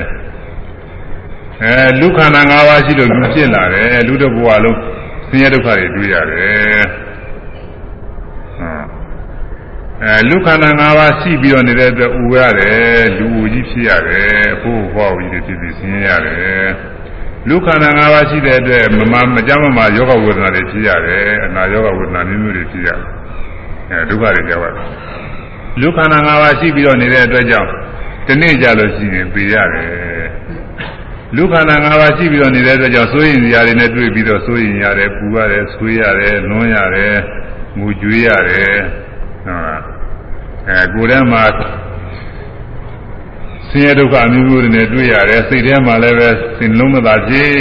အဲလူခန္ဓာ၅ပါးရှိလို့လူဖြစ်လာတယ်လူတစ်ဘဝလုံးဆင်းရဲဒုက္ခတွေတွေ့ရတယ်အဲလူခန္ဓာ၅ပါးရှိပြီးတော့နေတဲ့အတွက်ဥရတယ်လူဦးကြီးဖြစ်ရတယ်အဖို့ဟောကြီးတွေဖြစ်ပြီးဆင်းရဲရတယ်လူခန္ဓာ၅ပါးရှိတဲ့အတွက်မမမကြမ်းမမယောဂဝေဒနာတွေဖြစ်ရတယ်အနာယောဂဝေဒနာမျိုးမျိုးတွေဖြစ်ရတယ်အဲဒုက္ခတွေကြောက်ရတယ်လူခန္ဓာ၅ပါးရှိပြီးတော့နေတဲ့အတွက်ကြောင့်ဒီနေ့ကြလို့ရှိရင်ပြေရတယ် လူခန္ဓာ၅ပါးရှိပြီးတော့နေတဲ့အတွက်ကြောင့်စိုးရင်ဇာတွေနဲ့တွေ့ပြီးတော့စိုးရင်ရတယ်ပူရတယ်ဆွေးရတယ်လွန်းရတယ်ငူကြွေးရတယ်ဟုတ်လားအဲကိုယ်ထဲမှာဆင်းရဲဒုက္ခအမျိုးမျိုးတွေနဲ့တွေ့ရတယ်စိတ်ထဲမှာလည်းပဲစိတ်လုံးမသာကြည်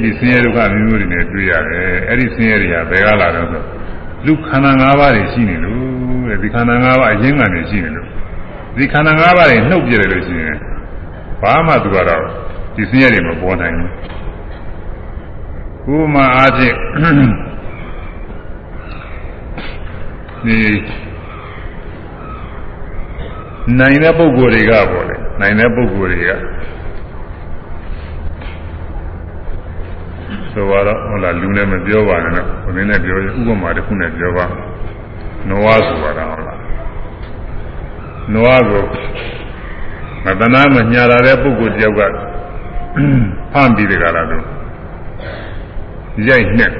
ပြီးဆင်းရဲဒုက္ခအမျိုးမျိုးတွေနဲ့တွေ့ရတယ်အဲ့ဒီဆင်းရဲတွေကဘယ်ကလာတော့ဆိုလူခန္ဓာ၅ပါးတွေရှိနေလို့တဲ့ဒီခန္ဓာ၅ပါးအရင်းကနေရှိနေလို့ဒီခန္ဓာ၅ပါးတွေနှုတ်ပြတယ်လို့ရှိရင်ဘာမှသူကတော့ ဒီဆင်းရဲတွေမပေါ်နိုင်ဘူးဥပမာအားဖြင့်ဒီနိုင်တဲ့ပုံကိုယ်တွေကပေါ့လေနိုင်တဲ့ပုံကိုယ်တွေကဆိုတော့ဟုတ်လားလူနဲ့မပြောပါနဲ့တော့ဘယ်နဲ့ပြောဥပမာတစ်ခုနဲ့ပြောပါနဝါဆိုပါတော့ဟုတ်လားနဝါကိုမတနာမညာလာတဲ့ပုဂ္ဂိုလ်တယောက်က ဖမ်းပြီးတယ်ကလားတော့ရိုက်နဲ့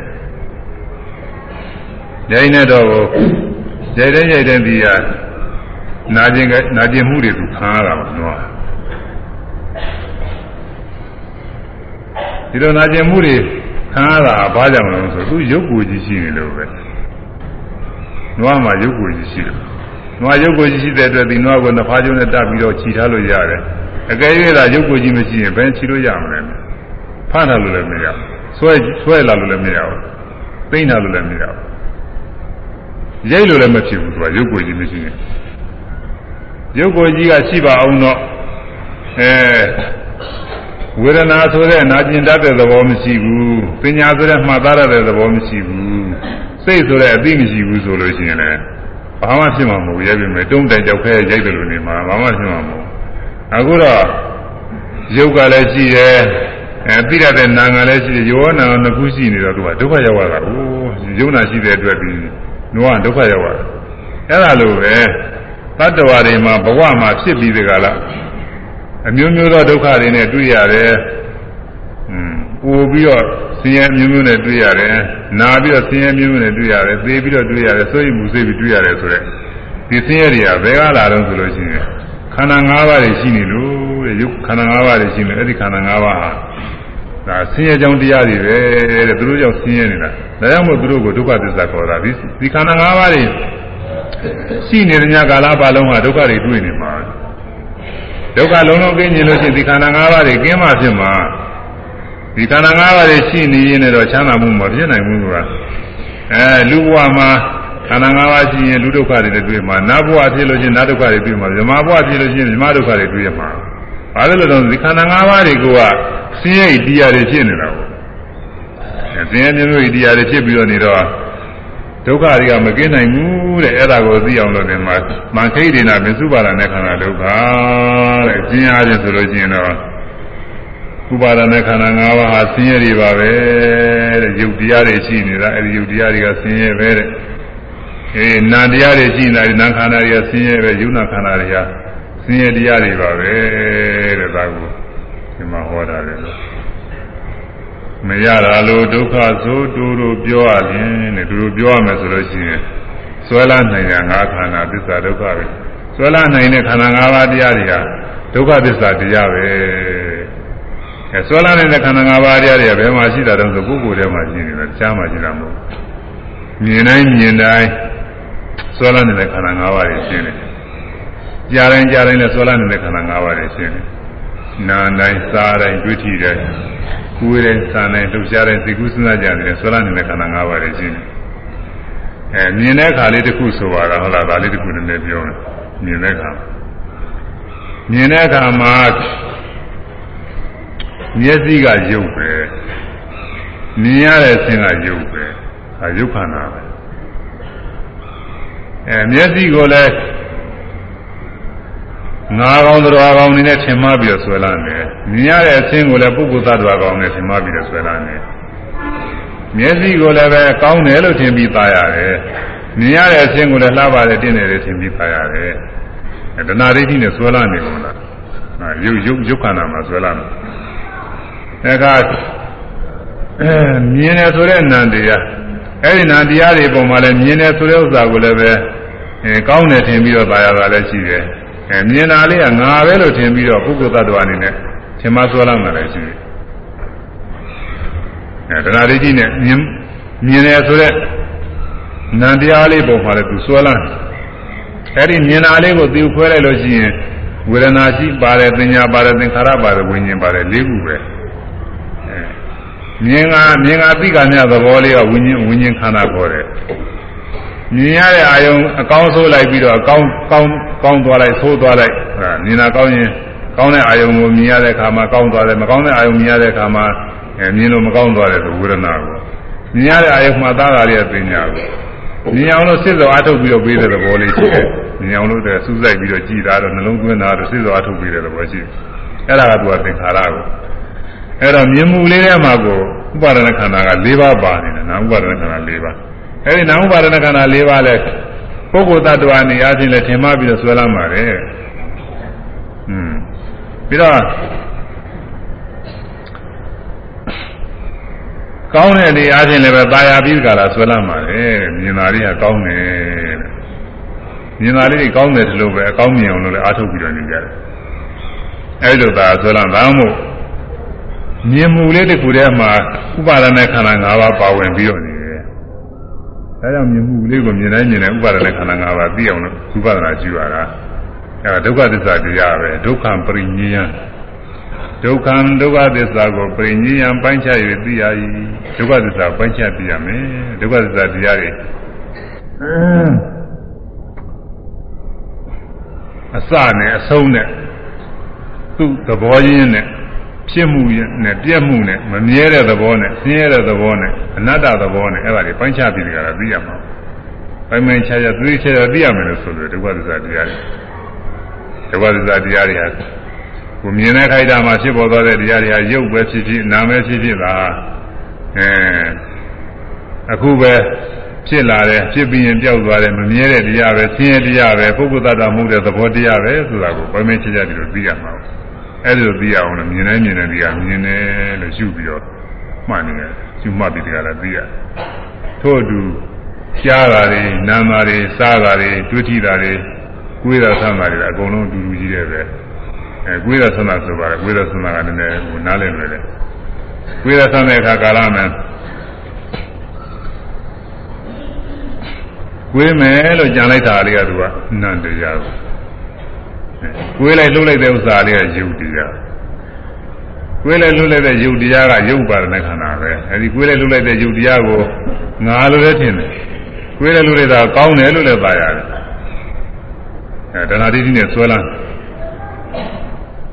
ရိုက်နဲ့တော့ရိုက်တဲ့ရိုက်တဲ့ဒီကနာကျင်ကနာကျင်မှုတွေသူခံရတာပါနော်ဒီလိုနာကျင်မှုတွေခံရတာဘာကြောင့်လဲဆိုသူရုပ်ကိုယ်ကြီးရှိနေလို့ပဲနွားမှာရုပ်ကိုယ်ကြီးရှိတယ်နွားရုပ်ကိုယ်ကြီးရှိတဲ့အတွက်ဒီနွားကိုနှစ်ဖားကျုံနဲ့တပ်ပြီးတော့ခြိထားလို့ရတယ် အကယ်၍သာရုပ်ကိုယ်ကြီးမရှိရင်ဘယ်ခြိလို့ရမလဲဖမ်းထားလို့လည်းမရဘူးဆွဲဆွဲလာလို့လည်းမရဘူးသိမ့်တာလို့လည်းမရဘူးရိတ်လို့လည်းမဖြစ်ဘူးသူကရုပ်ကိုယ်ကြီးမရှိရင်ရုပ်ကိုယ်ကြီးကရှိပါအောင်တော့အဲဝေဒနာဆိုတဲ့နာကျင်တတ်တဲ့သဘောမရှိဘူးပညာဆိုတဲ့မှတ်သားရတဲ့သဘောမရှိဘူးစိတ်ဆိုတဲ့အသိမရှိဘူးဆိုလို့ရှိရင်လည်းဘာမှဖြစ်မှာမဟုတ်ရဲ့ပြင်မဲ့တုံးတိုင်ကြောက်ခဲရိုက်တယ်လို့နေမှာဘာမှဖြစ်မှာမဟုတ် အခုတော့ရုပ်ကလည်းရှိတယ်အဲသိရတဲ့နာငါလည်းရှိတယ်ယောနာနှစ်ခုရှိနေတော့သူကဒုက္ခရောက်ရတာအိုးယုံနာရှိတဲ့အတွက်ဒီနောကဒုက္ခရောက်ရတာအဲ့ဒါလိုပဲတတ္တဝါတွေမှာဘဝမှာဖြစ်ပြီးဒီကလားအမျိုးမျိုးသောဒုက္ခတွေနဲ့တွေ့ရတယ်။อืมပို့ပြီးတော့ဆင်းရဲမျိုးမျိုးနဲ့တွေ့ရတယ်။နာပြီးတော့ဆင်းရဲမျိုးမျိုးနဲ့တွေ့ရတယ်။သေပြီးတော့တွေ့ရတယ်။ဆိုရင်မူစိတ်ပြီးတွေ့ရတယ်ဆိုတဲ့ဒီဆင်းရဲတွေကဘယ်ကလာတော့ဆိုလို့ရှိရင် ခန္ဓာ၅ပါးတွေရှိနေလို့တဲ့ရုပ်ခန္ဓာ၅ပါးတွေရှိနေအဲ့ဒီခန္ဓာ၅ပါးဟာဒါဆင်းရဲကြောင်းတရားတွေပဲတဲ့သူတို့ကြောင့်ဆင်းရဲနေတာ။ဒါကြောင့်မို့သူတို့ကိုဒုက္ခသစ္စာခေါ်တာဒီဒီခန္ဓာ၅ပါးတွေရှိနေတဲ့ညကာလပတ်လုံးဟာဒုက္ခတွေတွေ့နေမှာဒုက္ခလုံးလုံးကင်းကျင်လို့ရှိရင်ဒီခန္ဓာ၅ပါးတွေကင်းမှဖြစ်မှာဒီခန္ဓာ၅ပါးတွေရှိနေရင်တော့ချမ်းသာမှုမဖြစ်နိုင်ဘူးကွာအဲလူဘဝမှာ ခန္ဓာ၅ပါးရှိရင်လူဒုက္ခတွေလည်းတွေ့မှာနတ်ဘဝဖြစ်လို့ရှိရင်နတ်ဒုက္ခတွေတွေ့မှာဇမဘဝဖြစ်လို့ရှိရင်ဇမဒုက္ခတွေတွေ့ရမှာဘာလို့လဲတော့ဒီခန္ဓာ၅ပါးတွေကဆင်းရဲတရားတွေဖြစ်နေတာပေါ့အဲဆင်းရဲမျိုးမျိုးတရားတွေဖြစ်ပြီးတော့နေတော့ဒုက္ခတွေကမကင်းနိုင်ဘူးတဲ့အဲ့ဒါကိုသိအောင်လို့ဒီမှာမန်ခိတ်ဒေနာမစ္စုပါဒနဲ့ခန္ဓာဒုက္ခတဲ့အကျဉ်းအားဖြင့်ဆိုလို့ရှိရင်တော့ဥပါဒနဲ့ခန္ဓာ၅ပါးဟာဆင်းရဲတွေပါပဲတဲ့ယုတ်တရားတွေရှိနေတာအဲ့ဒီယုတ်တရားတွေကဆင်းရဲပဲတဲ့ အေးနာတရားတွေရှိနေတာနာခန္ဓာတွေကဆင်းရဲပဲယုနာခန္ဓာတွေကဆင်းရဲတရားတွေပါပဲတဲ့ဒါကိုဒီမှာဟောတာလေလို့မရတာလို့ဒုက္ခဆိုတူတူပြောရရင်တဲ့တူတူပြောရမယ်ဆိုလို့ရှိရင်ဆွဲလာနိုင်တဲ့ငါးခန္ဓာသစ္စာဒုက္ခပဲဆွဲလာနိုင်တဲ့ခန္ဓာ၅ပါးတရားတွေဟာဒုက္ခသစ္စာတရားပဲအဲဆွဲလာနိုင်တဲ့ခန္ဓာ၅ပါးတရားတွေကဘယ်မှာရှိတာတုံးဆိုကိုယ်ကိုယ်ထဲမှာရှိနေတယ်ကြားမှာရှိတာမဟုတ်မြင်တိုင်းမြင်တိုင်း ဆွဲလာနေတဲ့ခန္ဓာ၅ပါးတွေရှင်းတယ်ကြားတိုင်းကြားတိုင်းလည်းဆွဲလာနေတဲ့ခန္ဓာ၅ပါးတွေရှင်းတယ်နာတိုင်းစားတိုင်းတွေ့ထိတိုင်းကိုယ်ရဲ့စာနဲ့လှုပ်ရှားတဲ့စိတ်ကူးစဉ်းစားကြတယ်ဆွဲလာနေတဲ့ခန္ဓာ၅ပါးတွေရှင်းတယ်အဲမြင်တဲ့အခါလေးတစ်ခုဆိုပါတော့ဟုတ်လားဒါလေးတစ်ခုနည်းနည်းပြောမယ်မြင်တဲ့အခါမြင်တဲ့အခါမှာမျက်စိကရုပ်ပဲမြင်ရတဲ့ဆင်းကရုပ်ပဲအဲရုပ်ခန္ဓာပဲ အဲမျက်စိကိုလည်းငါးကောင်တော်ကောင်နေနဲ့ထင်မှပြီးတော့ဆွဲလာတယ်မြင်ရတဲ့အဆင်းကိုလည်းပုဂ္ဂိုလ်သတ္တဝါကောင်နဲ့ထင်မှပြီးတော့ဆွဲလာတယ်မျက်စိကိုလည်းပဲကောင်းတယ်လို့ထင်ပြီးသားရတယ်မြင်ရတဲ့အဆင်းကိုလည်းလှပါတယ်တင်းတယ်လို့ထင်ပြီးသားရတယ်ဒနာဒိဋ္ဌိနဲ့ဆွဲလာနေကုန်လားရုပ်ရုပ်ရုပ်ခန္ဓာမှာဆွဲလာတယ်ဒါကအဲမြင်တယ်ဆိုတဲ့နံတရား အဲ့ဒီနံတရားတွေပုံမှာလည်းမြင်တယ်ဆိုတဲ့ဥစ္စာကိုလည်းပဲအဲကောင်းတယ်ထင်ပြီးတော့သာရတာလည်းရှိတယ်အဲမြင်တာလေးကငါပဲလို့ထင်ပြီးတော့ပုဂ္ဂိုလ်သတ္တဝါအနေနဲ့ထင်မှဆွဲလာမှလည်းရှိတယ်အဲဒနာဒိဋ္ဌိနဲ့မြင်မြင်တယ်ဆိုတဲ့နံတရားလေးပုံမှာလည်းသူဆွဲလာတယ်အဲ့ဒီမြင်တာလေးကိုသူခွဲလိုက်လို့ရှိရင်ဝေဒနာရှိပါတယ်သင်ညာပါတယ်သင်္ခါရပါတယ်ဝိညာဉ်ပါတယ်လေးခုပဲအဲ မြင်ကမြင်ကသိကမြသဘောလေးကဝိညာဉ်ဝိညာဉ်ခန္ဓာခေါ်တယ်မြင်ရတဲ့အာယုံအကောင်းဆိုးလိုက်ပြီးတော့အကောင်းကောင်းကောင်းသွားလိုက်ဆိုးသွားလိုက်ဟာမြင်တာကောင်းရင်ကောင်းတဲ့အာယုံကိုမြင်ရတဲ့အခါမှာကောင်းသွားတယ်မကောင်းတဲ့အာယုံမြင်ရတဲ့အခါမှာအဲမြင်လို့မကောင်းသွားတယ်ဆိုဝေဒနာကိုမြင်ရတဲ့အာယုံမှာသားတာရဲ့ပညာကိုမြင်အောင်လို့စစ်စောအထုတ်ပြီးတော့ပေးတဲ့သဘောလေးရှိတယ်မြင်အောင်လို့တည်းစူးစိုက်ပြီးတော့ကြည်တာတော့နှလုံးသွင်းတာတော့စစ်စောအထုတ်ပေးတဲ့သဘောရှိတယ်အဲ့ဒါကသူကသင်္ခါရကို အဲ့တော့မြင်မှုလေးထဲမှာကိုဥပါဒနာခန္ဓာက၄ပါးပါနေတယ်နာဥပါဒနာခန္ဓာ၄ပါးအဲ့ဒီနာဥပါဒနာခန္ဓာ၄ပါးလဲပုဂ္ဂိုလ်တ attva နေအားဖြင့်လည်းထင်မှားပြီးတော့ဆွဲလာပါတယ်อืมပြီးတော့ကောင်းတဲ့နေအားဖြင့်လည်းပဲตายာပြီးကြလားဆွဲလာပါတယ်မြင်တာလေးကကောင်းတယ်တဲ့မြင်တာလေးကောင်းတယ်လို့ပဲအကောင်းမြင်အောင်လို့လည်းအားထုတ်ပြီးတော့နေကြတယ်အဲဒီလိုသာဆွဲလာတာမို့ မြင်မှုလေးတစ်ခုတည်းမှာဥပါဒณะခန္ဓာ၅ပါးပါဝင်ပြီးတော့နေတယ်ဒါကြောင့်မြင်မှုလေးကိုမြင်တိုင်းမြင်တိုင်းဥပါဒณะခန္ဓာ၅ပါးသိအောင်လို့ဥပါဒနာကြည့်ရတာအဲဒုက္ခသစ္စာတရားပဲဒုက္ခပရိညယဒုက္ခံဒုက္ခသစ္စာကိုပရိညယပိုင်းခြား၍သိရ၏ဒုက္ခသစ္စာပိုင်းခြားသိရမယ်ဒုက္ခသစ္စာတရားတွေအစနဲ့အဆုံးနဲ့သူ့သဘောရင်းနဲ့ ဖြစ်မှုနဲ့ပြက်မှုနဲ့မမြဲတဲ့သဘောနဲ့ဆင်းရဲတဲ့သဘောနဲ့အနတ္တသဘောနဲ့အဲ့ဒါတွေပိုင်းခြားပြီးကြတာသိရမှာပိုင်းပိုင်းခြားခြားသိချာသိရမယ်လို့ဆိုလို့ဒုက္ခသစ္စာတရားတွေဒုက္ခသစ္စာတရားတွေဟာကိုမြင်တဲ့ခိုက်တာမှာဖြစ်ပေါ်သွားတဲ့တရားတွေဟာရုပ်ပဲဖြစ်ဖြစ်နာမဲဖြစ်ဖြစ်လားအဲအခုပဲဖြစ်လာတယ်ဖြစ်ပြီးရင်ပျောက်သွားတယ်မမြဲတဲ့တရားပဲဆင်းရဲတရားပဲပုဂ္ဂိုလ်သတ္တမဟုတ်တဲ့သဘောတရားပဲဆိုတာကိုပိုင်းပိုင်းခြားခြားပြီးတော့သိရမှာ အဲ့လိုသိရအောင်လို့မြင်နေမြင်နေဒီကမြင်တယ်လို့ရှုပြီးတော့မှတ်နေတယ်ရှုမှတ်ပြီးဒီကလည်းသိရထို့အတူကြားတာတွေနားတာတွေစားတာတွေတွေ့ထိတာတွေကိုယ်တာဆန်းတာတွေအကုန်လုံးအတူတူကြီးတယ်ပဲအဲကိုယ်တာဆန်းတာဆိုပါတယ်ကိုယ်တာဆန်းတာကလည်းနည်းနည်းဟိုနားလည်လွယ်တယ်ကိုယ်တာဆန်းတဲ့အခါကာလမှာကိုယ်မယ်လို့ကြံလိုက်တာလေးကသူကနန္တရားကို ကိုယ်လိုက်လှုပ်လိုက်တဲ့ဥစ္စာလေးကယုတ်တရားကိုယ်လိုက်လှုပ်လိုက်တဲ့ယုတ်တရားကယုတ်ပါတဲ့ခန္ဓာပဲအဲဒီကိုယ်လိုက်လှုပ်လိုက်တဲ့ယုတ်တရားကိုငါလိုလည်းထင်တယ်ကိုယ်လိုက်လှုပ်လိုက်တာကောင်းတယ်လို့လည်းပါရတယ်အဲတဏှာတိတိနဲ့ဆွဲလန်း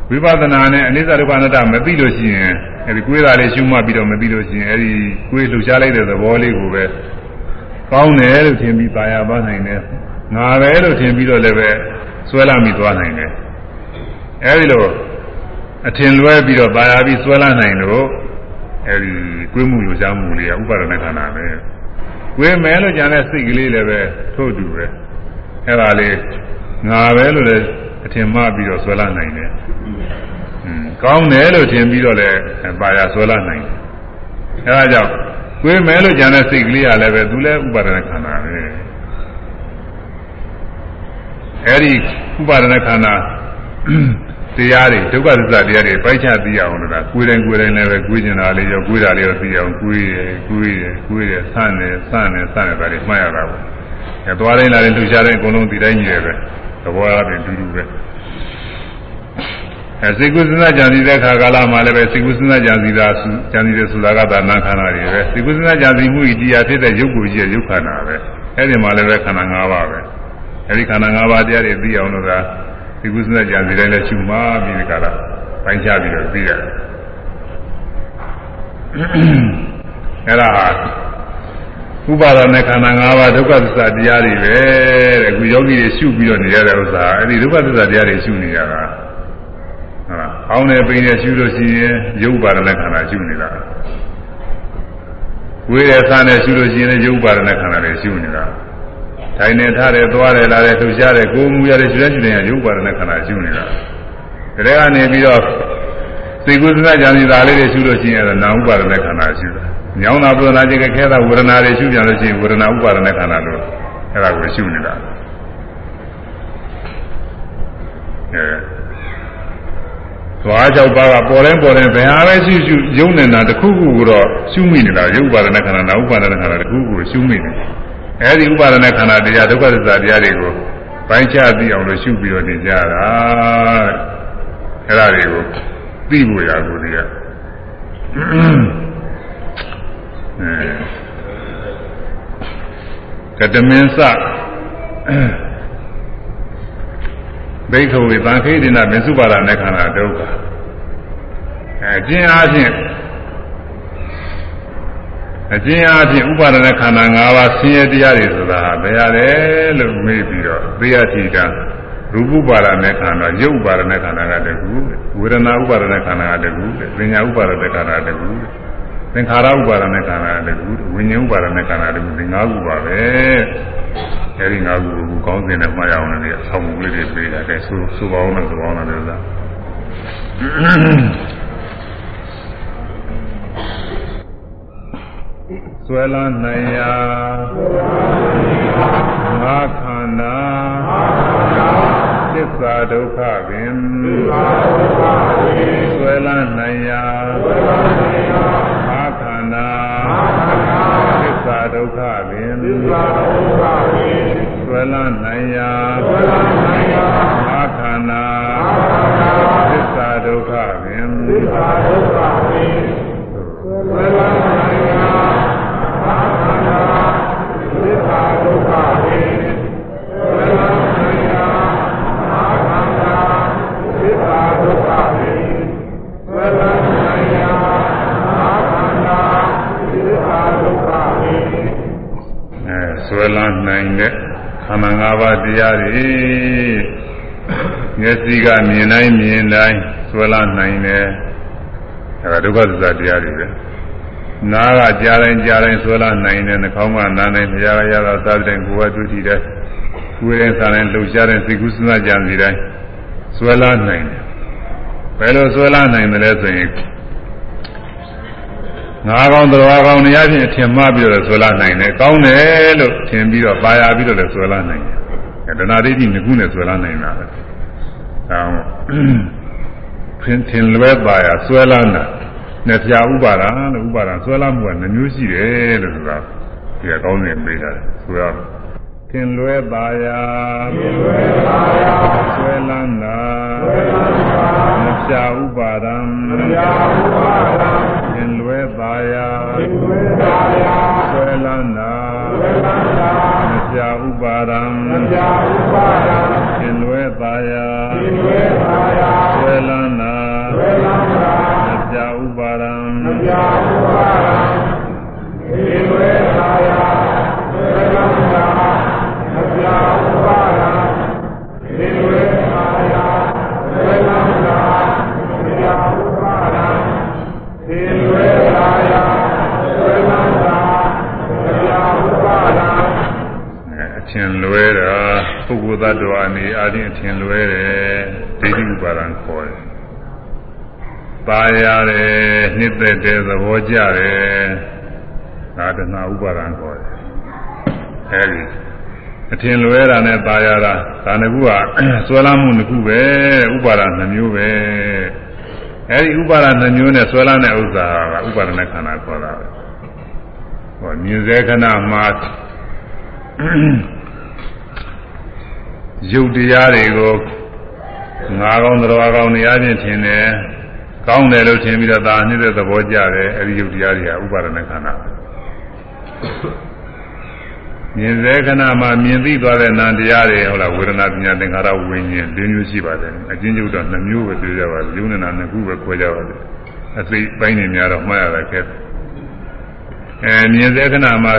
ဝိပဿနာနဲ့အနိစ္စဒုက္ခအနတ္တမသိလို့ရှိရင်အဲဒီကိုယ်သားလေးရှုမှတ်ပြီးတော့မသိလို့ရှိရင်အဲဒီကိုယ်လှုပ်ရှားလိုက်တဲ့သဘောလေးကိုပဲကောင်းတယ်လို့ထင်ပြီးပါရပါနိုင်တယ်ငါပဲလို့ထင်ပြီးတော့လည်းပဲ ဆွဲလာမိသွားနိုင်တယ်အဲဒီလိုအထင်လွဲပြီးတော့ပါရပြီးဆွဲလာနိုင်လို့အဲဒီကွေးမှုလူစားမှုတွေကဥပါဒနာခန္ဓာပဲကွေးမယ်လို့ကြံတဲ့စိတ်ကလေးလည်းပဲထို့တူပဲအဲဒါလေးငါပဲလို့လည်းအထင်မှားပြီးတော့ဆွဲလာနိုင်တယ်ကောင်းတယ်လို့ထင်ပြီးတော့လည်းပါရဆွဲလာနိုင်တယ်အဲဒါကြောင့်ကွေးမယ်လို့ကြံတဲ့စိတ်ကလေးကလည်းပဲသူလည်းဥပါဒနာခန္ဓာပဲ အဲဒီဥပါဒณะခန္ဓာတရားတွေဒုက္ခသစ္စာတရားတွေပိုက်ချသိအောင်လို့ကကိုယ်တိုင်ကိုယ်တိုင်လည်းပဲကိုယ်ကျင်တာလေးရောကိုယ်တာလေးရောသိအောင်ကိုယ်ရယ်ကိုယ်ရယ်ကိုယ်ရယ်ဆန့်တယ်ဆန့်တယ်ဆန့်တယ်ဒါတွေမှတ်ရတာပေါ့အဲသွားတိုင်းလာတိုင်းလှူရှားတိုင်းအကုန်လုံးဒီတိုင်းကြီးတယ်ပဲသဘောအပြင်တူတူပဲအဲစိတ်ကုသနာကြံစီတဲ့ခါကာလမှာလည်းပဲစိတ်ကုသနာကြံစီတာကြံစီတဲ့ဆိုတာကသာနာခန္ဓာတွေပဲစိတ်ကုသနာကြံစီမှုဤတရားဖြစ်တဲ့ရုပ်ကိုကြီးရဲ့ရုပ်ခန္ဓာပဲအဲဒီမှာလည်းပဲခန္ဓာ၅ပါးပဲ အဲဒီခန္ဓာ၅ပါးတရားတွေသိအောင်လို့ကဒီကုသနာကြံစီတိုင်းလည်းရှုမှပြီးဒီကလာပိုင်းခြားပြီးတော့သိရတယ်အဲ့ဒါဥပါဒနဲ့ခန္ဓာ၅ပါးဒုက္ခသစ္စာတရားတွေပဲတဲ့အခုယောဂီတွေရှုပြီးတော့နေရတဲ့ဥစ္စာအဲ့ဒီဒုက္ခသစ္စာတရားတွေရှုနေရတာဟုတ်လားအောင်းနေပိနေရှုလို့ရှိရင်ယုတ်ပါဒနဲ့ခန္ဓာရှုနေတာဝိရသနဲ့ရှုလို့ရှိရင်ယုတ်ပါဒနဲ့ခန္ဓာတွေရှုနေတာ ထိုင်နေထားတယ်သွားတယ်လာတယ်လှူရှားတယ်ကိုယ်မူရတယ်ကျွမ်းကျွမ်းရရုပ်ပါဒနဲ့ခန္ဓာရှုနေတာဒါကနေပြီးတော့သိကုသနာကြံစီတာလေးတွေရှုလို့ရှိရင်နာဥပါဒနဲ့ခန္ဓာရှုတာညောင်းတာပဒနာจิตခဲတာဝေဒနာတွေရှုပြန်လို့ရှိရင်ဝေဒနာဥပါဒနဲ့ခန္ဓာလို့အဲ့ဒါကိုရှုနေတာအဲသွားကြောက်ပါကပေါ်တိုင်းပေါ်တိုင်းဘယ်ဟာပဲရှုရှုယုံနေတာတစ်ခုခုကိုတော့ရှုမိနေတာရုပ်ပါဒနဲ့ခန္ဓာနာဥပါဒနဲ့ခန္ဓာတစ်ခုခုကိုရှုမိနေတယ် အဲဒီဥပါဒณะခန္ဓာတရားဒုက္ခသစ္စာတရားတွေကိုပိုင်းခြားသိအောင်လို့ရှုပြီးတော့နေကြတာအဲ့ဒါတွေကိုသိဖို့ရကိုဒီကအဲကတမင်းစဘိက္ခဝေသံခိတိနာမေစုပါဒနဲ့ခန္ဓာဒုက္ခအဲကျင်းအားဖြင့် အကျဉ်းအားဖြင့်ဥပါဒနာခန္ဓာ၅ပါးဆင်းရဲတရားတွေဆိုတာဟာဘယ်ရလဲလို့မေးပြီးတော့သေယတိကရူပဥပါဒနာခန္ဓာရုပ်ဥပါဒနာခန္ဓာကတကူဝေဒနာဥပါဒနာခန္ဓာကတကူပညာဥပါဒနာခန္ဓာတကူသင်္ခါရဥပါဒနာခန္ဓာတကူဝိညာဉ်ဥပါဒနာခန္ဓာတကူဒီ၅ခုပါပဲအဲဒီ၅ခုကိုကောင်းစင်နဲ့မှားရအောင်လည်းဆောင်းမှုလေးတွေပေးတာကဲဆိုဆိုပါအောင်လို့ဆိုပါအောင်လို့လား ဆွဲလန်းနိုင်ရာငါခန္ဓာသစ္စာဒုက္ခပင်ဆွဲလန်းနိုင်ရာငါခန္ဓာသစ္စာဒုက္ခပင်ဆွဲလန်းနိုင်ရာငါခန္ဓာသစ္စာဒုက္ခပင်ဆွဲလန်း လန်းနိုင်တဲ့ခန္ဓာ၅ပါးတရားတွေမျက်စိကမြင်တိုင်းမြင်တိုင်းဆွဲလန်းနိုင်တယ်အဲဒါဒုက္ခသစ္စာတရားတွေပဲနားကကြားတိုင်းကြားတိုင်းဆွဲလာနိုင်တယ်နှာခေါင်းကနားတိုင်းမရရတာသာတဲ့ကိုယ်ကတွေ့ကြည့်တယ်ကိုယ်ရင်စားတိုင်းလှုပ်ရှားတဲ့စိတ်ကူးစဉ်းစားကြံစီတိုင်းဆွဲလာနိုင်တယ်ဘယ်လိုဆွဲလာနိုင်တယ်လဲဆိုရင် ငါးကောင်းတော်ကောင်းနေရာချင်းအထင်မှားပြီးတော့ဆွဲလာနိုင်တယ်ကောင်းတယ်လို့ထင်ပြီးတော့ပါရပြီးတော့လည်းဆွဲလာနိုင်တယ်ဒနာဒိဋ္ဌိငကုနဲ့ဆွဲလာနိုင်တာပဲအဲဒါဖင်ထင်လွဲပါရဆွဲလာနိုင်နဲ့ပြဥပါဒလို့ဥပါဒဆွဲလာမှုကနှမျိုးရှိတယ်လို့ဆိုတာဒီကကောင်းနေပေးတာဆိုရသင်လွဲပါယာသင်လွဲပါယာဆွဲလန်းတာဆွဲလန်းတာမပြဥပါဒံမပြဥပါဒံသင်လွဲပါ ယာသင်လွဲပါယာဆွဲလန်းတာဆွဲလန်းတာမပြဥပါဒံမပြဥပါဒံသင်လွဲပါယာသင်လွဲပါယာဆွဲလန်းတာ ထင်လွဲတာပုဂ္ဂိုလ်သတ္တဝါနေအရင်အထင်လွဲတယ်ဒိဋ္ဌိဥပါဒံခေါ်တယ်ပါရတယ်နှစ်သက်တဲ့သဘောကြတယ်ဒါတဏှာဥပါဒံခေါ်တယ်အဲဒီအထင်လွဲတာနဲ့ပါရတာဒါနကုကဆွဲလမ်းမှုတစ်ခုပဲဥပါဒံနှမျိုးပဲအဲဒီဥပါဒံနှမျိုးနဲ့ဆွဲလမ်းတဲ့ဥစ္စာကဥပါဒณะခန္ဓာခေါ်တာပဲဟောမြင်စေခဏမှာ ရုပ်တရားတွေကိုငါးကောင်းတော်ကောင်းနေရာချင်းထင်တယ်ကောင်းတယ်လို့ထင်ပြီးတော့ဒါနှိမ့်တဲ့သဘောကြတယ်အဲဒီယုတ်တရားတွေကဥပါဒณะခန္ဓာမြင်စေခဏမှာမြင်သိသွားတဲ့နာတရားတွေဟုတ်လားဝေဒနာပညာသင်္ခါရဝိညာဉ်၄မျိုးရှိပါတယ်အချင်းချုပ်တော့၂မျိုးပဲပြောကြပါဘူးယုံနာနှစ်ခုပဲခွဲကြပါတယ်အစိတ်ပိုင်းနေများတော့မှားရတာခက်အဲမြင်စေခဏမှာ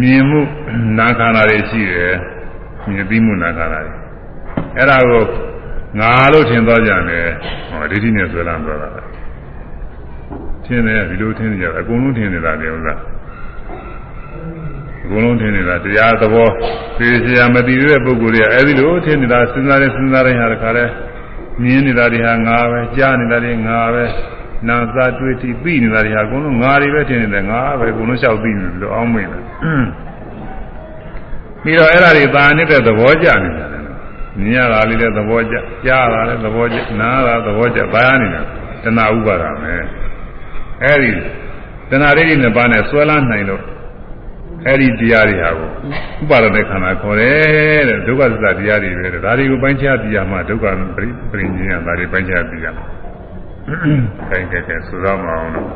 မြင်မှုနာခန္ဓာတွေရှိတယ် မြင်ပြီးမှုနာခန္ဓာတွေအဲ့ဒါကိုငါလို့ထင်သွားကြတယ်ဟောဒိဋ္ဌိနဲ့ဆွဲလမ်းသွားတာထင်တယ်ဒီလိုထင်နေကြအကုန်လုံးထင်နေတာလေဥစ္စာအကုန်လုံးထင်နေတာတရားသဘောသိစရာမသိတဲ့ပုဂ္ဂိုလ်တွေကအဲဒီလိုထင်နေတာစဉ်းစားနေစဉ်းစားတိုင်းဟာတခါလဲမြင်နေတာတွေဟာငါပဲကြားနေတာတွေငါပဲနာသာတွေ့တိသိနေတာတွေဟာအကုန်လုံးငါတွေပဲထင်နေတယ်ငါပဲအကုန်လုံးလျှောက်သိနေတယ်လို့အောင်းမိတယ် ပြီးတော့အဲ့ဒါတွေသာနေတဲ့သဘောကြနေတယ်မြင်ရတာလေးလည်းသဘောကျကြားရတာလည်းသဘောကျနားရတာသဘောကျဘာရနေတာတဏှာဥပါဒမယ်အဲဒီတဏှာရိဋ္ဌိနှစ်ပါးနဲ့ဆွဲလန်းနိုင်လို့အဲ့ဒီတရားတွေဟာကိုဥပါဒณะခန္ဓာခေါ်တယ်တဲ့ဒုက္ခသစ္စာတရားတွေပဲတဲ့ဒါတွေကိုပိုင်းခြားသိရမှဒုက္ခပရိပရိဉ္ဇဉ်ကဒါတွေပိုင်းခြားသိရမှာခိုင်းကြကြဆိုတော့မအောင်လို့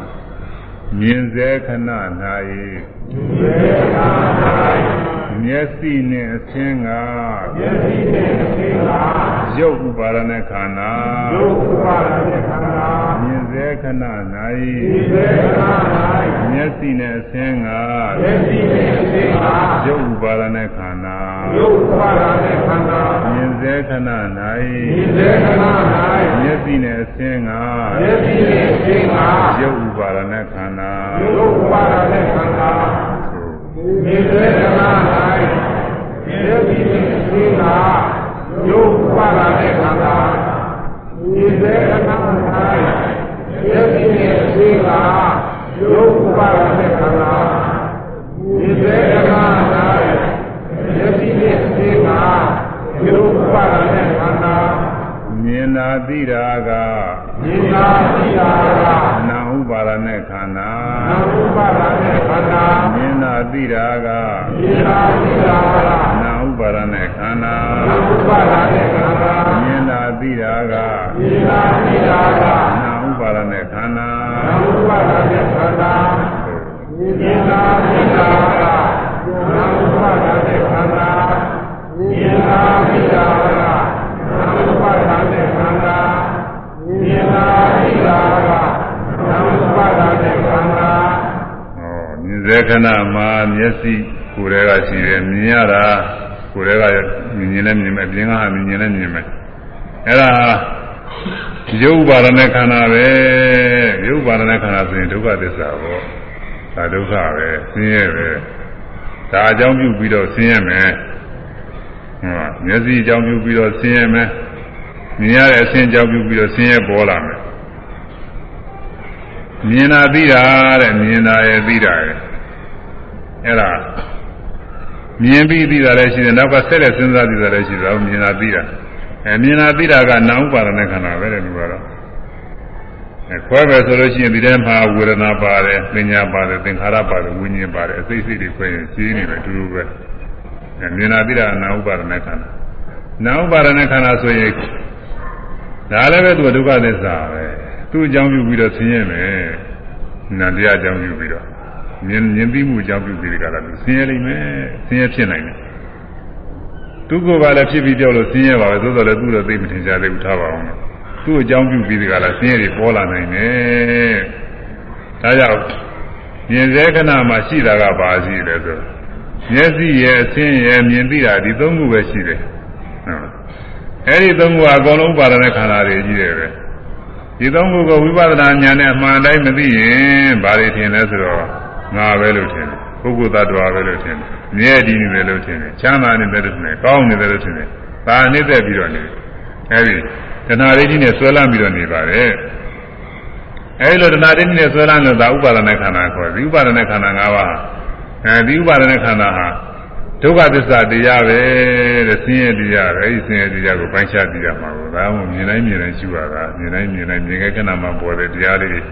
မြင်စေခဏ၌မျက်စိနဲ့အသင်းကမျက်စိနဲ့အသင်းကရုပ်ဥပါဒณะခန္ဓာရုပ်ဥပါဒณะခန္ဓာမြင်စေခဏ၌မြင်စေခဏ၌မျက်စိနဲ့အသင်းကမျက်စိနဲ့အသင်းကရုပ်ဥပါဒณะခန္ဓာရုပ်ဥပါဒณะခန္ဓာမြင်စေခဏ၌မြင်စေခဏ၌မျက်စိနဲ့အသင်းကမျက်စိနဲ့အသင်းကရုပ်ဥပါဒณะခန္ဓာရုပ်ဥပါဒณะခန္ဓာ မြေစေကနာ၌မြေပြီးသိတာယုတ်ပါလာတဲ့ခန္ဓာမြေစေကနာ၌မြေပြီးသိတာယုတ်ပါလာတဲ့ခန္ဓာမြေစေကနာ၌မြေပြီးသိတာယုတ်ပါလာတဲ့ခန္ဓာမြင်နာသိတာကမြင်နာသိတာကနာဥ ပါဒနဲ့ခန္ဓာနာဥပါဒနဲ့ခန္ဓာမြင်နာသိတာကမြင်နာသိတာကနာဥပါဒနဲ့ခန္ဓာနာဥပါဒနဲ့ခန္ဓာမြင်နာသိတာကမြင်နာသိတာကနာဥပါဒနဲ့ခန္ဓာနာဥပါဒနဲ့ခန္ဓာမြင်နာသိတာကနာဥပါဒနဲ့ခန္ဓာမြင်နာသိတာကနာမုပ္ပါဒနဲ့ခန္ဓာမြင်လာသိတာကနာမုပ္ပါဒနဲ့ခန္ဓာဩ မြင်စေခဏမှာမျက်စိကိုယ်တည်းကရှိတယ်မြင်ရတာကိုယ်တည်းကမြင်ရင်လည်းမြင်မယ်ပြင်ကဟာမြင်ရင်လည်းမြင်မယ်အဲ့ဒါရုပ်ပါဒနဲ့ခန္ဓာပဲရုပ်ပါဒနဲ့ခန္ဓာဆိုရင်ဒုက္ခသစ္စာပေါ့ဒါဒုက္ခပဲဆင်းရဲပဲဒါအကြောင်းပြုပြီးတော့ဆင်းရဲမယ်ဟုတ်မျက်စိအကြောင်းပြုပြီးတော့ဆင်းရဲမယ်မြင်ရတဲ့အဆင်းအကြောင်းပြုပြီးတော့ဆင်းရဲပေါ်လာမယ်မြင်တာသိတာတဲ့မြင်တာရဲ့သိတာရဲ့ အဲ့ဒါမြင်ပြီးသိတာလည်းရှိတယ်နောက်ကဆက်လက်စဉ်းစားသိတာလည်းရှိတယ်အောင်မြင်တာသိတာအဲမြင်တာသိတာကနာဥပါဒနာခန္ဓာပဲတဲ့လူကတော့အဲခွဲပဲဆိုလို့ရှိရင်ဒီထဲမှာဝေဒနာပါတယ်ပညာပါတယ်သင်္ခါရပါတယ်ဝိညာဉ်ပါတယ်အစိတ်စိတ်တွေခွဲရင်ရှင်းနေတယ်အတူတူပဲအဲမြင်တာသိတာနာဥပါဒနာခန္ဓာနာဥပါဒနာခန္ဓာဆိုရင်ဒါလည်းပဲသူဒုက္ခသစ္စာပဲသူ့အကြောင်းပြုပြီးတော့ဆင်းရဲမယ်နာတရားအကြောင်းပြုပြီးတော့ မြင်မြင်သိမှုအကြောင်းပြုပြီးကြတာသူဆင်းရဲလိမ့်မယ်ဆင်းရဲဖြစ်နိုင်တယ်သူကဘာလဲဖြစ်ပြီးကြောက်လို့ဆင်းရဲပါပဲသို့တော်လည်းသူ့တော့သိမထင်ရှားသေးဘူးထားပါအောင်သူ့အကြောင်းပြုပြီးကြတာဆင်းရဲတွေပေါ်လာနိုင်တယ်ဒါကြောင့်မြင်စေခဏမှာရှိတာကဘာရှိလဲဆိုတော့မျက်စိရဲ့အဆင်းရဲ့မြင်သိတာဒီသုံးခုပဲရှိတယ်ဟုတ်အဲဒီသုံးခုကအကုန်လုံးပါဒနဲ့ခန္ဓာတွေကြီးတယ်ပဲဒီသုံးခုကိုဝိပဿနာဉာဏ်နဲ့အမှန်တိုင်းမသိရင်ဘာတွေထင်လဲဆိုတော့ ငါပဲလို့ထင်တယ်ပုဂ္ဂိုလ်သတ္တဝါပဲလို့ထင်တယ်မြဲတည်နေတယ်လို့ထင်တယ်ချမ်းသာနေတယ်လို့ထင်တယ်ကောင်းနေတယ်လို့ထင်တယ်ဒါနှိမ့်သက်ပြီးတော့နေအဲဒီတဏှာရိတိနဲ့ဆွဲလန်းပြီးတော့နေပါတယ်အဲဒီလိုတဏှာရိတိနဲ့ဆွဲလန်းလို့ဒါဥပါဒနာခန္ဓာခေါ်တယ်ဒီဥပါဒနာခန္ဓာ၅ပါးအဲဒီဥပါဒณะခန္ဓာဟာဒုက္ခသစ္စာတရားပဲတဲ့ဆင်းရဲတရားပဲအဲဒီဆင်းရဲတရားကိုပိုင်းခြားသိရမှာကိုဒါမှမြင်တိုင်းမြင်တိုင်းရှိရတာမြင်တိုင်းမြင်တိုင်းမြင်ခဲ့ခဏမှပေါ်တဲ့တရားလေး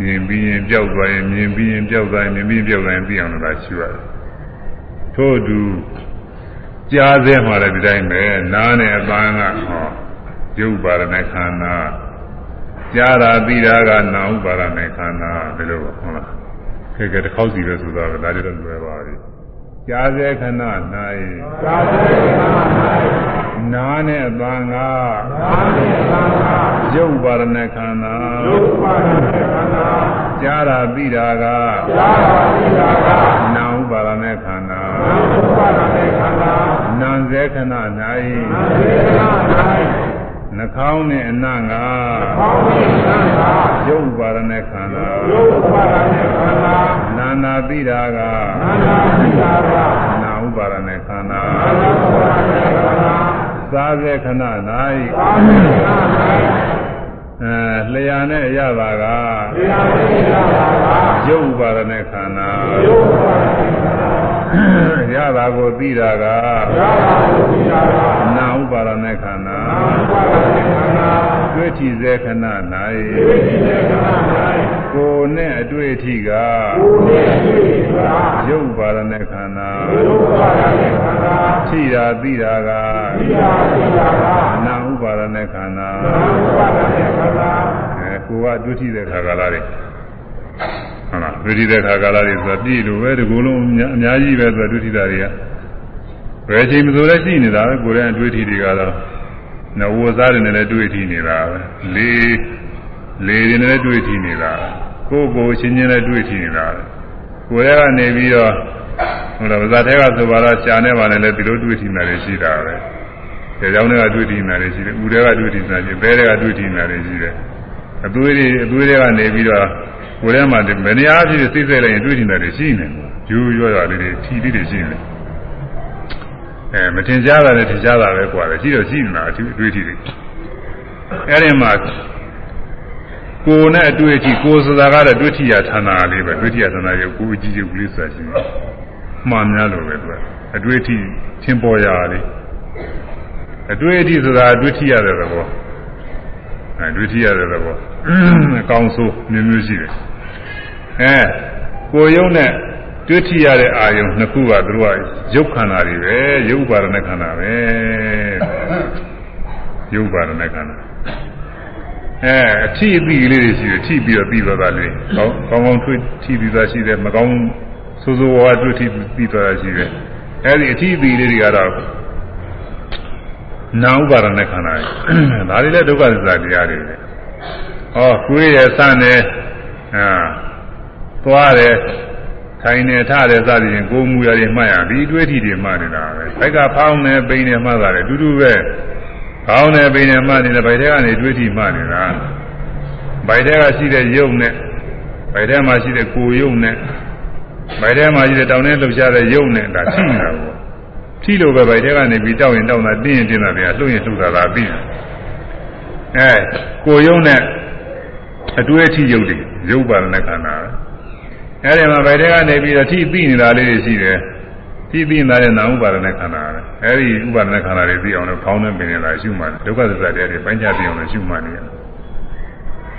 မြင်ပြီးရင်ကြောက်သွားရင်မြင်ပြီးရင်ကြောက်သွားရင်မြင်ပြီးကြောက်သွားရင်သိအောင်လို့သာရှိရတယ်ထို့သူကြားစဲမှာလည်းဒီတိုင်းပဲနားနဲ့အပန်းကဟောကျုပ်ပါရဏခန္ဓာကြားတာသိတာကနာဥပါရဏခန္ဓာဒီလိုဟုတ်လားခဲခဲတစ်ခေါက်စီပဲဆိုတာကဒါကြတော့လွယ်ပါပြီကြားစဲခဏ၌ကြားစဲခဏ၌ နာနဲ့အပန်းကနာနဲ့အပန်းကရုပ်ပါရဏခန္ဓာရုပ်ပါရဏခန္ဓာကြားတာပြီးတာကကြားတာပြီးတာကနာဥပါရဏခန္ဓာနာဥပါရဏခန္ဓာနာစေခဏ၌နာစေခဏ၌နှာခေါင်းနဲ့အနံ့ကနှာခေါင်းနဲ့အနံ့ကရုပ်ပါရဏခန္ဓာရုပ်ပါရဏခန္ဓာနာနာပြီးတာကနာနာပြီးတာကနာဥပါရဏခန္ဓာနာဥပါရဏခန္ဓာ စားစေခဏ၌အဲလျာနဲ့ရပါကလျာနဲ့ရပါကရုပ်ဥပါဒနဲ့ခန္ဓာရုပ်ဥပါဒနဲ့ခန္ဓာ ရတာကိုသိတာကရတာကိုသိတာကနာဥပါရမေခန္ဓာနာဥပါရမေခန္ဓာတွေ့ထီစေခဏ၌တွေ့ထီစေခဏ၌ကိုနဲ့အတွေ့အထိကကိုနဲ့အတွေ့အထိကရုပ်ပါရမေခန္ဓာရုပ်ပါရမေခန္ဓာသိတာသိတာကသိတာသိတာကနာဥပါရမေခန္ဓာနာဥပါရမေခန္ဓာအဲကိုကတွေ့ထီတဲ့ခါကလာတယ် ဟုတ်လားတွေ့ထိတဲ့ခါကာလတွေဆိုတော့ပြည့်လို့ပဲဒီကုလုံးအများအများကြီးပဲဆိုတော့တွေ့ထိတာတွေကဘယ်ချိန်မဆိုလဲရှိနေတာပဲကိုယ်ရဲ့တွေ့ထိတွေကတော့နဝစားတွေနဲ့လည်းတွေ့ထိနေတာပဲလေလေတွေနဲ့လည်းတွေ့ထိနေတာကိုယ်ကိုယ်ချင်းချင်းလည်းတွေ့ထိနေတာကိုယ်ရဲ့ကနေပြီးတော့ဟုတ်လားဗဇာတဲ့ကဆိုပါတော့ရှားနေပါနဲ့လည်းဒီလိုတွေ့ထိနေတာတွေရှိတာပဲကြောင်ကြောင်တွေကတွေ့ထိနေတာတွေရှိတယ်ဥတွေကတွေ့ထိနေတာရှိတယ်ဘဲတွေကတွေ့ထိနေတာတွေရှိတယ်အသွေးတွေအသွေးတွေကနေပြီးတော့ ကိုယ်ထဲမှာမနေအားဖြစ်စိတ်ဆက်လိုက်ရင်တွေးနေတာတွေရှိနေတယ်။ရိုးရွရွလေးတွေထီလေးတွေရှိနေတယ်။အဲမတင်ကြတာလည်းတင်ကြတာပဲကွာလေရှိတော့ရှိနေတာအတွေးထီတွေ။အဲဒီမှာကိုယ်နဲ့အတွေ့အထိကိုယ်ဆိုတာကတော့ဒွဋ္ဌိယဌာနလေးပဲဒွဋ္ဌိယဌာနရဲ့ကိုယ်အကြည့်ရုပ်လေးဆိုတာရှိတယ်။မှားများလို့ပဲသူကအတွေ့အထိသင်ပေါ်ရာလေးအတွေ့အထိဆိုတာဒွဋ္ဌိယတဲ့သဘောအဲဒွဋ္ဌိယတဲ့သဘော အကောင်းဆိုးမျိုးမျိုးရှိတယ်အဲကိုယုံနဲ့တွေ့ထရတဲ့အာယုံနှစ်ခုကသူတို့ကရုပ်ခန္ဓာတွေပဲရုပ်ပါဒနာခန္ဓာပဲရုပ်ပါဒနာခန္ဓာအဲအထီးအသီးလေးတွေရှိတယ်ထီးပြီးတော့ပြီးသွားတာလေးကောင်းကောင်းကောင်းတွေ့ထီးပြီးသားရှိတယ်မကောင်းဆိုးဆိုးဝါးဝါးတွေ့ထီးပြီးသွားတာရှိတယ်အဲဒီအထီးအသီးလေးတွေကတော့နာဥပါဒနာခန္ဓာတွေဒါတွေလည်းဒုက္ခသစ္စာတရားတွေပဲ ဟောကိုယ်ရဲ့စနဲ့အာသွားတယ်ထိုင်နေထတယ်စသည်ဖြင့်ကိုယ်မူရည်မှတ်ရဒီအတွေ့အထိတွေမှတ်နေတာပဲဘက်ကဖောင်းနေပိန်နေမှတ်တာလေအတူတူပဲဖောင်းနေပိန်နေမှတ်နေတယ်ဗိုက်ထဲကနေတွေ့ထိမှတ်နေတာဗိုက်ထဲကရှိတဲ့ယုံနဲ့ဗိုက်ထဲမှာရှိတဲ့ကိုယ်ယုံနဲ့ဗိုက်ထဲမှာရှိတဲ့တောင်းနဲ့လှုပ်ရှားတဲ့ယုံနဲ့ဒါရှိနေတာပေါ့ထိလို့ပဲဗိုက်ထဲကနေပြီးတောက်ရင်တောက်တာတင်းရင်တင်းတာတွေကလှုပ်ရင်လှုပ်တာသာပြီးအဲကိုယ်ယုံနဲ့ အတွေ့အထိရုပ်တွေရုပ်ပါဒနာခန္ဓာပဲအဲဒီမှာဗေဒကနေပြီးတော့ထိသိနေတာလေးတွေရှိတယ်ထိသိနေတာရဲ့နာဥပါဒနာခန္ဓာပဲအဲဒီဥပါဒနာခန္ဓာတွေသိအောင်လို့ဖောင်းနေပင်နေတာရှုမှတ်ဒုက္ခသစ္စာတရားတွေပိုင်းခြားပြီးအောင်လို့ရှုမှတ်နေရတယ်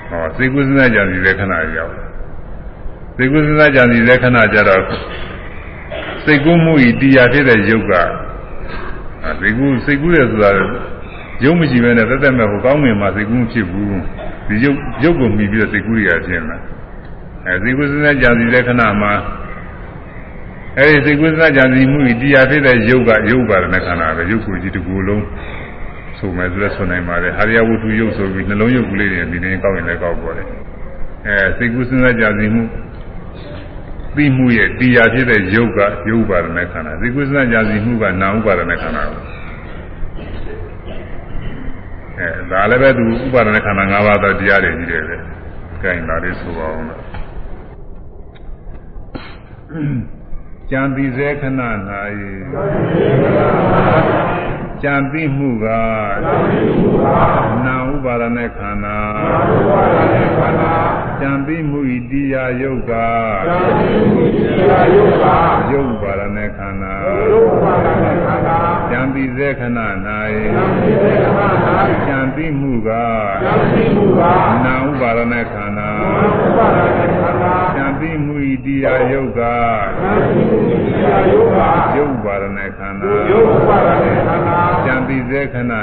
ဟောစေကုသနာကြံစီတဲ့ခဏရောက်စေကုသနာကြံစီတဲ့ခဏကြတော့စိတ်ကူးမှုဤတရားဖြစ်တဲ့ယုတ်ကစေကုစိတ်ကူးရဆိုတာ ယုတ်မရှိဘဲနဲ့တက်တက်မဲ့ဟိုကောင်းငင်မှာစိတ်ကူးမဖြစ်ဘူးဒီယုတ်ယုတ်ကိုမှီပြီးတော့စိတ်ကူးရဖြစ်နေတာအဲစိတ်ကူးစဉ်းစားကြံစီတဲ့ခဏမှာအဲဒီစိတ်ကူးစဉ်းစားကြံစီမှုတရားဖြစ်တဲ့ယုတ်ကယုတ်ပါရဏခန္ဓာပဲယုတ်ကိုကြည့်တကူလုံးဆိုမယ်ဆိုလဲဆိုနိုင်ပါတယ်ဟာရယဝတ္ထုယုတ်ဆိုပြီးနှလုံးယုတ်ကလေးတွေဒီနေ့ကောက်ရင်လည်းကောက်ပေါ်တယ်အဲစိတ်ကူးစဉ်းစားကြံစီမှုပြီးမှုရဲ့တရားဖြစ်တဲ့ယုတ်ကယုတ်ပါရဏခန္ဓာစိတ်ကူးစဉ်းစားကြံစီမှုကနာဥပါရဏခန္ဓာပဲ အဲဒါလည်းပဲသူဥပါဒနာခန္ဓာ၅ပါးသောတရားတွေကြီးတယ်ပဲ။ကြိုင်လာလေးဆိုပါအောင်လို့။ကြံပြီးစေခဏ၌ကြံပြီးမှုကနာဥပါဒနာခန္ဓာကြံပြီးမှုဤတရားယုတ်ကယုတ်ပါဒနာခန္ဓာ ကြံပြီးစေခဏ၌ကြံပြီးမှုကနာဥပါဒနာခန္ဓာကြံပြီးမှုဤတရားယုတ်ကယုတ်ပါဒနာခန္ဓာကြံပြီးစေခဏ၌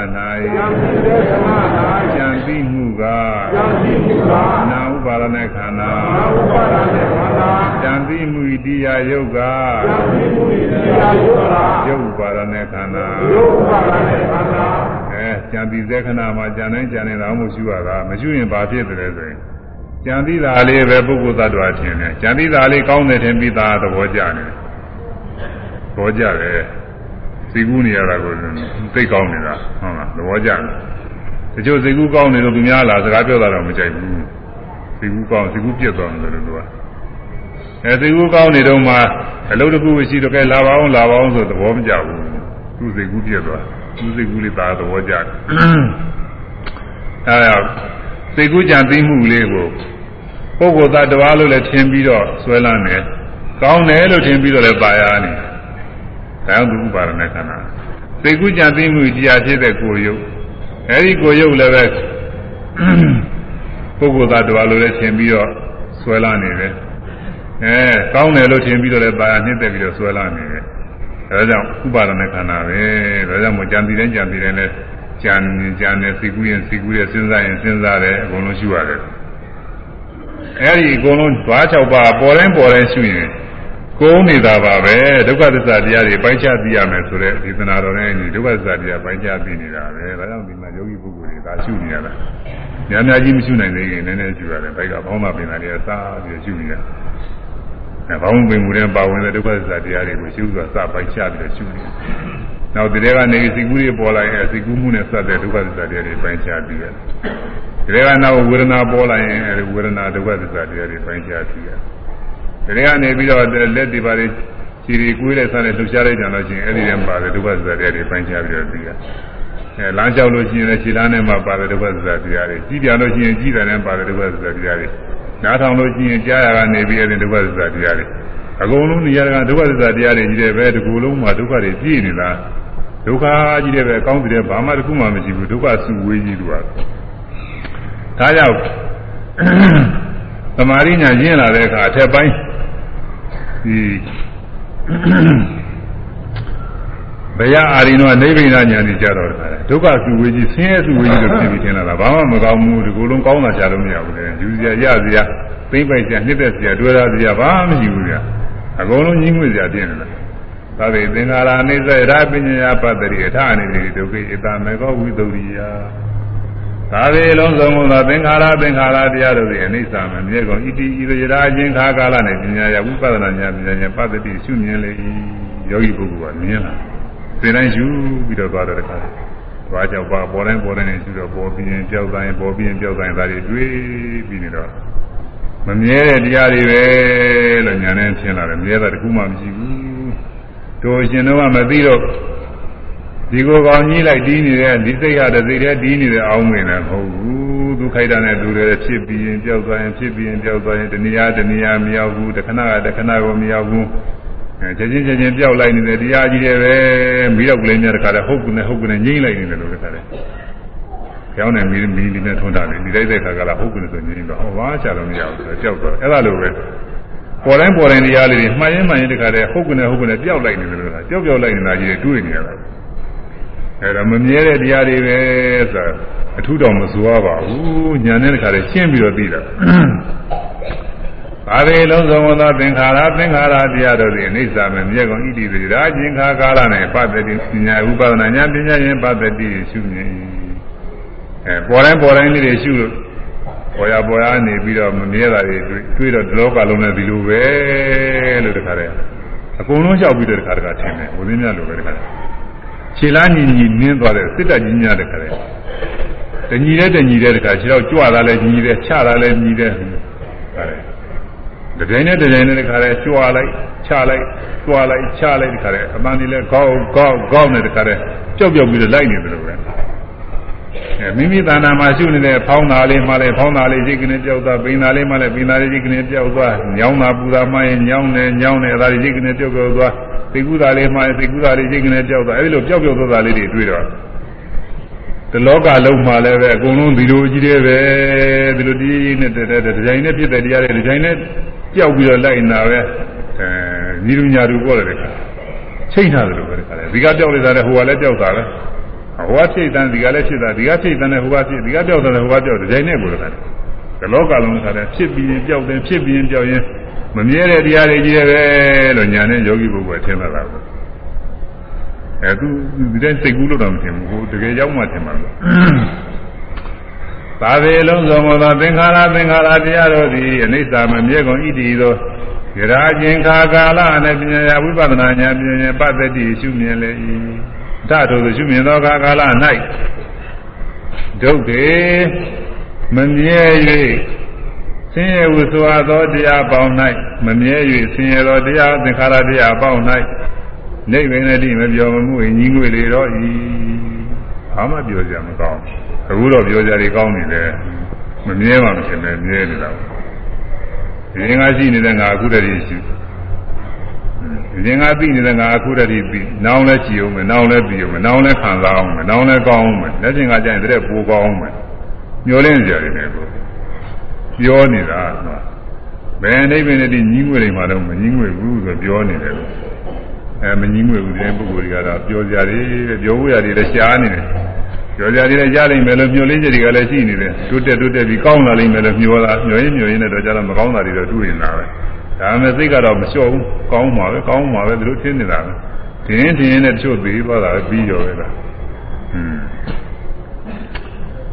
ကြံပြီးမှုကနာဥပါဒနာခန္ဓာ ကြံပြီးမှုဤတရားယုတ်ကယုတ်ပါဒနာခန္ဓာအဲကြံပြီးစေခဏမှာကြံတိုင်းကြံနေတာမှရှိရတာမရှိရင်ဘာဖြစ်တယ်ဆိုရင်ကြံပြီးတာလေးပဲပုဂ္ဂိုလ်သတ္တဝါထင်တယ်ကြံပြီးတာလေးကောင်းတယ်ထင်ပြီးသားသဘောကျနေတယ်သဘောကျတယ်စိတ်ကူးနေရတာကိုသိကောင်းနေတာဟုတ်လားသဘောကျတယ်တချို့စိတ်ကူးကောင်းနေလို့သူများလာစကားပြောတာတော့မကြိုက်ဘူးစိတ်ကူးကောင်းစိတ်ကူးပြတ်သွားတယ်လို့သူက အဲစိတ်ကူးကောင်းနေတော့မှအလုပ်တစ်ခုရှိတော့ကဲလာပါအောင်လာပါအောင်ဆိုသဘောမကျဘူးသူစိတ်ကူးပြတ်သွားသူစိတ်ကူးလေးသာသဘောကျတယ်အဲဒါစိတ်ကူးကြံသိမှုလေးကိုပုဂ္ဂိုလ်သားတော်လို့လည်းထင်ပြီးတော့ဆွဲလန်းတယ်ကောင်းတယ်လို့ထင်ပြီးတော့လည်းပါရနေဒါကြောင့်သူဥပါဒณะခန္ဓာစိတ်ကူးကြံသိမှုတရားဖြစ်တဲ့ကိုယ်ယုတ်အဲဒီကိုယ်ယုတ်လည်းပဲပုဂ္ဂိုလ်သားတော်လို့လည်းထင်ပြီးတော့ဆွဲလာနေတယ် အဲကောင်းတယ်လို့ထင်ပြီးတော့လည်းပါနှစ်သက်ပြီးတော့ဆွဲလာနေတယ်ဒါကြောင့်ဥပါဒနာခန္ဓာပဲဒါကြောင့်မို့ကြံပြီးတိုင်းကြံပြီးတိုင်းလဲကြံကြံနေစိတ်ကူးရင်စိတ်ကူးရစဉ်းစားရင်စဉ်းစားတယ်အကုန်လုံးရှုရတယ်အဲဒီအကုန်လုံးဓွား၆ပါးပေါ်တိုင်းပေါ်တိုင်းရှုရင်ကိုးနေတာပါပဲဒုက္ခသစ္စာတရားတွေပိုင်းခြားသိရမယ်ဆိုတော့ဒီသနာတော်နဲ့ဒီဒုက္ခသစ္စာတရားပိုင်းခြားသိနေတာပဲဒါကြောင့်ဒီမှာယောဂီပုဂ္ဂိုလ်တွေဒါရှုနေရတာများများကြီးမရှုနိုင်သေးရင်နည်းနည်းရှုရတယ်ဘိုက်ကဘောင်းမပင်တာတွေကစားပြီးရှုနေတယ်အဲ ဘောင်းပင်မူတဲ့ပါဝင်တဲ့ဒုက္ခသစ္စာတရားတွေကိုရှုဆိုတာစပိုင်းခြားပြီးတော့ရှုနေတယ်နောက်ဒီထဲကနေစိတ်ကူးတွေပေါ်လာရင်စိတ်ကူးမှုနဲ့စတဲ့ဒုက္ခသစ္စာတရားတွေပိုင်းခြားပြီးတယ်ဒီထဲကနောက်ဝေဒနာပေါ်လာရင်အဲဒီဝေဒနာဒုက္ခသစ္စာတရားတွေပိုင်းခြားပြီးတယ်ဒီကနေပြီးတော့လက်ဒီပါတွေခြေတွေကွေးတဲ့ဆန်းနဲ့လှူရှားလိုက်ကြတော့ချင်းအဲ့ဒီထဲမှာပါတယ်ဒုက္ခသစ္စာတရားတွေပိုင်းခြားပြီးတော့ပြီးတယ်အဲလမ်းလျှောက်လို့ရှိရင်လည်းခြေလမ်းထဲမှာပါတယ်ဒုက္ခသစ္စာတရားတွေကြီးပြန်လို့ရှိရင်ကြီးတယ်နဲ့ပါတယ်ဒုက္ခသစ္စာတရားတွေ နားထောင်လို့ရှိရင်ကြားရကနေပြီးအဲ့ဒီဒုက္ခသစ္စာတရားတွေအကုန်လုံးနေရာကဒုက္ခသစ္စာတရားတွေကြီးတယ်ပဲဒီကူလုံးမှာဒုက္ခတွေပြည့်နေလားဒုက္ခကြီးတယ်ပဲအကောင်းတယ်ဘာမှတစ်ခုမှမရှိဘူးဒုက္ခစုဝေးကြီးလို့ဒါကြောင့်သမာဓိညာရင်းလာတဲ့အခါအထက်ပိုင်းဒီ ဘယအာရိနောနိဗ္ဗိဏညာနေကြတော့တယ်ဒုက္ခစုဝေးကြီးဆင်းရဲစုဝေးကြီးလို့ဖြစ်ပြီးထင်လာတာဘာမှမကောင်းဘူးဒီကိုယ်လုံးကောင်းတာကြားလို့မရဘူးလေယူစရာရစရာသိမ့်ပိုက်စရာနှစ်သက်စရာတွေ့ရစရာဘာမှမရှိဘူးကြာအကုန်လုံးကြီးငွေစရာတင်နေတာသာဝေသင်္ခါရအိစ္ဆရာပညာပတ္တိအထအနေနဲ့ဒုက္ခိအတမေကောဝိသုရိယသာဝေလုံးစုံသောသင်္ခါရသင်္ခါရတရားတို့၏အနိစ္စမမြဲကုန်ဣတိဣရရာချင်းခါကာလနဲ့ပညာယဝိပဿနာဉာဏ်ပညာဉာဏ်ပတ္တိရှုမြင်လေ၏ယောဂီပုဂ္ဂိုလ်ကမြင်လာ သင်တိုင်းရှုပြီးတော့သွားတဲ့အခါသွားကြောက်ပါပေါ်တိုင်းပေါ်တိုင်းနဲ့ရှုတော့ပေါ်ပြီးရင်ကြောက်တိုင်းပေါ်ပြီးရင်ကြောက်တိုင်းဒါတွေတွေးပြီးနေတော့မမြဲတဲ့တရားတွေပဲလို့ညာနဲ့ထင်လာတယ်မြဲတာတခုမှမရှိဘူးတို့ရှင်တော့မသိတော့ဒီကိုကောင်ကြီးလိုက်တီးနေတဲ့ဒီစိတ်ရတဲ့စိတ်ထဲတီးနေတဲ့အောင်းဝင်လည်းမဟုတ်ဘူးသူခိုက်တာနဲ့သူလည်းဖြစ်ပြီးရင်ပျောက်သွားရင်ဖြစ်ပြီးရင်ပျောက်သွားရင်တဏှာတဏှာမရောက်ဘူးတခဏကတခဏကိုမရောက်ဘူးအဲ ချက်ချင်းချက်ချင်းပျောက်လိုက်နေတဲ့တရားကြီးတွေပဲမီးတော့ကလေးများတခါတည်းဟုတ်ကနေဟုတ်ကနေငြိမ့်လိုက်နေတယ်လို့တခါတည်းကျောင်းနဲ့မီးမီးလေးနဲ့ထွန်းတာလေဒီလိုက်တဲ့ခါကလာဟုတ်ကနေဆိုငြိမ့်တော့ဟောဘာချတော့မရဘူးဆိုကြောက်တော့အဲ့ဒါလိုပဲပေါ်တိုင်းပေါ်တိုင်းတရားလေးတွေမှတ်ရင်မှတ်ရင်တခါတည်းဟုတ်ကနေဟုတ်ကနေပျောက်လိုက်နေတယ်လို့ပျောက်ပျောက်လိုက်နေတာကြီးတွေတွေ့နေရတာအဲ့ဒါမမြဲတဲ့တရားတွေပဲဆိုတာအထူးတော်မဆိုရပါဘူးညာနဲ့တခါတည်းရှင်းပြီးတော့သိတာ ဘာတွေလုံးစုံသောသင်္ခါရသင်္ခါရတရားတို့သည်အိဋ္ဌာမမြဲကုန်ဣတိတိရာခြင်းခါကာလနဲ့ပတ္တိပညာဥပဒနာညာပညာရင်ပတ္တိရှုမြင်အဲပေါ်တိုင်းပေါ်တိုင်းလေးတွေရှုလို့ပေါ်ရပေါ်ရနေပြီးတော့မမြဲတာတွေတွေ့တော့ဒီလောကလုံးနဲ့ဒီလိုပဲလို့တခါတည်းအကုန်လုံးလျှောက်ပြီးတော့တခါတခါထင်တယ်ဝိသင်းမြတ်လိုပဲတခါတည်းခြေလားညီညီနင်းသွားတဲ့စစ်တပ်ကြီးများတခါတည်းတညီတဲ့တညီတဲ့တခါခြေတော့ကြွတာလဲညီတဲ့ချတာလဲညီတဲ့ဟုတ်တယ် တကြိမ်နဲ့တကြိမ်နဲ့တခါလဲကြွလိုက်ချလိုက်ကြွလိုက်ချလိုက်တခါလဲအမှန်ဒီလဲကောက်ကောက်ကောက်နဲ့တခါလဲကြောက်ကြောက်ပြီးတော့လိုက်နေတယ်လို့ပဲအဲမိမိတဏ္ဍာမှာရှုနေတဲ့ဖောင်းသားလေးမှလည်းဖောင်းသားလေးစိတ်ကနေပြောက်သွားပိန်သားလေးမှလည်းပိန်သားလေးစိတ်ကနေပြောက်သွားညောင်းတာပူတာမှရင်ညောင်းတယ်ညောင်းတယ်အဲဒါလေးစိတ်ကနေပြောက်ပြောက်သွားသိကုသာလေးမှရင်သိကုသာလေးစိတ်ကနေပြောက်သွားအဲဒီလိုပြောက်ပြောက်သွားတာလေးတွေတွေ့တော့ဒီလောကလုံးမှာလည်းပဲအကုန်လုံးဒီလိုကြီးတယ်ပဲဒီလိုဒီနဲ့တည်းတည်းဒီဇိုင်းနဲ့ဖြစ်တဲ့တရားတွေဒီဇိုင်းနဲ့ ကြောက်ပြီးတော့လိုက်နေတာပဲအဲညီလူညာလူပေါ်တယ်ခါချိန်ထားတယ်လို့ပဲခါတယ်ဒီကပြောက်နေတာလည်းဟိုကလည်းပြောက်တာပဲဟိုကဖြစ်တဲ့ဒီကလည်းဖြစ်တာဒီကဖြစ်တဲ့ဟိုကဖြစ်ဒီကပြောက်တယ်ဟိုကပြောက်ဒီဇိုင်းနဲ့ကိုယ်တည်းဒီလောကလုံးခါတယ်ဖြစ်ပြီးရင်ပြောက်တယ်ဖြစ်ပြီးရင်ပြောက်ရင်မမြဲတဲ့တရားတွေကြီးတယ်ပဲလို့ညာနဲ့ယောဂီပုဂ္ဂိုလ်ထင်လာတာကိုအဲသူဒီတိုင်းစိတ်ကူးလို့တော့မထင်ဘူးဟိုတကယ်ရောက်မှထင်မှာလို့ သာဝေလုံးစုံသောသင်္ခါရသင်္ခါရတရားတို့သည်အနိစ္စမမြဲကုန်ဣတိသောယရာချင်းခါကာလအနပညာယဝိပဿနာဉာဏ်ပညာပတ္တိရှုမြင်လေ၏တထို့သောရှုမြင်သောခါကာလ၌ဒုက္ခေမမြဲ၍ဆင်းရဲဝစွာသောတရားပေါင်း၌မမြဲ၍ဆင်းရဲသောတရားသင်္ခါရတရားပေါင်း၌နေပင်နဲ့တိမပြောမမှုညီငွေလေတော့ဤဘာမှပြောကြမကောင်း အခုတော့ပြောကြတွေကောင်းနေတယ်မမြဲမှမဖြစ်နဲ့မြဲနေတာဒီရင်ကရှိနေတဲ့ငါအခုတည်းရှိဒီရင်ကသိနေတဲ့ငါအခုတည်းပြီးနောင်လဲကြည်အောင်မယ်နောင်လဲပြီးအောင်မယ်နောင်လဲခံစားအောင်မယ်နောင်လဲကောင်းအောင်မယ်လက်ချင်းကကြရင်တည်းပိုကောင်းအောင်မယ်ညှိုးလင်းကြရတယ်ကိုပြောနေတာယ်အိဗယ်နဲ့ဒီညီးငွေတွေမှာတော့မညီးငွေဘူးဆိုပြောနေတယ်လို့အဲမညီးငွေဘူးတဲ့ပုဂ္ဂိုလ်တွေကတော့ပြောကြတယ်ပြောဖို့ရတယ်လည်းရှားနေတယ် ပြောကြတယ်လည်းကြားလိမ့်မယ်လို့မျှော်လင့်ချက်တွေကလည်းရှိနေတယ်တိုးတက်တိုးတက်ပြီးကောင်းလာလိမ့်မယ်လို့မျှော်လာမျှော်ရင်မျှော်ရင်တော့ကြတော့မကောင်းတာတွေတော့တွေ့နေတာပဲဒါပေမဲ့စိတ်ကတော့မလျှော့ဘူးကောင်းမှာပဲကောင်းမှာပဲသူတို့ထင်နေတာပဲတင်းတင်းနဲ့တချို့သေးသွားတာပြီးရောပဲလားอืม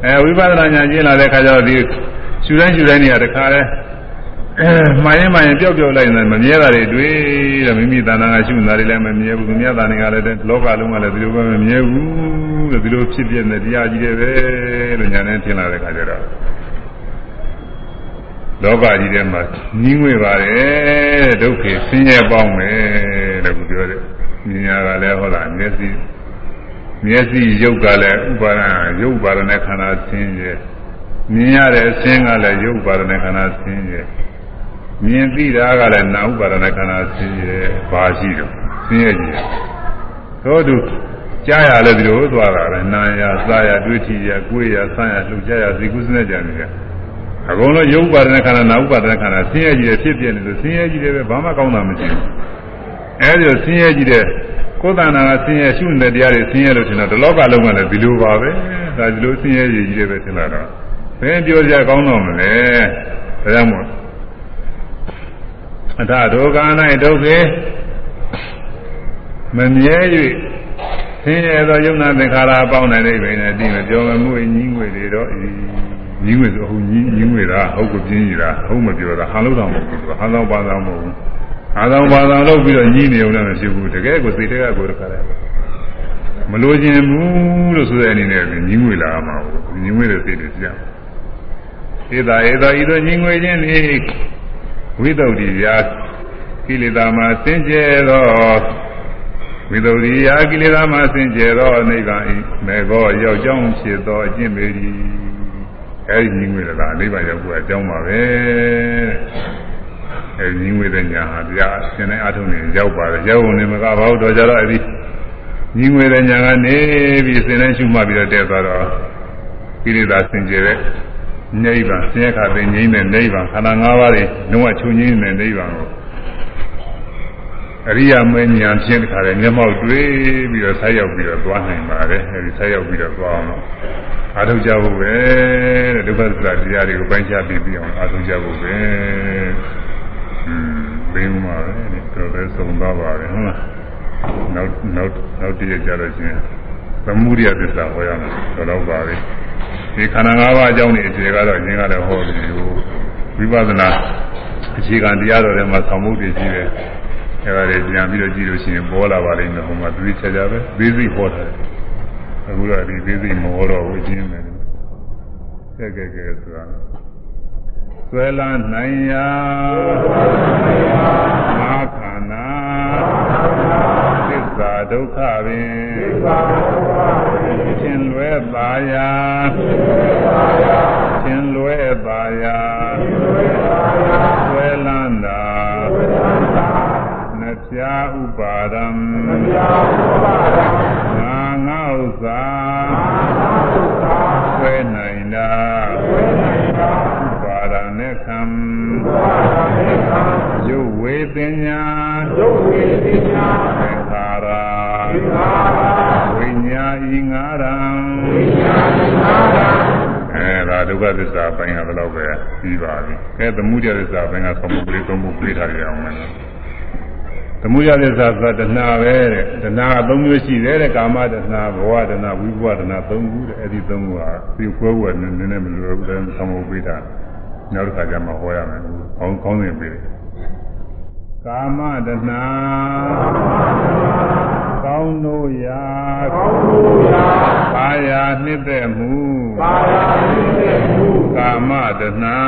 အဲဝိပဿနာဉာဏ်ကျင့်လာတဲ့ခါကျတော့ဒီရှူတိုင်းရှူတိုင်းနေရာတခါလဲ အဲမှားရင်မှားရင်ပျောက်ပျောက်လိုက်နေမမြဲတာတွေတွေ့တယ်မိမိတဏ္ဍာကရှုနေတာတွေလည်းမမြဲဘူးသူများတဏ္ဍာကလည်းလောကလုံးကလည်းဒီလိုပဲမမြဲဘူးလို့ဒီလိုဖြစ်ပြနေတရားကြီးတွေပဲလို့ညာနဲ့ထင်လာတဲ့ခါကျတော့လောကကြီးထဲမှာညင်းငွေပါတယ်ဒုက္ခဆင်းရဲပေါင်းမယ်လို့ပြောတယ်မြညာကလည်းဟောတာမျက်စိမျက်စိရုပ်ကလည်းဥပါဒရုပ်ပါဒနဲ့ခန္ဓာဆင်းရဲမြင်ရတဲ့အဆင်းကလည်းရုပ်ပါဒနဲ့ခန္ဓာဆင်းရဲ မြင်သိတာကလည်းနာဥပါဒနဲ့ခန္ဓာဆင်းရဲဘာရှိတော့ဆင်းရဲကြီးသောတုကြားရလည်းဒီလိုသွားတာပဲနာရစားရတွေးထီရကိုယ်ရဆန်းရလှုပ်ရှားရစိတ်ကူးစနဲ့ကြံနေတယ်အကုန်လုံးရုပ်ပါဒနဲ့ခန္ဓာနာဥပါဒနဲ့ခန္ဓာဆင်းရဲကြီးတယ်ဖြစ်ပြနေလို့ဆင်းရဲကြီးတယ်ပဲဘာမှကောင်းတာမရှိဘူးအဲဒီဆင်းရဲကြီးတဲ့ကိုယ်တဏ္ဍာကဆင်းရဲရှုနေတဲ့တရားတွေဆင်းရဲလို့ထင်တော့ဒီလောကလုံးကလည်းဒီလိုပါပဲဒါဒီလိုဆင်းရဲကြီးကြီးတယ်ပဲထင်လာတော့ဘယ်ပြောကြကောင်းတော့မလဲဒါကြောင့်မို့ အထဒုက္ခ၌ဒုက္ခေမမြဲ၍ဆင်းရဲသောယုံနာသင်္ခါရအပေါင်းနဲ့အိဗိနဲ့ဒီမပြောမမှုညီငွေတွေတော့ညီငွေဆိုဟုတ်ညီညီငွေတာဟုတ်ကိုပြင်းကြီးတာဟုတ်မပြောတာဟာလို့တော့မဟုတ်ဘူးဟာတော့ပါတော့မဟုတ်ဘူးဟာတော့ပါတော့လုပ်ပြီးတော့ညီနေုံနဲ့မဖြစ်ဘူးတကယ်ကိုစိတ်တက်ကကိုတခါတည်းမလိုချင်ဘူးလို့ဆိုတဲ့အနေနဲ့ညီငွေလာမှာဘူးညီငွေတဲ့စိတ်တွေကြောက်ဧသာဧသာဤသို့ညီငွေခြင်းဤ ဝိတုဒ္ဓိရာကိလေသာမှာစင်ကြယ်သောဝိသုဒ္ဓိယာကိလေသာမှဆင်ကြယ်သောနိဗ္ဗာန်ဤမေဃောရောက်ကြောင်းဖြစ်သောအကျင့်ပေသည်အဲဒီညီငွေလားနိဗ္ဗာန်ရောက်ဖို့အကြောင်းပါပဲအဲဒီညီငွေတဲ့ညာဟာတရားဆင်တိုင်းအထုံးနေရောက်ပါတယ်ရောက်ဝင်နေမကဘာလို့တော့ကြတော့အဲဒီညီငွေတဲ့ညာကနေပြီးဆင်တိုင်းရှုမှတ်ပြီးတော့တက်သွားတော့ကိလေသာဆင်ကြယ်တဲ့ နိဗ္ဗာန်ဆင်းရဲခါသိငြိမ်းတဲ့နိဗ္ဗာန်ခန္ဓာ၅ပါးတွေလုံးဝချုပ်ငြိမ်းတဲ့နိဗ္ဗာန်ကိုအရိယာမဉ္ဇဉ်ဖြင့်တခါလေမျက်မှောက်တွေ့ပြီးတော့ဆက်ရောက်ပြီးတော့သွားနိုင်ပါတယ်အဲဒီဆက်ရောက်ပြီးတော့သွားအောင်အားထုတ်ကြဖို့ပဲတဲ့ဒုက္ခသစ္စာတရားတွေကိုပိုင်းခြားပြီးပြီးအောင်အားထုတ်ကြဖို့ပဲอืมဘင်းမှာပဲတော်ပဲဆုံးသွားပါတယ်ဟုတ်လားနောက်နောက်နောက်တည့်ကြလို့ချင်းသမုဒိယသစ္စာဟောရမယ်တော်တော့ပါပဲ ဒီခန္ဓာ၅ပါးအကြောင်းနေအခြေကတော့ရင်းကလည်းဟောတယ်ဝိပဿနာအခြေခံတရားတော်တွေမှာသံမှုတွေရှိတယ်အဲဒါတွေပြန်ပြီးတော့ကြည့်လို့ရှိရင်ပေါ်လာပါလိမ့်မယ်ဟိုမှာသူချာချာပဲသေးစိတ်ဟောတယ်အခုတော့ဒီသေးစိတ်မဟောတော့ဘူးရှင်းမယ်ကဲကဲကဲဆိုတာဆွဲလာနိုင်ရာမာခန္ဓာသစ္စာဒုက္ခပင်ရှင်လွဲ ပါရာရှင်လွဲပါရာဆွဲလန်းတာပြာဥပါဒံပြာဥပါဒံငါငါဥစ္စာဆွဲနိုင်တာဆွဲနိုင်တာဥပါဒံနဲ့ခံဥပါဒံနဲ့ခံရုပ်ဝေပညာရုပ်ဝေပညာသင်္ခါရသင်္ခါရဝိ ညာဤငါရံဝိညာဤငါရံအဲဒါဒုက္ခသစ္စာပိုင်းကတော့ပဲပြီးပါပြီ။ကဲသမုဒယသစ္စာပိုင်းကသုံးခုပြည့်သုံးခုပြည့်ထားရအောင်မယ်။သမုဒယသစ္စာဆိုတာတဏှာပဲတဲ့တဏှာက၃မျိုးရှိတယ်တဲ့ကာမတဏှာဘဝတဏှာဝိဘဝတဏှာ၃ခုတဲ့အဲ့ဒီ၃ခုဟာဒီကွဲဝဲနည်းနည်းမလွယ်ဘူးတဲ့သံဃာပိဋကနောက်တစ်ခါကျမှဟောရမယ်ကောင်းကောင်းနေပြီ ကာမတဏှာကောင်းတို့ရာကောင်းတို့ရာပါယာနှစ်သက်မှုပါယာနှစ်သက်မှုကာမတဏှာ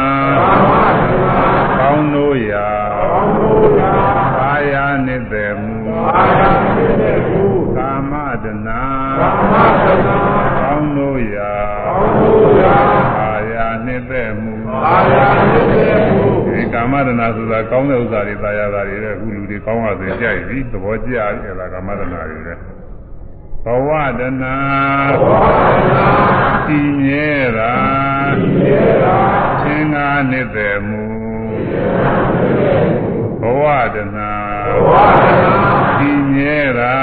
ကာမတဏှာကောင်းတို့ရာကောင်းတို့ရာပါယာနှစ်သက်မှုပါယာနှစ်သက်မှုကာမတဏှာကာမတဏှာကောင်းတို့ရာကောင်းတို့ရာပါယာနှစ်သက်မှုပါယာနှစ်သက်မှု ဒီကာမတဏှာဆိုတာကောင်းတဲ့ဥစ္စာတွေသာယာတာတွေတဲ့အခုလူတွေကောင်းပါစေကြိုက်ပြီသဘောကျရတာကာမတဏှာတွေတဲ့ဘဝတနာဘဝတနာတည်မြဲတာတည်မြဲတာသင်္ဃာနှစ်သက်မှုသဘဝတနာဒီမြဲတာ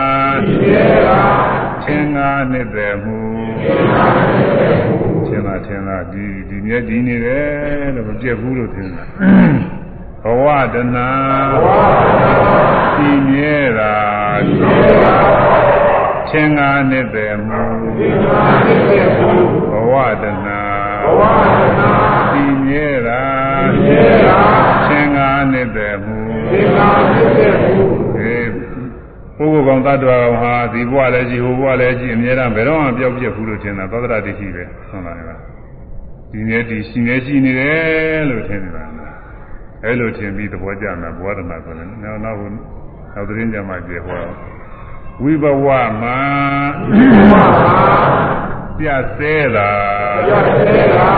ချင်းငါနှစ်သက်မှုချင်းသာ ချင်းသာဒီဒီမြဲဒီနေတယ်လို့မပြတ်ဘူးလို့ထင်တာဘဝတနာဒီမြဲတာချင်းငါနှစ်သက်မှုဘဝတနာဒီမြဲတာချင်းငါနှစ်သက်မှုအေးပုဂ္ဂိုလ် ကောင်တ attva ကောင်ဟာဒီဘဝလည်းကြည့်ဟိုဘဝလည်းကြည့်အများအားဘယ်တော့မှပြောက်ပြက်ဘူးလို့ထင်တာသောတရတိရှိပဲဟုတ်လားလားဒီနေ့ဒီရှင်နေရှိနေတယ်လို့ထင်နေတာအဲလိုထင်ပြီးသဘောကျမှာဘဝဓမ္မဆိုတယ်နောက်နောက်နောက်သတင်းကြမှာပြေဟောဝိဘဝမှာပြတ်သေးတာပြတ်သေးတာ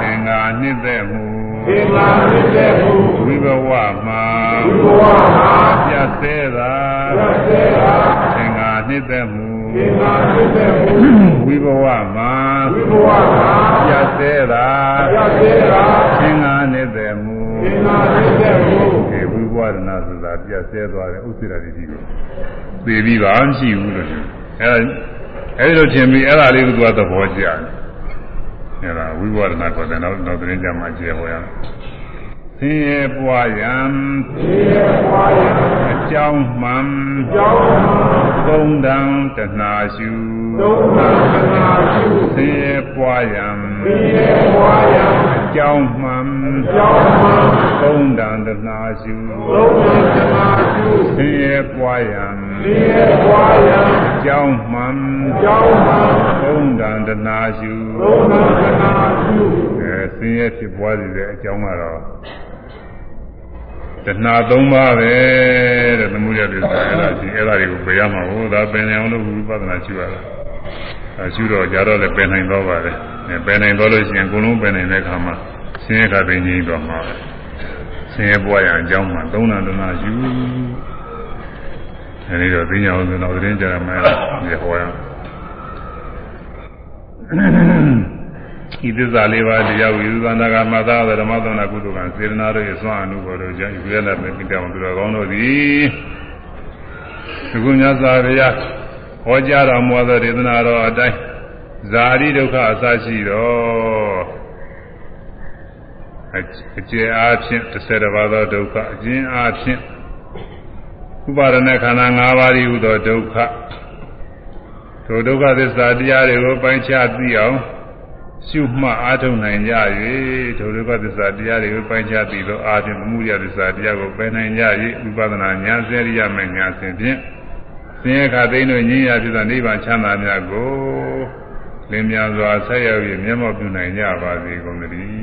သင်္ဃာနှစ်သက်မှု သင်္ဃာနှစ်သက်မှုဝိဘဝမှာဝိဘဝမှာပြတ်သေးတာပြတ်သေးတာသင်္ဃာနှစ်သက်မှုသင်္ဃာနှစ်သက်မှုဝိဘဝမှာဝိဘဝမှာပြတ်သေးတာပြတ်သေးတာသင်္ဃာနှစ်သက်မှုသင်္ဃာနှစ်သက်မှုဒီဝိဘဝရဏဆိုတာပြတ်သေးသွားတယ်ဥစ္စေရတိတိကိုသိပြီးပါမရှိဘူးလို့အဲအဲဒီလိုထင်ပြီးအဲ့ဒါလေးကသူကသဘောကျတယ် အဲ့ဒါဝိဝါဒနာကိုလည်းနောက်နောက်သတင်းကြမှာကျေဟောရအောင်ဆင်းရဲပွားရန်ဆင်းရဲပွားရန်အကြောင်းမှန်အကြောင်းမှန်သုံးတန်တဏှာရှုသုံးတန်တဏှာရှုဆင်းရဲပွားရန်ဆင်းရဲပွားရန်အ ကြောင်းမှန်အကြောင်းမှန်သုံးတန်တဏှာရှုသုံးတန်တဏှာရှုဆင်းရဲပွားရန်ဆင်းရဲပွားရန်အကြောင်းမှန်အကြောင်းမှန်သုံးတန်တဏှာရှုသုံးတန်တဏှာရှုအဲဆင်းရဲဖြစ်ပွားစေတဲ့အကြောင်းကတော့တဏှာသုံးပါးပဲတဲ့သမှုရပြစ္ဆာအဲ့ဒါရှိအဲ့ဒါတွေကိုပယ်ရမှာဟိုဒါပင်နေအောင်လို့ဝိပဿနာရှုရတာအဲရှုတော့ကြတော့လည်းပယ်နိုင်တော့ပါတယ်အဲ ပယ်နိုင်တော့လို့ရှိရင်အကုန်လုံးပယ်နိုင်တဲ့အခါမှာဆင်းရဲခါသိငြိမ်းတော့မှာပဲဆင်းရဲပွားရအကြောင်းမှာသုံးနာတဏှာရှုအဲဒီတော့သိညာအောင်ဆိုတော့သတင်းကြရမယ်ဒီဟောရဤသစ္စာလေးပါးတရားဝိသုသနာကမသာဓမ္မသနာကုသကံစေတနာတို့ရဲ့သွမ်းအမှုပေါ်တို့ကြောင့်ယူရတဲ့မြင့်တောင်သူတော်ကောင်းတို့သည်ဒီကုညသာရယဟောကြားတော်မူသောဒေသနာတော်အတိုင်း ဇာတိဒုက္ခအစရှိတော်အကျေအားဖြင့်30ပါးသောဒုက္ခအကျဉ်းအားဖြင့်ဥပါဒณะခန္ဓာ၅ပါးဤဟူသောဒုက္ခထိုဒုက္ခသစ္စာတရားတွေကိုပိုင်းခြားသိအောင်ရှုမှတ်အားထုတ်နိုင်ကြ၍ထိုဒုက္ခသစ္စာတရားတွေကိုပိုင်းခြားသိသောအားဖြင့်မှုရသစ္စာတရားကိုပယ်နိုင်ကြ၍ဥပဒနာဉာဏ်စေရိယမဲ့ဉာဏ်စဉ်ဖြင့်ဆင်းရဲခသိမ်းတို့ညဉ့်ရဖြစ်သောနိဗ္ဗာန်ချမ်းသာများကို လင်းမြန်စွာဆက်ရောက်ပြီးမျက်မှောက်ပြုနိုင်ကြပါစေကုန်သတည်း